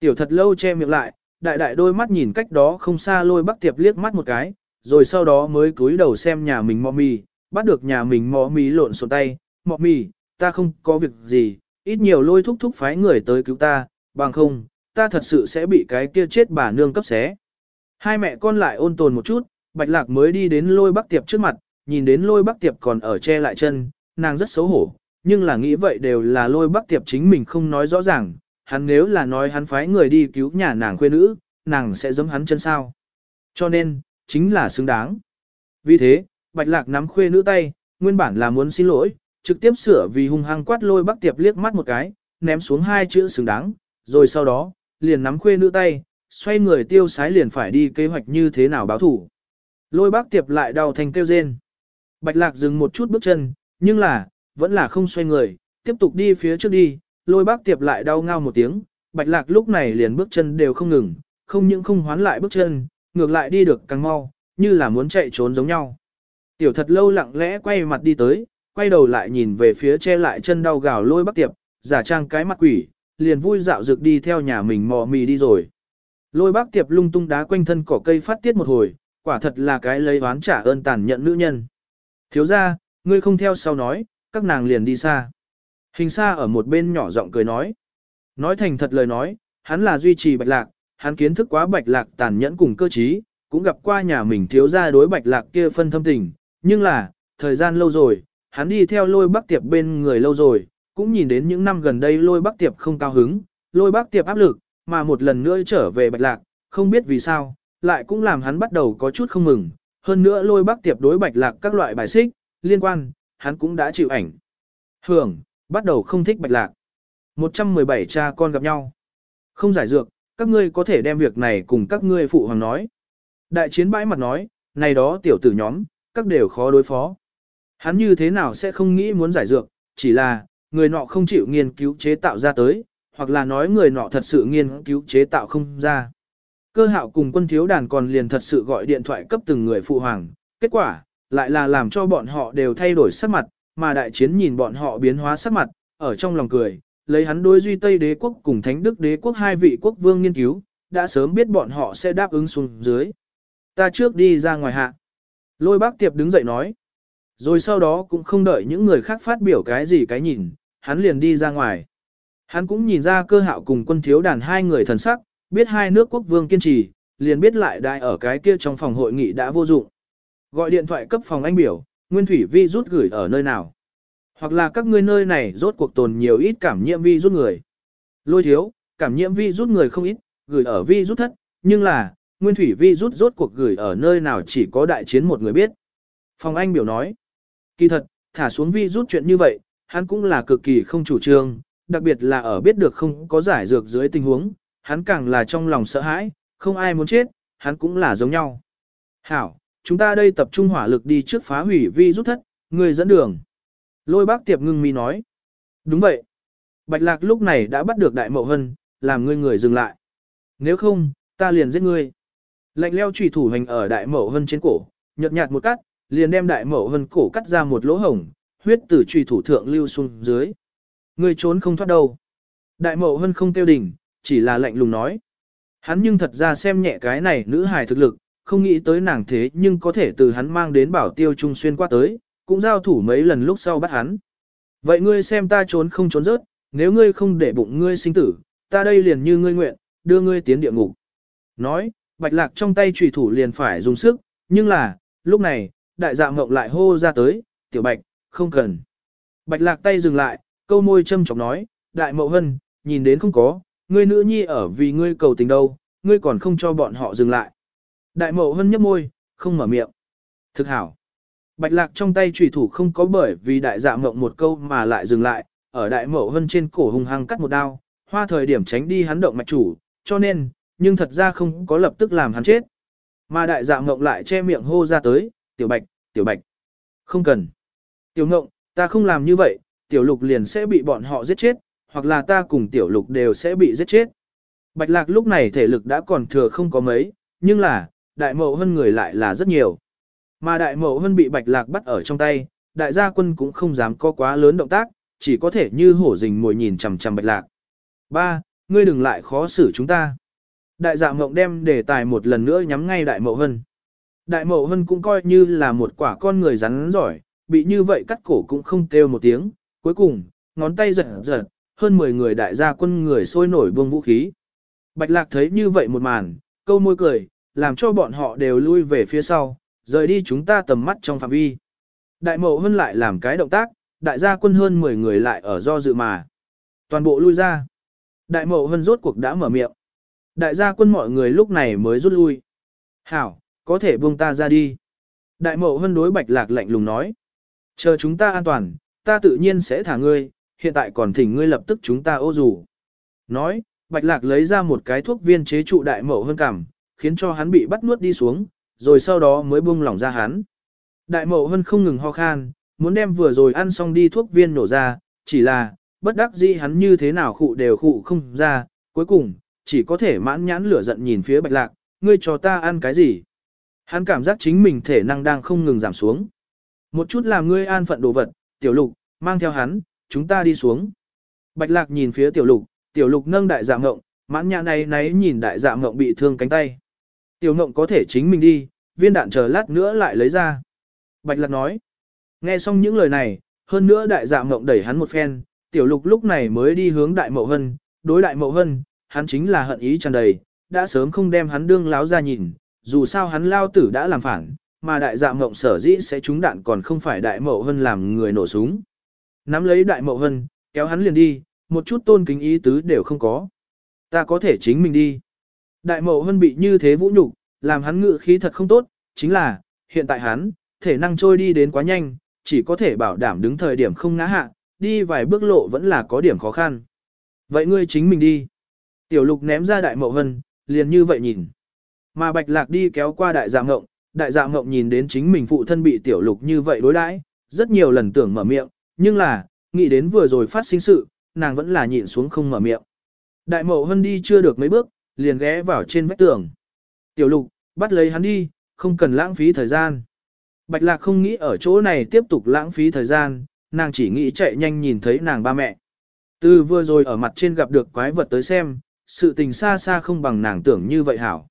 Tiểu thật lâu che miệng lại, đại đại đôi mắt nhìn cách đó không xa lôi bắc tiệp liếc mắt một cái, rồi sau đó mới cúi đầu xem nhà mình mọ mì, bắt được nhà mình mọ mì lộn xộn tay, mọ mì, ta không có việc gì, ít nhiều lôi thúc thúc phái người tới cứu ta, bằng không, ta thật sự sẽ bị cái kia chết bà nương cấp xé. Hai mẹ con lại ôn tồn một chút, bạch lạc mới đi đến lôi bắc tiệp trước mặt, nhìn đến lôi bắc tiệp còn ở che lại chân, nàng rất xấu hổ, nhưng là nghĩ vậy đều là lôi bắc tiệp chính mình không nói rõ ràng, hắn nếu là nói hắn phái người đi cứu nhà nàng khuê nữ, nàng sẽ giống hắn chân sao. Cho nên, chính là xứng đáng. Vì thế, bạch lạc nắm khuê nữ tay, nguyên bản là muốn xin lỗi, trực tiếp sửa vì hung hăng quát lôi bắc tiệp liếc mắt một cái, ném xuống hai chữ xứng đáng, rồi sau đó, liền nắm khuê nữ tay, xoay người tiêu sái liền phải đi kế hoạch như thế nào báo thủ. Lôi bác tiệp lại đau thành kêu rên. Bạch lạc dừng một chút bước chân, nhưng là, vẫn là không xoay người, tiếp tục đi phía trước đi, lôi bác tiệp lại đau ngao một tiếng, bạch lạc lúc này liền bước chân đều không ngừng, không những không hoán lại bước chân, ngược lại đi được càng mau, như là muốn chạy trốn giống nhau. Tiểu thật lâu lặng lẽ quay mặt đi tới, quay đầu lại nhìn về phía che lại chân đau gào lôi bắc tiệp, giả trang cái mặt quỷ, liền vui dạo dược đi theo nhà mình mò mì đi rồi. Lôi bác tiệp lung tung đá quanh thân cỏ cây phát tiết một hồi, quả thật là cái lấy oán trả ơn tàn nhận nữ nhân. Thiếu ra, ngươi không theo sau nói, các nàng liền đi xa. Hình xa ở một bên nhỏ giọng cười nói. Nói thành thật lời nói, hắn là duy trì bạch lạc, hắn kiến thức quá bạch lạc tàn nhẫn cùng cơ trí, cũng gặp qua nhà mình thiếu ra đối bạch lạc kia phân thâm tình, nhưng là, thời gian lâu rồi, hắn đi theo lôi bác tiệp bên người lâu rồi, cũng nhìn đến những năm gần đây lôi bác tiệp không cao hứng, lôi bác tiệp áp lực, mà một lần nữa trở về bạch lạc, không biết vì sao, lại cũng làm hắn bắt đầu có chút không mừng, hơn nữa lôi bác tiệp đối bạch lạc các loại bài xích, liên quan, hắn cũng đã chịu ảnh. Hưởng, bắt đầu không thích bạch lạc. 117 cha con gặp nhau. Không giải dược, các ngươi có thể đem việc này cùng các ngươi phụ hoàng nói. Đại chiến bãi mặt nói, này đó tiểu tử nhóm, các đều khó đối phó. Hắn như thế nào sẽ không nghĩ muốn giải dược, chỉ là, người nọ không chịu nghiên cứu chế tạo ra tới, hoặc là nói người nọ thật sự nghiên cứu chế tạo không ra. Cơ hạo cùng quân thiếu đàn còn liền thật sự gọi điện thoại cấp từng người phụ hoàng, kết quả, lại là làm cho bọn họ đều thay đổi sắc mặt, mà đại chiến nhìn bọn họ biến hóa sắc mặt, ở trong lòng cười, lấy hắn đối duy Tây đế quốc cùng Thánh Đức đế quốc hai vị quốc vương nghiên cứu, đã sớm biết bọn họ sẽ đáp ứng xuống dưới. Ta trước đi ra ngoài hạ. Lôi bác tiệp đứng dậy nói. Rồi sau đó cũng không đợi những người khác phát biểu cái gì cái nhìn, hắn liền đi ra ngoài. Hắn cũng nhìn ra cơ hạo cùng quân thiếu đàn hai người thần sắc, biết hai nước quốc vương kiên trì, liền biết lại đại ở cái kia trong phòng hội nghị đã vô dụng. Gọi điện thoại cấp phòng anh biểu, nguyên thủy vi rút gửi ở nơi nào. Hoặc là các ngươi nơi này rốt cuộc tồn nhiều ít cảm nhiễm vi rút người. Lôi thiếu, cảm nhiễm vi rút người không ít, gửi ở vi rút thất, nhưng là, nguyên thủy vi rút rốt cuộc gửi ở nơi nào chỉ có đại chiến một người biết. Phòng anh biểu nói, kỳ thật, thả xuống vi rút chuyện như vậy, hắn cũng là cực kỳ không chủ trương, đặc biệt là ở biết được không có giải dược dưới tình huống, hắn càng là trong lòng sợ hãi, không ai muốn chết, hắn cũng là giống nhau. Hảo, chúng ta đây tập trung hỏa lực đi trước phá hủy vi rút thất, người dẫn đường. Lôi bác tiệp ngưng mi nói. Đúng vậy. Bạch lạc lúc này đã bắt được đại mậu hân, làm ngươi người dừng lại. Nếu không, ta liền giết ngươi. Lạnh leo trùy thủ hành ở đại mậu hân trên cổ, nhợt nhạt một cắt, liền đem đại mậu hân cổ cắt ra một lỗ hổng, huyết từ trùy thủ thượng lưu xuống dưới. Ngươi trốn không thoát đâu. Đại mậu hân không tiêu đỉnh, chỉ là lạnh lùng nói. Hắn nhưng thật ra xem nhẹ cái này nữ hài thực lực, không nghĩ tới nàng thế nhưng có thể từ hắn mang đến bảo tiêu trung xuyên qua tới, cũng giao thủ mấy lần lúc sau bắt hắn. Vậy ngươi xem ta trốn không trốn rớt, nếu ngươi không để bụng ngươi sinh tử, ta đây liền như ngươi nguyện, đưa ngươi tiến địa ngục. Nói, bạch lạc trong tay trùy thủ liền phải dùng sức, nhưng là, lúc này, đại dạ mộng lại hô ra tới, tiểu bạch, không cần. Bạch lạc tay dừng lại, câu môi châm chọc nói, đại mậu hân, nhìn đến không có, ngươi nữ nhi ở vì ngươi cầu tình đâu, ngươi còn không cho bọn họ dừng lại. Đại mậu hân nhấp môi, không mở miệng. Thực hảo. Bạch lạc trong tay trùy thủ không có bởi vì đại dạ mộng một câu mà lại dừng lại, ở đại mậu hân trên cổ hung hăng cắt một đao, hoa thời điểm tránh đi hắn động mạch chủ, cho nên, nhưng thật ra không có lập tức làm hắn chết. Mà đại dạ mộng lại che miệng hô ra tới, tiểu bạch, tiểu bạch. Không cần. Tiểu ngộng, ta không làm như vậy, tiểu lục liền sẽ bị bọn họ giết chết, hoặc là ta cùng tiểu lục đều sẽ bị giết chết. Bạch lạc lúc này thể lực đã còn thừa không có mấy, nhưng là, đại mậu hơn người lại là rất nhiều. Mà đại mậu hơn bị bạch lạc bắt ở trong tay, đại gia quân cũng không dám có quá lớn động tác, chỉ có thể như hổ rình mồi nhìn chằm chằm bạch lạc. Ba, ngươi đừng lại khó xử chúng ta. Đại dạ mộng đem đề tài một lần nữa nhắm ngay đại mậu hân. Đại mậu hân cũng coi như là một quả con người rắn giỏi, bị như vậy cắt cổ cũng không kêu một tiếng, cuối cùng, ngón tay giật giật, hơn 10 người đại gia quân người sôi nổi buông vũ khí. Bạch lạc thấy như vậy một màn, câu môi cười, làm cho bọn họ đều lui về phía sau, rời đi chúng ta tầm mắt trong phạm vi. Đại mậu hân lại làm cái động tác, đại gia quân hơn 10 người lại ở do dự mà. Toàn bộ lui ra. Đại mậu hân rốt cuộc đã mở miệng. Đại gia quân mọi người lúc này mới rút lui. Hảo, có thể buông ta ra đi. Đại mậu hân đối bạch lạc lạnh lùng nói. Chờ chúng ta an toàn, ta tự nhiên sẽ thả ngươi, hiện tại còn thỉnh ngươi lập tức chúng ta ô dù. Nói, bạch lạc lấy ra một cái thuốc viên chế trụ đại mậu hân cảm, khiến cho hắn bị bắt nuốt đi xuống, rồi sau đó mới buông lỏng ra hắn. Đại mậu hân không ngừng ho khan, muốn đem vừa rồi ăn xong đi thuốc viên nổ ra, chỉ là, bất đắc dĩ hắn như thế nào khụ đều khụ không ra, cuối cùng, chỉ có thể mãn nhãn lửa giận nhìn phía bạch lạc, ngươi cho ta ăn cái gì. Hắn cảm giác chính mình thể năng đang không ngừng giảm xuống. Một chút làm ngươi an phận đồ vật, tiểu lục, mang theo hắn, chúng ta đi xuống. Bạch lạc nhìn phía tiểu lục, tiểu lục nâng đại dạ ngộng, mãn nhã này náy nhìn đại dạ ngộng bị thương cánh tay. Tiểu ngộng có thể chính mình đi, viên đạn chờ lát nữa lại lấy ra. Bạch lạc nói. Nghe xong những lời này, hơn nữa đại dạ ngộng đẩy hắn một phen, tiểu lục lúc này mới đi hướng đại mậu hân, đối đại mậu hân, hắn chính là hận ý tràn đầy, đã sớm không đem hắn đương láo ra nhìn, dù sao hắn lao tử đã làm phản, mà đại dạ mộng sở dĩ sẽ trúng đạn còn không phải đại mậu hân làm người nổ súng. Nắm lấy đại mậu hân, kéo hắn liền đi, một chút tôn kính ý tứ đều không có. Ta có thể chính mình đi. Đại mậu hân bị như thế vũ nhục, làm hắn ngự khí thật không tốt, chính là, hiện tại hắn, thể năng trôi đi đến quá nhanh, chỉ có thể bảo đảm đứng thời điểm không ngã hạ, đi vài bước lộ vẫn là có điểm khó khăn. Vậy ngươi chính mình đi. Tiểu lục ném ra đại mậu hân, liền như vậy nhìn. Mà bạch lạc đi kéo qua đại dạ ngộng, đại dạ ngộng nhìn đến chính mình phụ thân bị tiểu lục như vậy đối đãi, rất nhiều lần tưởng mở miệng, nhưng là, nghĩ đến vừa rồi phát sinh sự, nàng vẫn là nhịn xuống không mở miệng. Đại mậu hân đi chưa được mấy bước, liền ghé vào trên vách tường. Tiểu lục, bắt lấy hắn đi, không cần lãng phí thời gian. Bạch lạc không nghĩ ở chỗ này tiếp tục lãng phí thời gian, nàng chỉ nghĩ chạy nhanh nhìn thấy nàng ba mẹ. Từ vừa rồi ở mặt trên gặp được quái vật tới xem, sự tình xa xa không bằng nàng tưởng như vậy hảo.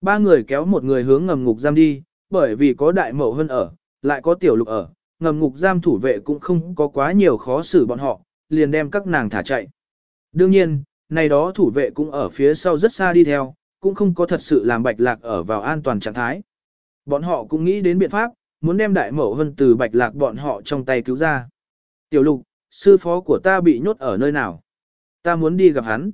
Ba người kéo một người hướng ngầm ngục giam đi, bởi vì có đại mậu hơn ở, lại có tiểu lục ở, ngầm ngục giam thủ vệ cũng không có quá nhiều khó xử bọn họ, liền đem các nàng thả chạy. Đương nhiên, này đó thủ vệ cũng ở phía sau rất xa đi theo, cũng không có thật sự làm bạch lạc ở vào an toàn trạng thái. Bọn họ cũng nghĩ đến biện pháp, muốn đem đại mẫu hơn từ bạch lạc bọn họ trong tay cứu ra. Tiểu lục, sư phó của ta bị nhốt ở nơi nào? Ta muốn đi gặp hắn.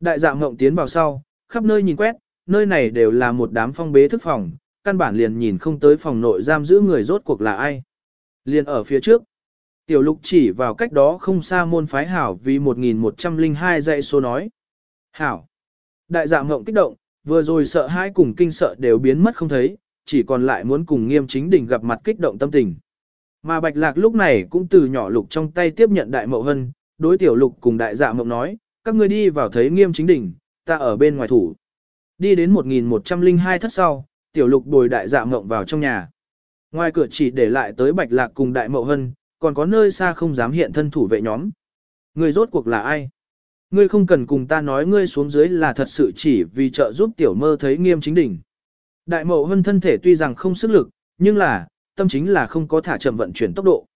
Đại dạ mộng tiến vào sau, khắp nơi nhìn quét, nơi này đều là một đám phong bế thức phòng, căn bản liền nhìn không tới phòng nội giam giữ người rốt cuộc là ai. Liền ở phía trước. Tiểu lục chỉ vào cách đó không xa môn phái hảo vì 1102 dạy số nói. Hảo. Đại dạ mộng kích động, vừa rồi sợ hãi cùng kinh sợ đều biến mất không thấy, chỉ còn lại muốn cùng nghiêm chính đỉnh gặp mặt kích động tâm tình. Mà bạch lạc lúc này cũng từ nhỏ lục trong tay tiếp nhận đại mậu hân, đối tiểu lục cùng đại dạ mộng nói, các ngươi đi vào thấy nghiêm chính đỉnh, ta ở bên ngoài thủ. Đi đến 1102 thất sau, tiểu lục bồi đại dạ mộng vào trong nhà. Ngoài cửa chỉ để lại tới bạch lạc cùng đại mậu hân, còn có nơi xa không dám hiện thân thủ vệ nhóm. Người rốt cuộc là ai? Ngươi không cần cùng ta nói ngươi xuống dưới là thật sự chỉ vì trợ giúp tiểu mơ thấy nghiêm chính đỉnh. Đại mậu hân thân thể tuy rằng không sức lực, nhưng là, tâm chính là không có thả chậm vận chuyển tốc độ.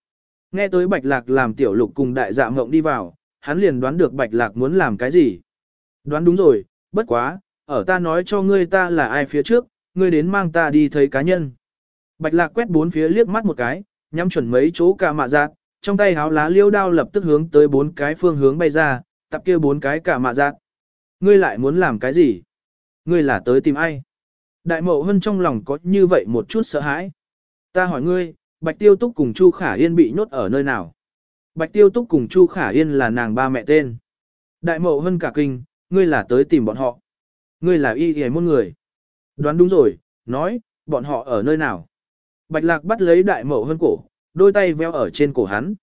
Nghe tới bạch lạc làm tiểu lục cùng đại dạ mộng đi vào, hắn liền đoán được bạch lạc muốn làm cái gì. Đoán đúng rồi, bất quá, ở ta nói cho ngươi ta là ai phía trước, ngươi đến mang ta đi thấy cá nhân. Bạch lạc quét bốn phía liếc mắt một cái, nhắm chuẩn mấy chỗ cả mạ giác, trong tay háo lá liêu đao lập tức hướng tới bốn cái phương hướng bay ra, tập kia bốn cái cả mạ giác. Ngươi lại muốn làm cái gì? Ngươi là tới tìm ai? Đại Mộ hân trong lòng có như vậy một chút sợ hãi. Ta hỏi ngươi, Bạch Tiêu Túc cùng Chu Khả Yên bị nhốt ở nơi nào? Bạch Tiêu Túc cùng Chu Khả Yên là nàng ba mẹ tên. Đại Mộ hân cả kinh, ngươi là tới tìm bọn họ. Ngươi là y y môn người. Đoán đúng rồi, nói, bọn họ ở nơi nào? Bạch Lạc bắt lấy đại mậu hân cổ, đôi tay veo ở trên cổ hắn.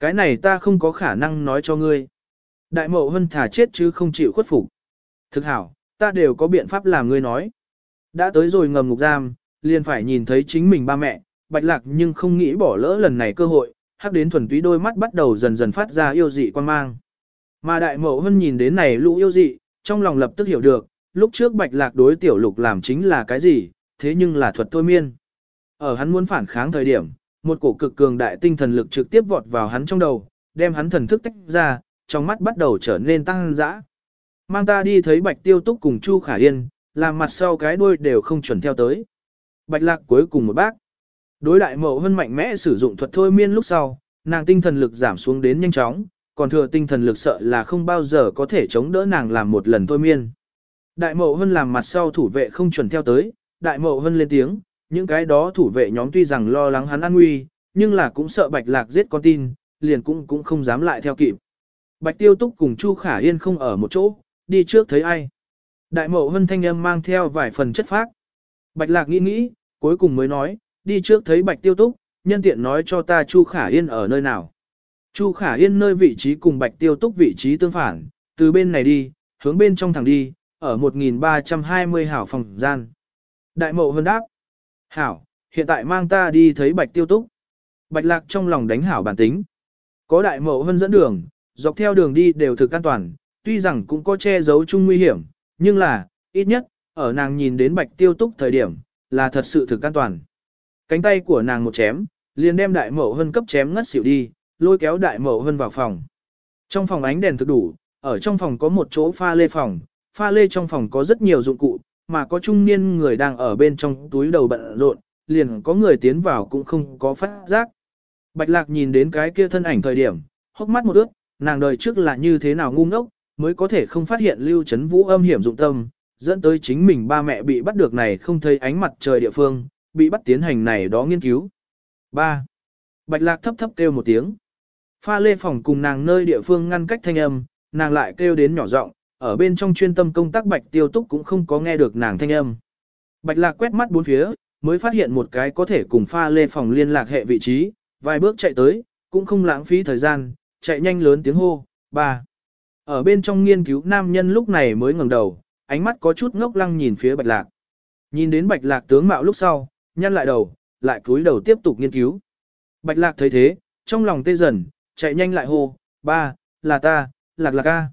Cái này ta không có khả năng nói cho ngươi. Đại mậu hân thả chết chứ không chịu khuất phục. Thực hảo, ta đều có biện pháp làm ngươi nói. Đã tới rồi ngầm ngục giam, liền phải nhìn thấy chính mình ba mẹ, bạch lạc nhưng không nghĩ bỏ lỡ lần này cơ hội, hắc đến thuần túy đôi mắt bắt đầu dần dần phát ra yêu dị quan mang. Mà đại mẫu hân nhìn đến này lũ yêu dị, trong lòng lập tức hiểu được, lúc trước bạch lạc đối tiểu lục làm chính là cái gì, thế nhưng là thuật thôi miên. Ở hắn muốn phản kháng thời điểm, một cổ cực cường đại tinh thần lực trực tiếp vọt vào hắn trong đầu, đem hắn thần thức tách ra, trong mắt bắt đầu trở nên tăng dã. Mang ta đi thấy bạch tiêu túc cùng Chu Khả Yên, làm mặt sau cái đuôi đều không chuẩn theo tới. Bạch lạc cuối cùng một bác. Đối đại mậu hơn mạnh mẽ sử dụng thuật thôi miên lúc sau, nàng tinh thần lực giảm xuống đến nhanh chóng, còn thừa tinh thần lực sợ là không bao giờ có thể chống đỡ nàng làm một lần thôi miên. Đại mậu hân làm mặt sau thủ vệ không chuẩn theo tới, đại mậu hân lên tiếng, những cái đó thủ vệ nhóm tuy rằng lo lắng hắn an nguy, nhưng là cũng sợ bạch lạc giết con tin, liền cũng cũng không dám lại theo kịp. Bạch tiêu túc cùng Chu Khả Yên không ở một chỗ, đi trước thấy ai. Đại mậu hân thanh âm mang theo vài phần chất phác. Bạch lạc nghĩ nghĩ, cuối cùng mới nói, đi trước thấy bạch tiêu túc, nhân tiện nói cho ta Chu Khả Yên ở nơi nào. Chu Khả Yên nơi vị trí cùng bạch tiêu túc vị trí tương phản, từ bên này đi, hướng bên trong thẳng đi, ở 1320 hảo phòng gian. Đại mậu hơn đáp. Hảo, hiện tại mang ta đi thấy bạch tiêu túc. Bạch lạc trong lòng đánh hảo bản tính. Có đại mậu hơn dẫn đường, dọc theo đường đi đều thực an toàn, tuy rằng cũng có che giấu chung nguy hiểm, nhưng là, ít nhất, ở nàng nhìn đến bạch tiêu túc thời điểm, là thật sự thực an toàn. Cánh tay của nàng một chém, liền đem đại mậu hơn cấp chém ngất xỉu đi, lôi kéo đại mậu hơn vào phòng. Trong phòng ánh đèn thực đủ, ở trong phòng có một chỗ pha lê phòng, pha lê trong phòng có rất nhiều dụng cụ, mà có trung niên người đang ở bên trong túi đầu bận rộn, liền có người tiến vào cũng không có phát giác. Bạch lạc nhìn đến cái kia thân ảnh thời điểm, hốc mắt một ướt, nàng đời trước là như thế nào ngu ngốc, mới có thể không phát hiện lưu chấn vũ âm hiểm dụng tâm, dẫn tới chính mình ba mẹ bị bắt được này không thấy ánh mặt trời địa phương, bị bắt tiến hành này đó nghiên cứu. 3. Bạch lạc thấp thấp kêu một tiếng. Pha lê phòng cùng nàng nơi địa phương ngăn cách thanh âm, nàng lại kêu đến nhỏ giọng, ở bên trong chuyên tâm công tác bạch tiêu túc cũng không có nghe được nàng thanh âm. Bạch lạc quét mắt bốn phía, mới phát hiện một cái có thể cùng pha lê phòng liên lạc hệ vị trí, vài bước chạy tới, cũng không lãng phí thời gian, chạy nhanh lớn tiếng hô, ba. Ở bên trong nghiên cứu nam nhân lúc này mới ngẩng đầu, ánh mắt có chút ngốc lăng nhìn phía bạch lạc. Nhìn đến bạch lạc tướng mạo lúc sau, nhăn lại đầu, lại cúi đầu tiếp tục nghiên cứu. Bạch lạc thấy thế, trong lòng tê dần, chạy nhanh lại hô, ba, là ta, lạc lạc ca.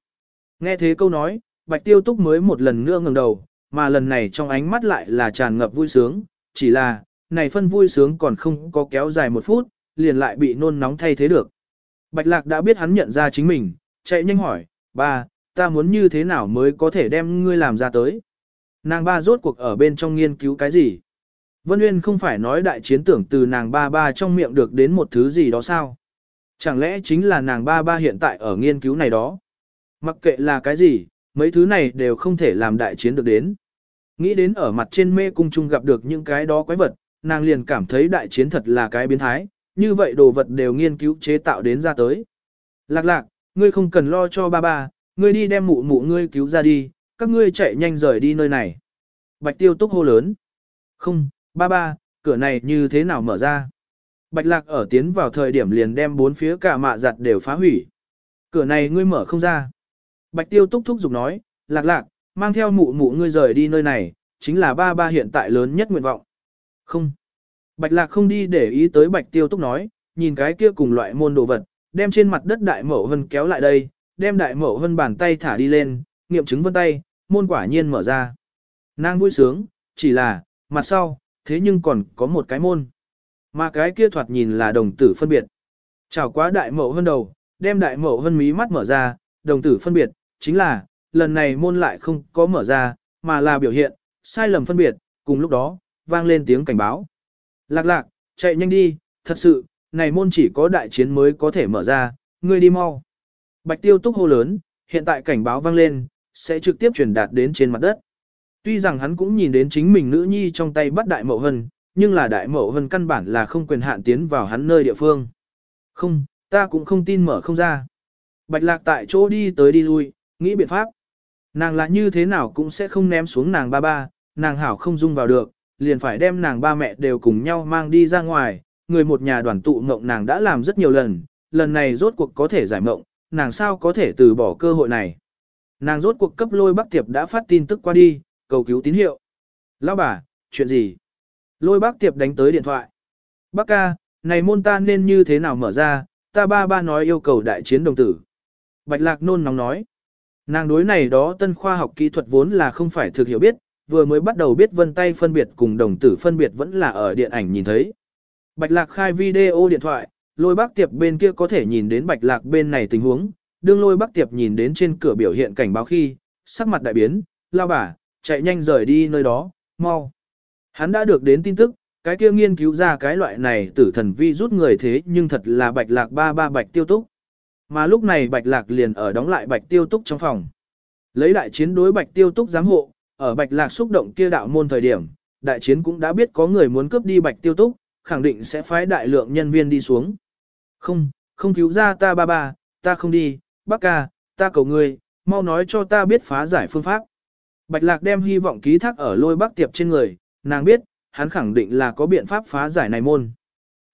Nghe thế câu nói, bạch tiêu túc mới một lần nữa ngẩng đầu, mà lần này trong ánh mắt lại là tràn ngập vui sướng, chỉ là, này phân vui sướng còn không có kéo dài một phút, liền lại bị nôn nóng thay thế được. Bạch lạc đã biết hắn nhận ra chính mình, chạy nhanh hỏi, ba, ta muốn như thế nào mới có thể đem ngươi làm ra tới. Nàng ba rốt cuộc ở bên trong nghiên cứu cái gì? Vân Uyên không phải nói đại chiến tưởng từ nàng ba ba trong miệng được đến một thứ gì đó sao? Chẳng lẽ chính là nàng ba ba hiện tại ở nghiên cứu này đó? Mặc kệ là cái gì, mấy thứ này đều không thể làm đại chiến được đến. Nghĩ đến ở mặt trên mê cung chung gặp được những cái đó quái vật, nàng liền cảm thấy đại chiến thật là cái biến thái, như vậy đồ vật đều nghiên cứu chế tạo đến ra tới. Lạc lạc, ngươi không cần lo cho ba ba, ngươi đi đem mụ mụ ngươi cứu ra đi, các ngươi chạy nhanh rời đi nơi này. Bạch tiêu túc hô lớn. Không, ba ba, cửa này như thế nào mở ra? Bạch lạc ở tiến vào thời điểm liền đem bốn phía cả mạ giặt đều phá hủy. Cửa này ngươi mở không ra. Bạch tiêu túc thúc giục nói, lạc lạc, mang theo mụ mụ ngươi rời đi nơi này, chính là ba ba hiện tại lớn nhất nguyện vọng. Không. Bạch lạc không đi để ý tới bạch tiêu túc nói, nhìn cái kia cùng loại môn đồ vật, đem trên mặt đất đại mẫu hân kéo lại đây, đem đại mẫu hân bàn tay thả đi lên, nghiệm chứng vân tay, môn quả nhiên mở ra. Nàng vui sướng, chỉ là, mặt sau, thế nhưng còn có một cái môn. Mà cái kia thoạt nhìn là đồng tử phân biệt. Chào quá đại mẫu hân đầu, đem đại mẫu hân mí mắt mở ra, đồng tử phân biệt, chính là, lần này môn lại không có mở ra, mà là biểu hiện, sai lầm phân biệt, cùng lúc đó, vang lên tiếng cảnh báo. Lạc lạc, chạy nhanh đi, thật sự, này môn chỉ có đại chiến mới có thể mở ra, ngươi đi mau. Bạch tiêu túc hô lớn, hiện tại cảnh báo vang lên, sẽ trực tiếp truyền đạt đến trên mặt đất. Tuy rằng hắn cũng nhìn đến chính mình nữ nhi trong tay bắt đại mậu hân, nhưng là đại mậu hân căn bản là không quyền hạn tiến vào hắn nơi địa phương. Không, ta cũng không tin mở không ra. Bạch lạc tại chỗ đi tới đi lui, nghĩ biện pháp. Nàng là như thế nào cũng sẽ không ném xuống nàng ba ba, nàng hảo không dung vào được, liền phải đem nàng ba mẹ đều cùng nhau mang đi ra ngoài, người một nhà đoàn tụ mộng nàng đã làm rất nhiều lần, lần này rốt cuộc có thể giải mộng, nàng sao có thể từ bỏ cơ hội này. Nàng rốt cuộc cấp lôi bác tiệp đã phát tin tức qua đi, cầu cứu tín hiệu. Lão bà, chuyện gì? Lôi bác tiệp đánh tới điện thoại. Bác ca, này môn ta nên như thế nào mở ra, ta ba ba nói yêu cầu đại chiến đồng tử. Bạch lạc nôn nóng nói. Nàng đối này đó tân khoa học kỹ thuật vốn là không phải thực hiểu biết, vừa mới bắt đầu biết vân tay phân biệt cùng đồng tử phân biệt vẫn là ở điện ảnh nhìn thấy. Bạch lạc khai video điện thoại, lôi bác tiệp bên kia có thể nhìn đến bạch lạc bên này tình huống, đương lôi bác tiệp nhìn đến trên cửa biểu hiện cảnh báo khi, sắc mặt đại biến, lao bà, chạy nhanh rời đi nơi đó, mau. Hắn đã được đến tin tức, cái kia nghiên cứu ra cái loại này tử thần vi rút người thế nhưng thật là bạch lạc ba ba bạch tiêu túc. Mà lúc này bạch lạc liền ở đóng lại bạch tiêu túc trong phòng. Lấy đại chiến đối bạch tiêu túc giám hộ, ở bạch lạc xúc động kia đạo môn thời điểm, đại chiến cũng đã biết có người muốn cướp đi bạch tiêu túc, khẳng định sẽ phái đại lượng nhân viên đi xuống. Không, không cứu ra ta ba ba, ta không đi, bác ca, ta cầu ngươi, mau nói cho ta biết phá giải phương pháp. Bạch lạc đem hy vọng ký thác ở lôi bác tiệp trên người, nàng biết, hắn khẳng định là có biện pháp phá giải này môn.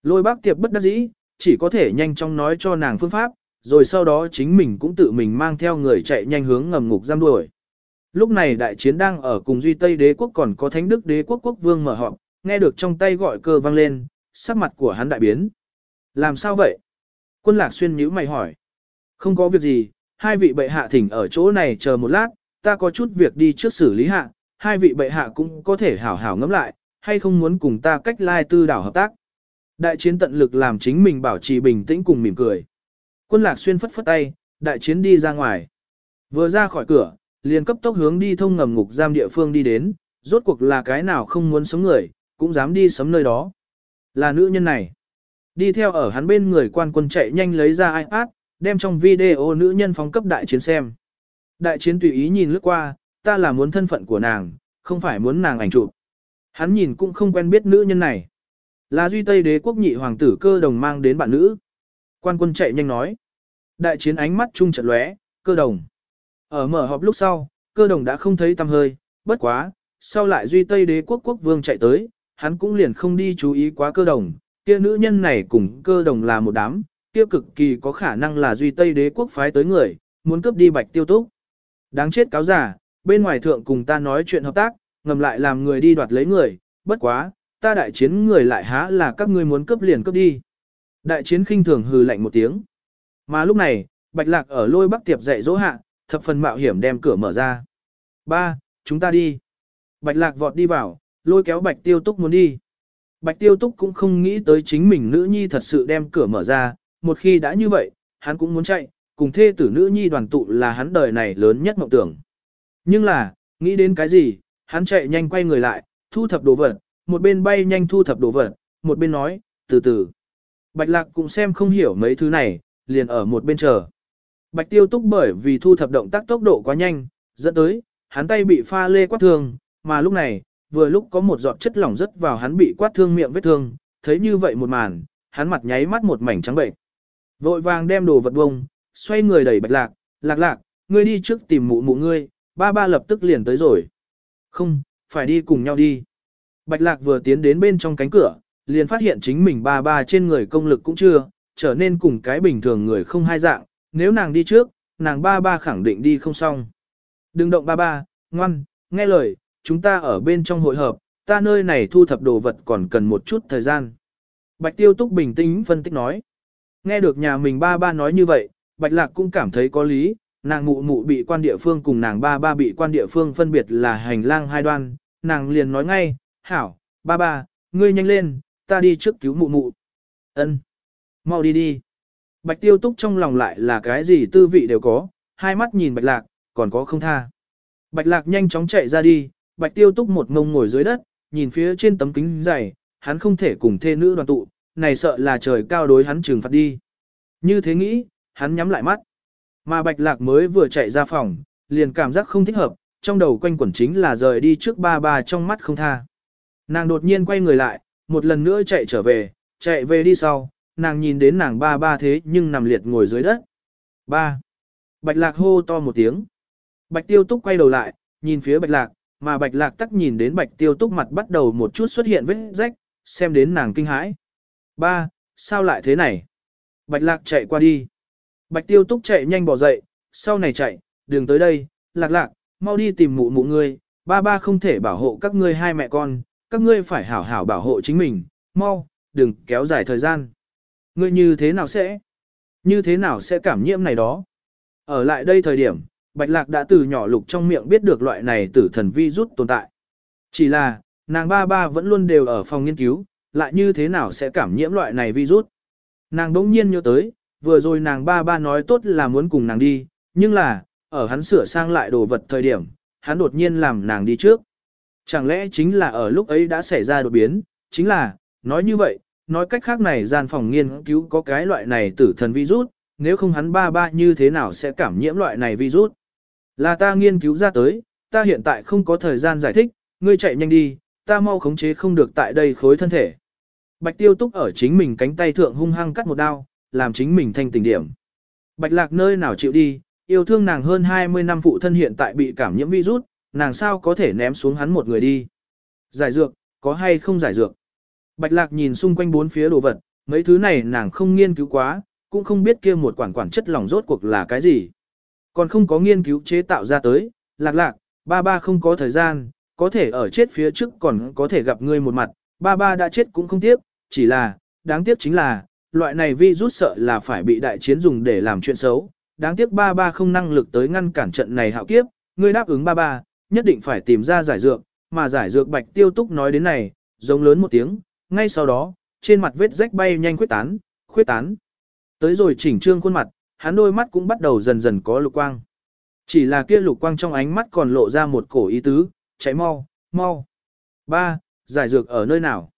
Lôi bác tiệp bất đắc dĩ, chỉ có thể nhanh chóng nói cho nàng phương pháp, rồi sau đó chính mình cũng tự mình mang theo người chạy nhanh hướng ngầm ngục giam đuổi. Lúc này đại chiến đang ở cùng Duy Tây đế quốc còn có Thánh Đức đế quốc quốc vương mở họp, nghe được trong tay gọi cơ vang lên, sắc mặt của hắn đại biến. Làm sao vậy? Quân lạc xuyên nhíu mày hỏi. Không có việc gì, hai vị bệ hạ thỉnh ở chỗ này chờ một lát, ta có chút việc đi trước xử lý hạ, hai vị bệ hạ cũng có thể hảo hảo ngẫm lại, hay không muốn cùng ta cách lai tư đảo hợp tác. Đại chiến tận lực làm chính mình bảo trì bình tĩnh cùng mỉm cười. Quân lạc xuyên phất phất tay, đại chiến đi ra ngoài. Vừa ra khỏi cửa, liền cấp tốc hướng đi thông ngầm ngục giam địa phương đi đến, rốt cuộc là cái nào không muốn sống người, cũng dám đi sấm nơi đó. Là nữ nhân này. Đi theo ở hắn bên người quan quân chạy nhanh lấy ra iPad, đem trong video nữ nhân phóng cấp đại chiến xem. Đại chiến tùy ý nhìn lướt qua, ta là muốn thân phận của nàng, không phải muốn nàng ảnh chụp. Hắn nhìn cũng không quen biết nữ nhân này. Là duy tây đế quốc nhị hoàng tử cơ đồng mang đến bạn nữ. Quan quân chạy nhanh nói. Đại chiến ánh mắt chung trận lóe, cơ đồng. Ở mở họp lúc sau, cơ đồng đã không thấy tăm hơi, bất quá, sau lại duy tây đế quốc quốc vương chạy tới, hắn cũng liền không đi chú ý quá cơ đồng, kia nữ nhân này cùng cơ đồng là một đám, kia cực kỳ có khả năng là duy tây đế quốc phái tới người, muốn cướp đi bạch tiêu túc. Đáng chết cáo giả, bên ngoài thượng cùng ta nói chuyện hợp tác, ngầm lại làm người đi đoạt lấy người, bất quá, ta đại chiến người lại há là các ngươi muốn cướp liền cướp đi. Đại chiến khinh thường hừ lạnh một tiếng. Mà lúc này, Bạch Lạc ở lôi bắc tiệp dạy dỗ hạ, thập phần mạo hiểm đem cửa mở ra. Ba, chúng ta đi. Bạch Lạc vọt đi vào, lôi kéo Bạch Tiêu Túc muốn đi. Bạch Tiêu Túc cũng không nghĩ tới chính mình nữ nhi thật sự đem cửa mở ra, một khi đã như vậy, hắn cũng muốn chạy, cùng thê tử nữ nhi đoàn tụ là hắn đời này lớn nhất mộng tưởng. Nhưng là, nghĩ đến cái gì, hắn chạy nhanh quay người lại, thu thập đồ vật, một bên bay nhanh thu thập đồ vật, một bên nói, từ từ. Bạch Lạc cũng xem không hiểu mấy thứ này, liền ở một bên chờ. Bạch Tiêu Túc bởi vì thu thập động tác tốc độ quá nhanh, dẫn tới, hắn tay bị pha lê quát thương, mà lúc này, vừa lúc có một giọt chất lỏng rớt vào hắn bị quát thương miệng vết thương, thấy như vậy một màn, hắn mặt nháy mắt một mảnh trắng bệnh. Vội vàng đem đồ vật bông, xoay người đẩy Bạch Lạc, "Lạc Lạc, ngươi đi trước tìm mụ mụ ngươi, ba ba lập tức liền tới rồi." "Không, phải đi cùng nhau đi." Bạch Lạc vừa tiến đến bên trong cánh cửa, liền phát hiện chính mình ba ba trên người công lực cũng chưa, trở nên cùng cái bình thường người không hai dạng, nếu nàng đi trước, nàng ba ba khẳng định đi không xong. Đừng động ba ba, ngoan, nghe lời, chúng ta ở bên trong hội hợp, ta nơi này thu thập đồ vật còn cần một chút thời gian. Bạch Tiêu Túc bình tĩnh phân tích nói. Nghe được nhà mình ba ba nói như vậy, Bạch Lạc cũng cảm thấy có lý, nàng mụ mụ bị quan địa phương cùng nàng ba ba bị quan địa phương phân biệt là hành lang hai đoan, nàng liền nói ngay, hảo, ba ba, ngươi nhanh lên, ta đi trước cứu mụ mụ. Ân, mau đi đi. Bạch tiêu túc trong lòng lại là cái gì tư vị đều có, hai mắt nhìn bạch lạc, còn có không tha. Bạch lạc nhanh chóng chạy ra đi, bạch tiêu túc một ngông ngồi dưới đất, nhìn phía trên tấm kính dày, hắn không thể cùng thê nữ đoàn tụ, này sợ là trời cao đối hắn trừng phạt đi. Như thế nghĩ, hắn nhắm lại mắt. Mà bạch lạc mới vừa chạy ra phòng, liền cảm giác không thích hợp, trong đầu quanh quẩn chính là rời đi trước ba ba trong mắt không tha. Nàng đột nhiên quay người lại, một lần nữa chạy trở về, chạy về đi sau, nàng nhìn đến nàng ba ba thế nhưng nằm liệt ngồi dưới đất. Ba. Bạch lạc hô to một tiếng. Bạch tiêu túc quay đầu lại, nhìn phía bạch lạc, mà bạch lạc tắc nhìn đến bạch tiêu túc mặt bắt đầu một chút xuất hiện vết rách, xem đến nàng kinh hãi. Ba, sao lại thế này? Bạch lạc chạy qua đi. Bạch tiêu túc chạy nhanh bỏ dậy, sau này chạy, đừng tới đây, lạc lạc, mau đi tìm mụ mụ ngươi, ba ba không thể bảo hộ các ngươi hai mẹ con, các ngươi phải hảo hảo bảo hộ chính mình, mau, đừng kéo dài thời gian. Ngươi như thế nào sẽ? Như thế nào sẽ cảm nhiễm này đó? Ở lại đây thời điểm, Bạch Lạc đã từ nhỏ lục trong miệng biết được loại này tử thần vi rút tồn tại. Chỉ là, nàng ba ba vẫn luôn đều ở phòng nghiên cứu, lại như thế nào sẽ cảm nhiễm loại này virus. Nàng đỗng nhiên nhớ tới, vừa rồi nàng ba ba nói tốt là muốn cùng nàng đi, nhưng là, ở hắn sửa sang lại đồ vật thời điểm, hắn đột nhiên làm nàng đi trước. Chẳng lẽ chính là ở lúc ấy đã xảy ra đột biến, chính là, nói như vậy, nói cách khác này gian phòng nghiên cứu có cái loại này tử thần virus, nếu không hắn ba ba như thế nào sẽ cảm nhiễm loại này virus. Là ta nghiên cứu ra tới, ta hiện tại không có thời gian giải thích, ngươi chạy nhanh đi, ta mau khống chế không được tại đây khối thân thể. Bạch tiêu túc ở chính mình cánh tay thượng hung hăng cắt một đao, làm chính mình thanh tỉnh điểm. Bạch lạc nơi nào chịu đi, yêu thương nàng hơn 20 năm phụ thân hiện tại bị cảm nhiễm virus, nàng sao có thể ném xuống hắn một người đi. Giải dược, có hay không giải dược? Bạch lạc nhìn xung quanh bốn phía đồ vật, mấy thứ này nàng không nghiên cứu quá, cũng không biết kia một quản quản chất lỏng rốt cuộc là cái gì. Còn không có nghiên cứu chế tạo ra tới, lạc lạc, ba ba không có thời gian, có thể ở chết phía trước còn có thể gặp ngươi một mặt, ba ba đã chết cũng không tiếc, chỉ là, đáng tiếc chính là, loại này vi rút sợ là phải bị đại chiến dùng để làm chuyện xấu, đáng tiếc ba ba không năng lực tới ngăn cản trận này hạo kiếp, ngươi đáp ứng ba ba, nhất định phải tìm ra giải dược, mà giải dược bạch tiêu túc nói đến này, giống lớn một tiếng, ngay sau đó, trên mặt vết rách bay nhanh khuyết tán, khuyết tán. Tới rồi chỉnh trương khuôn mặt, hắn đôi mắt cũng bắt đầu dần dần có lục quang. Chỉ là kia lục quang trong ánh mắt còn lộ ra một cổ ý tứ, chạy mau, mau. Ba, giải dược ở nơi nào?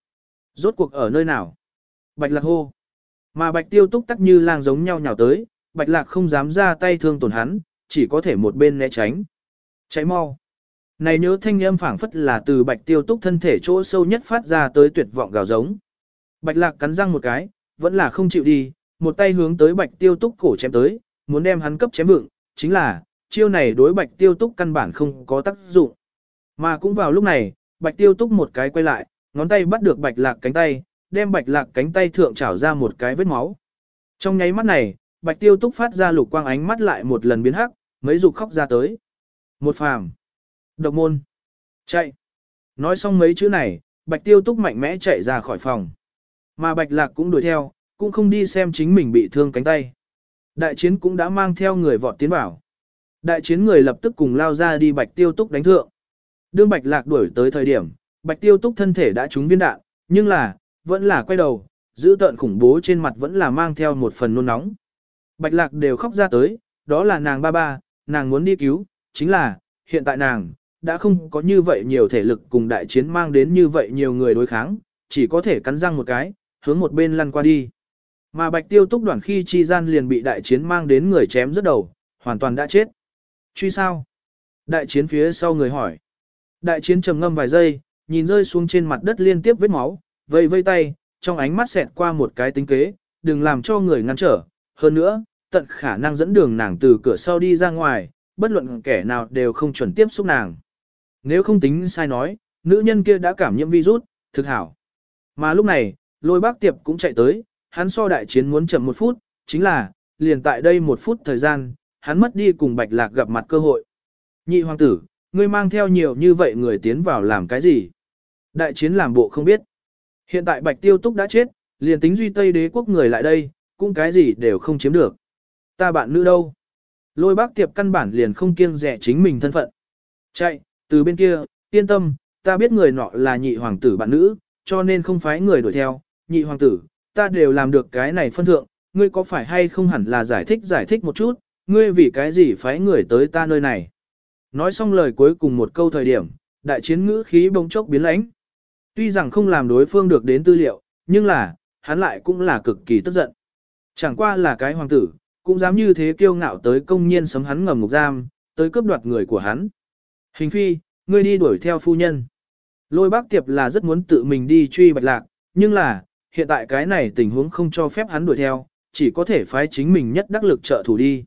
Rốt cuộc ở nơi nào? Bạch lạc hô. Mà bạch tiêu túc tắc như lang giống nhau nhào tới, bạch lạc không dám ra tay thương tổn hắn, chỉ có thể một bên né tránh. Chạy mau. Này nhớ thanh âm phảng phất là từ bạch tiêu túc thân thể chỗ sâu nhất phát ra tới tuyệt vọng gào giống. Bạch lạc cắn răng một cái, vẫn là không chịu đi, một tay hướng tới bạch tiêu túc cổ chém tới, muốn đem hắn cấp chém vựng, chính là, chiêu này đối bạch tiêu túc căn bản không có tác dụng. Mà cũng vào lúc này, bạch tiêu túc một cái quay lại, ngón tay bắt được bạch lạc cánh tay, đem bạch lạc cánh tay thượng trảo ra một cái vết máu. Trong nháy mắt này, bạch tiêu túc phát ra lục quang ánh mắt lại một lần biến hắc, mấy dục khóc ra tới. Một phàm. Độc môn. Chạy. Nói xong mấy chữ này, bạch tiêu túc mạnh mẽ chạy ra khỏi phòng. Mà bạch lạc cũng đuổi theo, cũng không đi xem chính mình bị thương cánh tay. Đại chiến cũng đã mang theo người vọt tiến vào. Đại chiến người lập tức cùng lao ra đi bạch tiêu túc đánh thượng. Đương bạch lạc đuổi tới thời điểm, bạch tiêu túc thân thể đã trúng viên đạn, nhưng là, vẫn là quay đầu, giữ tợn khủng bố trên mặt vẫn là mang theo một phần nôn nóng. Bạch lạc đều khóc ra tới, đó là nàng ba ba, nàng muốn đi cứu, chính là, hiện tại nàng, đã không có như vậy nhiều thể lực cùng đại chiến mang đến như vậy nhiều người đối kháng, chỉ có thể cắn răng một cái, hướng một bên lăn qua đi. Mà bạch tiêu túc đoạn khi chi gian liền bị đại chiến mang đến người chém rất đầu, hoàn toàn đã chết. Truy sao? Đại chiến phía sau người hỏi. Đại chiến trầm ngâm vài giây, nhìn rơi xuống trên mặt đất liên tiếp vết máu, vây vây tay, trong ánh mắt xẹt qua một cái tính kế, đừng làm cho người ngăn trở. Hơn nữa, tận khả năng dẫn đường nàng từ cửa sau đi ra ngoài, bất luận kẻ nào đều không chuẩn tiếp xúc nàng. Nếu không tính sai nói, nữ nhân kia đã cảm nhiễm virus, thực hảo. Mà lúc này, lôi bác tiệp cũng chạy tới, hắn so đại chiến muốn chậm một phút, chính là, liền tại đây một phút thời gian, hắn mất đi cùng bạch lạc gặp mặt cơ hội. Nhị hoàng tử, ngươi mang theo nhiều như vậy người tiến vào làm cái gì? Đại chiến làm bộ không biết. Hiện tại bạch tiêu túc đã chết, liền tính duy tây đế quốc người lại đây, cũng cái gì đều không chiếm được. Ta bạn nữ đâu? Lôi bác tiệp căn bản liền không kiêng rẻ chính mình thân phận. Chạy, từ bên kia, yên tâm, ta biết người nọ là nhị hoàng tử bạn nữ, cho nên không phái người đuổi theo. Nhị hoàng tử, ta đều làm được cái này phân thượng, ngươi có phải hay không hẳn là giải thích giải thích một chút, ngươi vì cái gì phái người tới ta nơi này. Nói xong lời cuối cùng một câu thời điểm, đại chiến ngữ khí bỗng chốc biến lãnh. Tuy rằng không làm đối phương được đến tư liệu, nhưng là, hắn lại cũng là cực kỳ tức giận. Chẳng qua là cái hoàng tử, cũng dám như thế kiêu ngạo tới công nhiên sấm hắn ngầm ngục giam, tới cướp đoạt người của hắn. Hình phi, ngươi đi đuổi theo phu nhân. Lôi bác tiệp là rất muốn tự mình đi truy bạch lạc, nhưng là, hiện tại cái này tình huống không cho phép hắn đuổi theo, chỉ có thể phái chính mình nhất đắc lực trợ thủ đi.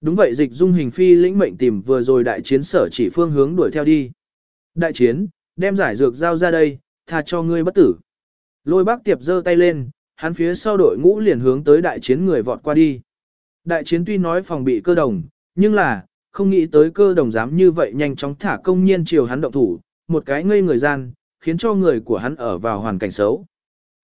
Đúng vậy dịch dung hình phi lĩnh mệnh tìm vừa rồi đại chiến sở chỉ phương hướng đuổi theo đi. Đại chiến, đem giải dược giao ra đây, tha cho ngươi bất tử. Lôi bác tiệp giơ tay lên, hắn phía sau đội ngũ liền hướng tới đại chiến người vọt qua đi. Đại chiến tuy nói phòng bị cơ đồng, nhưng là, không nghĩ tới cơ đồng dám như vậy nhanh chóng thả công nhiên chiều hắn động thủ, một cái ngây người gian, khiến cho người của hắn ở vào hoàn cảnh xấu.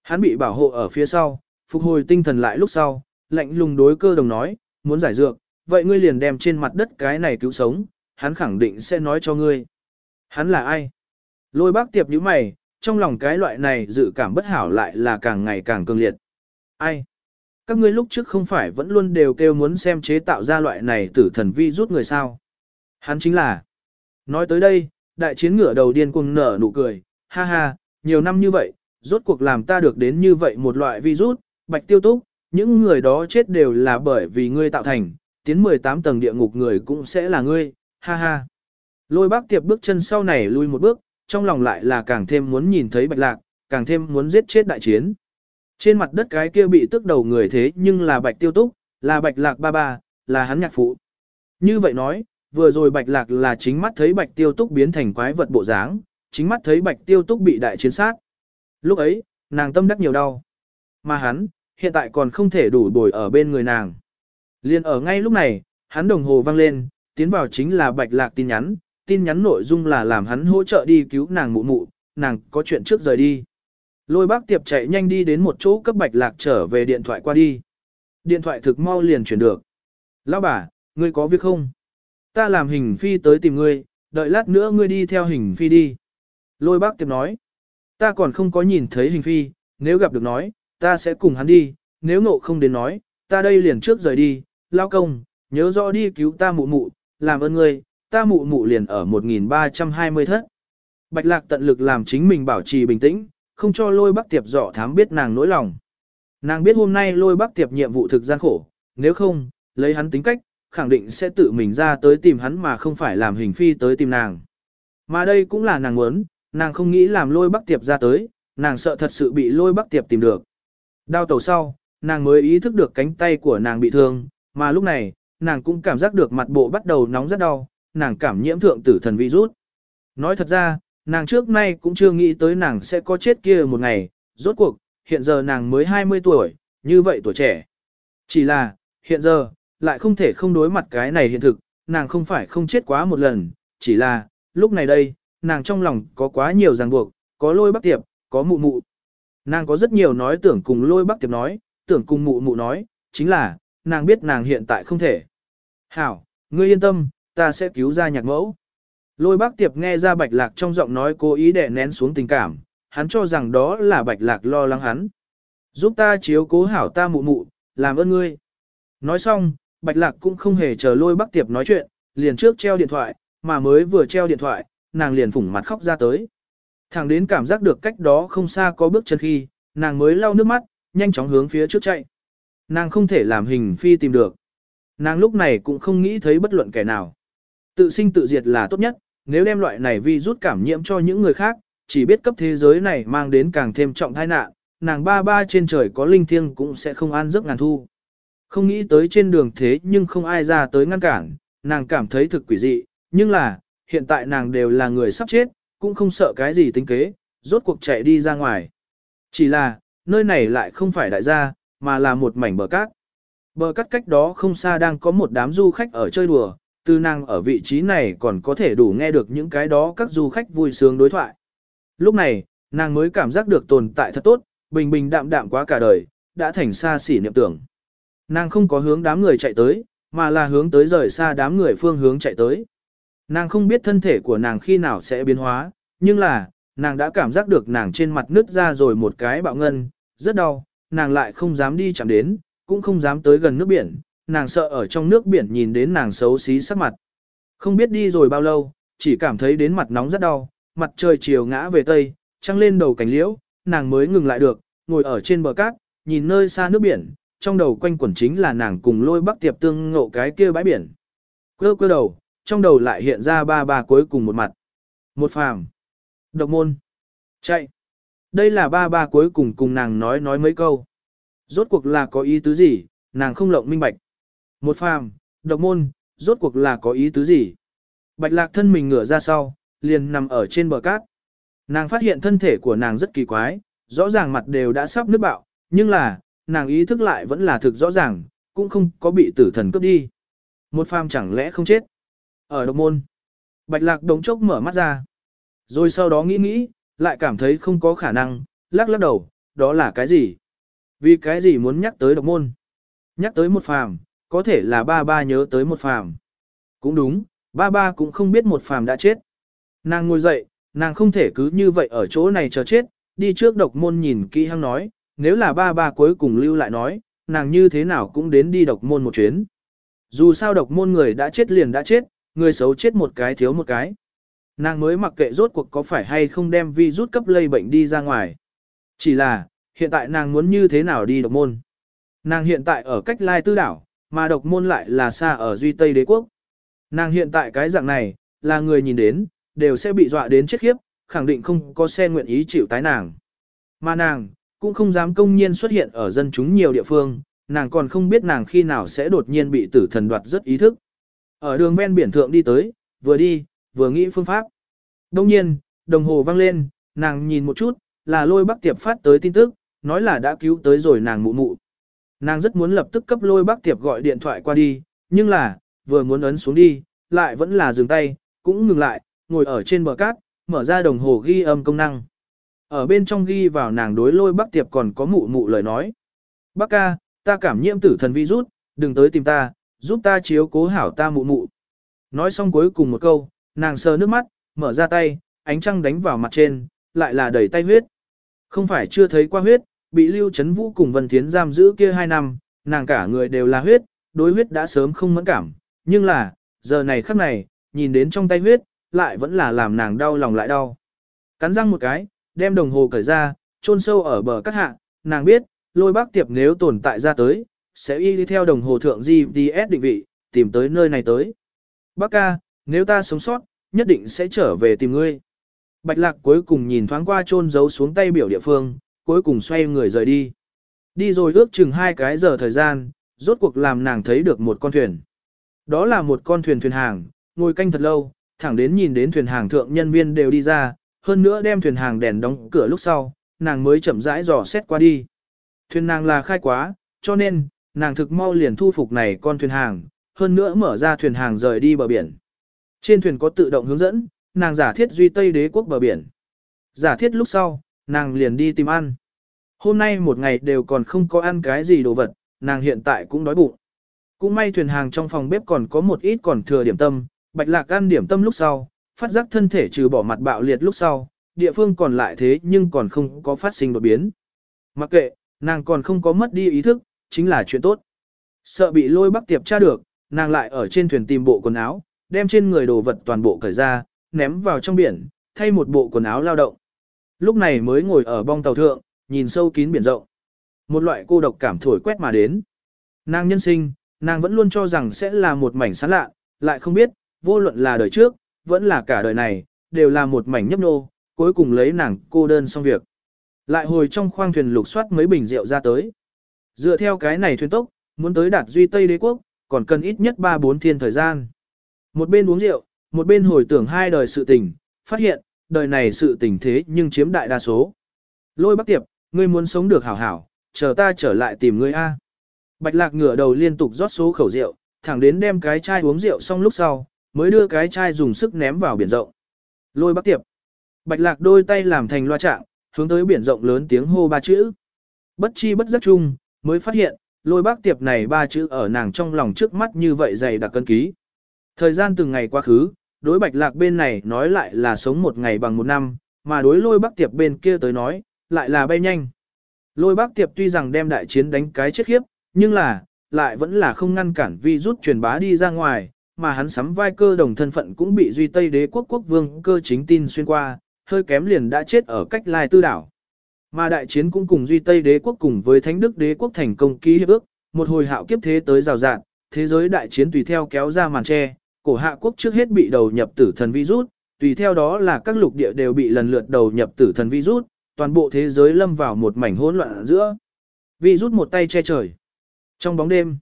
Hắn bị bảo hộ ở phía sau, phục hồi tinh thần lại lúc sau, lạnh lùng đối cơ đồng nói, muốn giải dược, vậy ngươi liền đem trên mặt đất cái này cứu sống, hắn khẳng định sẽ nói cho ngươi. Hắn là ai? Lôi bác tiệp như mày, trong lòng cái loại này dự cảm bất hảo lại là càng ngày càng cường liệt. Ai? Các ngươi lúc trước không phải vẫn luôn đều kêu muốn xem chế tạo ra loại này tử thần vi rút người sao? Hắn chính là Nói tới đây, đại chiến ngửa đầu điên cuồng nở nụ cười, ha ha, nhiều năm như vậy, rốt cuộc làm ta được đến như vậy một loại virus, bạch tiêu túc, những người đó chết đều là bởi vì ngươi tạo thành, tiến 18 tầng địa ngục người cũng sẽ là ngươi, ha ha. Lôi bác tiệp bước chân sau này lui một bước, trong lòng lại là càng thêm muốn nhìn thấy bạch lạc, càng thêm muốn giết chết đại chiến. Trên mặt đất cái kia bị tức đầu người thế nhưng là bạch tiêu túc, là bạch lạc ba ba, là hắn nhạc phụ. Như vậy nói, vừa rồi bạch lạc là chính mắt thấy bạch tiêu túc biến thành quái vật bộ dáng, chính mắt thấy bạch tiêu túc bị đại chiến sát. Lúc ấy, nàng tâm đắc nhiều đau. Mà hắn, hiện tại còn không thể đủ bồi ở bên người nàng. Liên ở ngay lúc này, hắn đồng hồ vang lên, tiến vào chính là bạch lạc tin nhắn, tin nhắn nội dung là làm hắn hỗ trợ đi cứu nàng mụ mụ, nàng có chuyện trước rời đi. Lôi bác tiệp chạy nhanh đi đến một chỗ cấp bạch lạc trở về điện thoại qua đi. Điện thoại thực mau liền chuyển được. Lão bà, ngươi có việc không? Ta làm hình phi tới tìm ngươi, đợi lát nữa ngươi đi theo hình phi đi. Lôi bác tiệp nói. Ta còn không có nhìn thấy hình phi, nếu gặp được nói, ta sẽ cùng hắn đi, nếu ngộ không đến nói, ta đây liền trước rời đi, lao công, nhớ rõ đi cứu ta mụ mụ, làm ơn ngươi, ta mụ mụ liền ở 1320 thất. Bạch lạc tận lực làm chính mình bảo trì bình tĩnh, không cho lôi bắc tiệp dọ thám biết nàng nỗi lòng. Nàng biết hôm nay lôi bắc tiệp nhiệm vụ thực gian khổ, nếu không, lấy hắn tính cách, khẳng định sẽ tự mình ra tới tìm hắn mà không phải làm hình phi tới tìm nàng. Mà đây cũng là nàng muốn, nàng không nghĩ làm lôi bắc tiệp ra tới, nàng sợ thật sự bị lôi bắc tiệp tìm được. Đao tàu sau, nàng mới ý thức được cánh tay của nàng bị thương, mà lúc này, nàng cũng cảm giác được mặt bộ bắt đầu nóng rất đau, nàng cảm nhiễm thượng tử thần virus. Nói thật ra, nàng trước nay cũng chưa nghĩ tới nàng sẽ có chết kia một ngày, rốt cuộc, hiện giờ nàng mới 20 tuổi, như vậy tuổi trẻ. Chỉ là, hiện giờ, lại không thể không đối mặt cái này hiện thực, nàng không phải không chết quá một lần, chỉ là, lúc này đây, nàng trong lòng có quá nhiều ràng buộc, có lôi bắc tiệp, có mụ mụ. Nàng có rất nhiều nói tưởng cùng lôi bắc tiệp nói, tưởng cùng mụ mụ nói, chính là, nàng biết nàng hiện tại không thể. Hảo, ngươi yên tâm, ta sẽ cứu ra nhạc mẫu. Lôi bác tiệp nghe ra bạch lạc trong giọng nói cố ý đè nén xuống tình cảm, hắn cho rằng đó là bạch lạc lo lắng hắn. Giúp ta chiếu cố hảo ta mụ mụ, làm ơn ngươi. Nói xong, bạch lạc cũng không hề chờ lôi bác tiệp nói chuyện, liền trước treo điện thoại, mà mới vừa treo điện thoại, nàng liền phủng mặt khóc ra tới. Thẳng đến cảm giác được cách đó không xa có bước chân khi, nàng mới lau nước mắt, nhanh chóng hướng phía trước chạy. Nàng không thể làm hình phi tìm được. Nàng lúc này cũng không nghĩ thấy bất luận kẻ nào. Tự sinh tự diệt là tốt nhất, nếu đem loại này vi rút cảm nhiễm cho những người khác, chỉ biết cấp thế giới này mang đến càng thêm trọng tai nạn, nàng ba ba trên trời có linh thiêng cũng sẽ không an giấc ngàn thu. Không nghĩ tới trên đường thế nhưng không ai ra tới ngăn cản, nàng cảm thấy thực quỷ dị, nhưng là, hiện tại nàng đều là người sắp chết, cũng không sợ cái gì tính kế, rốt cuộc chạy đi ra ngoài. Chỉ là, nơi này lại không phải đại gia, mà là một mảnh bờ cát. Bờ cát cách đó không xa đang có một đám du khách ở chơi đùa, từ nàng ở vị trí này còn có thể đủ nghe được những cái đó các du khách vui sướng đối thoại. Lúc này, nàng mới cảm giác được tồn tại thật tốt, bình bình đạm đạm quá cả đời, đã thành xa xỉ niệm tưởng. Nàng không có hướng đám người chạy tới, mà là hướng tới rời xa đám người phương hướng chạy tới. Nàng không biết thân thể của nàng khi nào sẽ biến hóa, nhưng là, nàng đã cảm giác được nàng trên mặt nứt ra rồi một cái bạo ngân, rất đau, nàng lại không dám đi chạm đến, cũng không dám tới gần nước biển, nàng sợ ở trong nước biển nhìn đến nàng xấu xí sắc mặt. Không biết đi rồi bao lâu, chỉ cảm thấy đến mặt nóng rất đau, mặt trời chiều ngã về tây, trăng lên đầu cành liễu, nàng mới ngừng lại được, ngồi ở trên bờ cát, nhìn nơi xa nước biển, trong đầu quanh quẩn chính là nàng cùng lôi bắc tiệp tương ngộ cái kia bãi biển. Quơ quơ đầu, trong đầu lại hiện ra ba ba cuối cùng một mặt. Một phàm. Độc môn. Chạy. Đây là ba ba cuối cùng cùng nàng nói nói mấy câu. Rốt cuộc là có ý tứ gì, nàng không lộng minh bạch. Một phàm, độc môn, rốt cuộc là có ý tứ gì. Bạch lạc thân mình ngửa ra sau, liền nằm ở trên bờ cát. Nàng phát hiện thân thể của nàng rất kỳ quái, rõ ràng mặt đều đã sắp nước bạo, nhưng là, nàng ý thức lại vẫn là thực rõ ràng, cũng không có bị tử thần cướp đi. Một phàm chẳng lẽ không chết. Ở độc môn, bạch lạc đống chốc mở mắt ra. Rồi sau đó nghĩ nghĩ, lại cảm thấy không có khả năng, lắc lắc đầu, đó là cái gì? Vì cái gì muốn nhắc tới độc môn? Nhắc tới một phàm, có thể là ba ba nhớ tới một phàm. Cũng đúng, ba ba cũng không biết một phàm đã chết. Nàng ngồi dậy, nàng không thể cứ như vậy ở chỗ này chờ chết, đi trước độc môn nhìn kỹ hăng nói, nếu là ba ba cuối cùng lưu lại nói, nàng như thế nào cũng đến đi độc môn một chuyến. Dù sao độc môn người đã chết liền đã chết, người xấu chết một cái thiếu một cái. Nàng mới mặc kệ rốt cuộc có phải hay không đem vi rút cấp lây bệnh đi ra ngoài. Chỉ là, hiện tại nàng muốn như thế nào đi độc môn. Nàng hiện tại ở cách lai tư đảo, mà độc môn lại là xa ở Duy Tây đế quốc. Nàng hiện tại cái dạng này, là người nhìn đến, đều sẽ bị dọa đến chết khiếp, khẳng định không có xe nguyện ý chịu tái nàng. Mà nàng, cũng không dám công nhiên xuất hiện ở dân chúng nhiều địa phương, nàng còn không biết nàng khi nào sẽ đột nhiên bị tử thần đoạt rất ý thức. Ở đường ven biển thượng đi tới, vừa đi, vừa nghĩ phương pháp. Đông nhiên, đồng hồ vang lên, nàng nhìn một chút, là lôi bắc tiệp phát tới tin tức, nói là đã cứu tới rồi nàng mụ mụ. Nàng rất muốn lập tức cấp lôi bác tiệp gọi điện thoại qua đi, nhưng là, vừa muốn ấn xuống đi, lại vẫn là dừng tay, cũng ngừng lại, ngồi ở trên bờ cát, mở ra đồng hồ ghi âm công năng. Ở bên trong ghi vào nàng đối lôi bác tiệp còn có mụ mụ lời nói. Bác ca, ta cảm nhiễm tử thần virus, đừng tới tìm ta, giúp ta chiếu cố hảo ta mụ mụ. Nói xong cuối cùng một câu, nàng sờ nước mắt, mở ra tay, ánh trăng đánh vào mặt trên, lại là đầy tay huyết. Không phải chưa thấy qua huyết, bị Lưu Trấn Vũ cùng Vân Thiến giam giữ kia hai năm, nàng cả người đều là huyết, đối huyết đã sớm không mẫn cảm, nhưng là, giờ này khắc này, nhìn đến trong tay huyết, lại vẫn là làm nàng đau lòng lại đau. Cắn răng một cái, đem đồng hồ cởi ra, chôn sâu ở bờ cắt hạ, nàng biết, lôi bác tiệp nếu tồn tại ra tới, sẽ y đi theo đồng hồ thượng GPS định vị, tìm tới nơi này tới. Bác ca, nếu ta sống sót, nhất định sẽ trở về tìm ngươi. Bạch lạc cuối cùng nhìn thoáng qua chôn giấu xuống tay biểu địa phương, cuối cùng xoay người rời đi. Đi rồi ước chừng hai cái giờ thời gian, rốt cuộc làm nàng thấy được một con thuyền. Đó là một con thuyền thuyền hàng, ngồi canh thật lâu, thẳng đến nhìn đến thuyền hàng thượng nhân viên đều đi ra, hơn nữa đem thuyền hàng đèn đóng cửa lúc sau, nàng mới chậm rãi dò xét qua đi. Thuyền nàng là khai quá, cho nên, nàng thực mau liền thu phục này con thuyền hàng, hơn nữa mở ra thuyền hàng rời đi bờ biển. Trên thuyền có tự động hướng dẫn, nàng giả thiết duy tây đế quốc bờ biển. Giả thiết lúc sau, nàng liền đi tìm ăn. Hôm nay một ngày đều còn không có ăn cái gì đồ vật, nàng hiện tại cũng đói bụng. Cũng may thuyền hàng trong phòng bếp còn có một ít còn thừa điểm tâm, bạch lạc ăn điểm tâm lúc sau, phát giác thân thể trừ bỏ mặt bạo liệt lúc sau, địa phương còn lại thế nhưng còn không có phát sinh đột biến. Mặc kệ, nàng còn không có mất đi ý thức, chính là chuyện tốt. Sợ bị lôi bắc tiệp tra được, nàng lại ở trên thuyền tìm bộ quần áo, đem trên người đồ vật toàn bộ cởi ra, ném vào trong biển, thay một bộ quần áo lao động. Lúc này mới ngồi ở bong tàu thượng, nhìn sâu kín biển rộng. Một loại cô độc cảm thổi quét mà đến. Nàng nhân sinh, nàng vẫn luôn cho rằng sẽ là một mảnh sáng lạ, lại không biết, vô luận là đời trước, vẫn là cả đời này, đều là một mảnh nhấp nô, cuối cùng lấy nàng cô đơn xong việc. Lại hồi trong khoang thuyền lục soát mấy bình rượu ra tới. Dựa theo cái này thuyền tốc, muốn tới đạt duy Tây đế quốc, còn cần ít nhất 3-4 thiên thời gian. Một bên uống rượu, một bên hồi tưởng hai đời sự tình, phát hiện, đời này sự tình thế nhưng chiếm đại đa số. Lôi bắc tiệp, ngươi muốn sống được hảo hảo, chờ ta trở lại tìm ngươi A. Bạch lạc ngửa đầu liên tục rót số khẩu rượu, thẳng đến đem cái chai uống rượu xong lúc sau, mới đưa cái chai dùng sức ném vào biển rộng. Lôi bắc tiệp. Bạch lạc đôi tay làm thành loa trạng, hướng tới biển rộng lớn tiếng hô ba chữ. Bất chi bất giác chung, mới phát hiện, lôi bác tiệp này ba chữ ở nàng trong lòng trước mắt như vậy dày đặc cân ký. Thời gian từng ngày quá khứ, đối bạch lạc bên này nói lại là sống một ngày bằng một năm, mà đối lôi bác tiệp bên kia tới nói, lại là bay nhanh. Lôi bác tiệp tuy rằng đem đại chiến đánh cái chết khiếp, nhưng là, lại vẫn là không ngăn cản vi rút truyền bá đi ra ngoài, mà hắn sắm vai cơ đồng thân phận cũng bị duy tây đế quốc quốc vương cơ chính tin xuyên qua, hơi kém liền đã chết ở cách lai tư đảo. Mà đại chiến cũng cùng duy tây đế quốc cùng với thánh đức đế quốc thành công ký hiệp ước, một hồi hạo kiếp thế tới rào rạn, thế giới đại chiến tùy theo kéo ra màn che, cổ hạ quốc trước hết bị đầu nhập tử thần virus, tùy theo đó là các lục địa đều bị lần lượt đầu nhập tử thần virus, toàn bộ thế giới lâm vào một mảnh hỗn loạn giữa. Virus một tay che trời. Trong bóng đêm,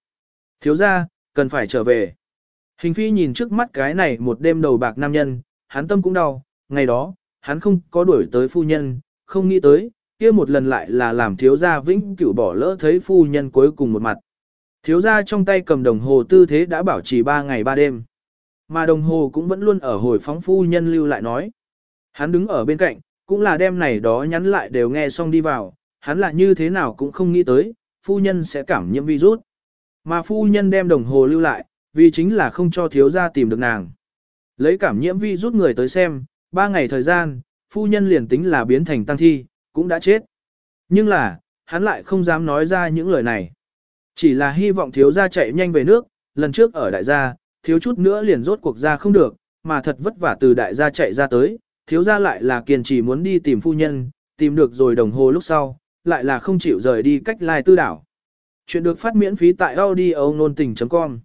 thiếu gia, cần phải trở về. Hình phi nhìn trước mắt cái này một đêm đầu bạc nam nhân, hắn tâm cũng đau, ngày đó, hắn không có đuổi tới phu nhân, không nghĩ tới, kia một lần lại là làm thiếu gia vĩnh cửu bỏ lỡ thấy phu nhân cuối cùng một mặt. Thiếu gia trong tay cầm đồng hồ tư thế đã bảo trì 3 ngày 3 đêm. Mà đồng hồ cũng vẫn luôn ở hồi phóng phu nhân lưu lại nói. Hắn đứng ở bên cạnh, cũng là đêm này đó nhắn lại đều nghe xong đi vào, hắn là như thế nào cũng không nghĩ tới, phu nhân sẽ cảm nhiễm virus. Mà phu nhân đem đồng hồ lưu lại, vì chính là không cho thiếu gia tìm được nàng. Lấy cảm nhiễm virus người tới xem, ba ngày thời gian, phu nhân liền tính là biến thành tăng thi, cũng đã chết. Nhưng là, hắn lại không dám nói ra những lời này. Chỉ là hy vọng thiếu gia chạy nhanh về nước, lần trước ở đại gia, thiếu chút nữa liền rốt cuộc ra không được, mà thật vất vả từ đại gia chạy ra tới, thiếu gia lại là kiên trì muốn đi tìm phu nhân, tìm được rồi đồng hồ lúc sau, lại là không chịu rời đi cách lai tư đảo. Chuyện được phát miễn phí tại audio nôn tình.com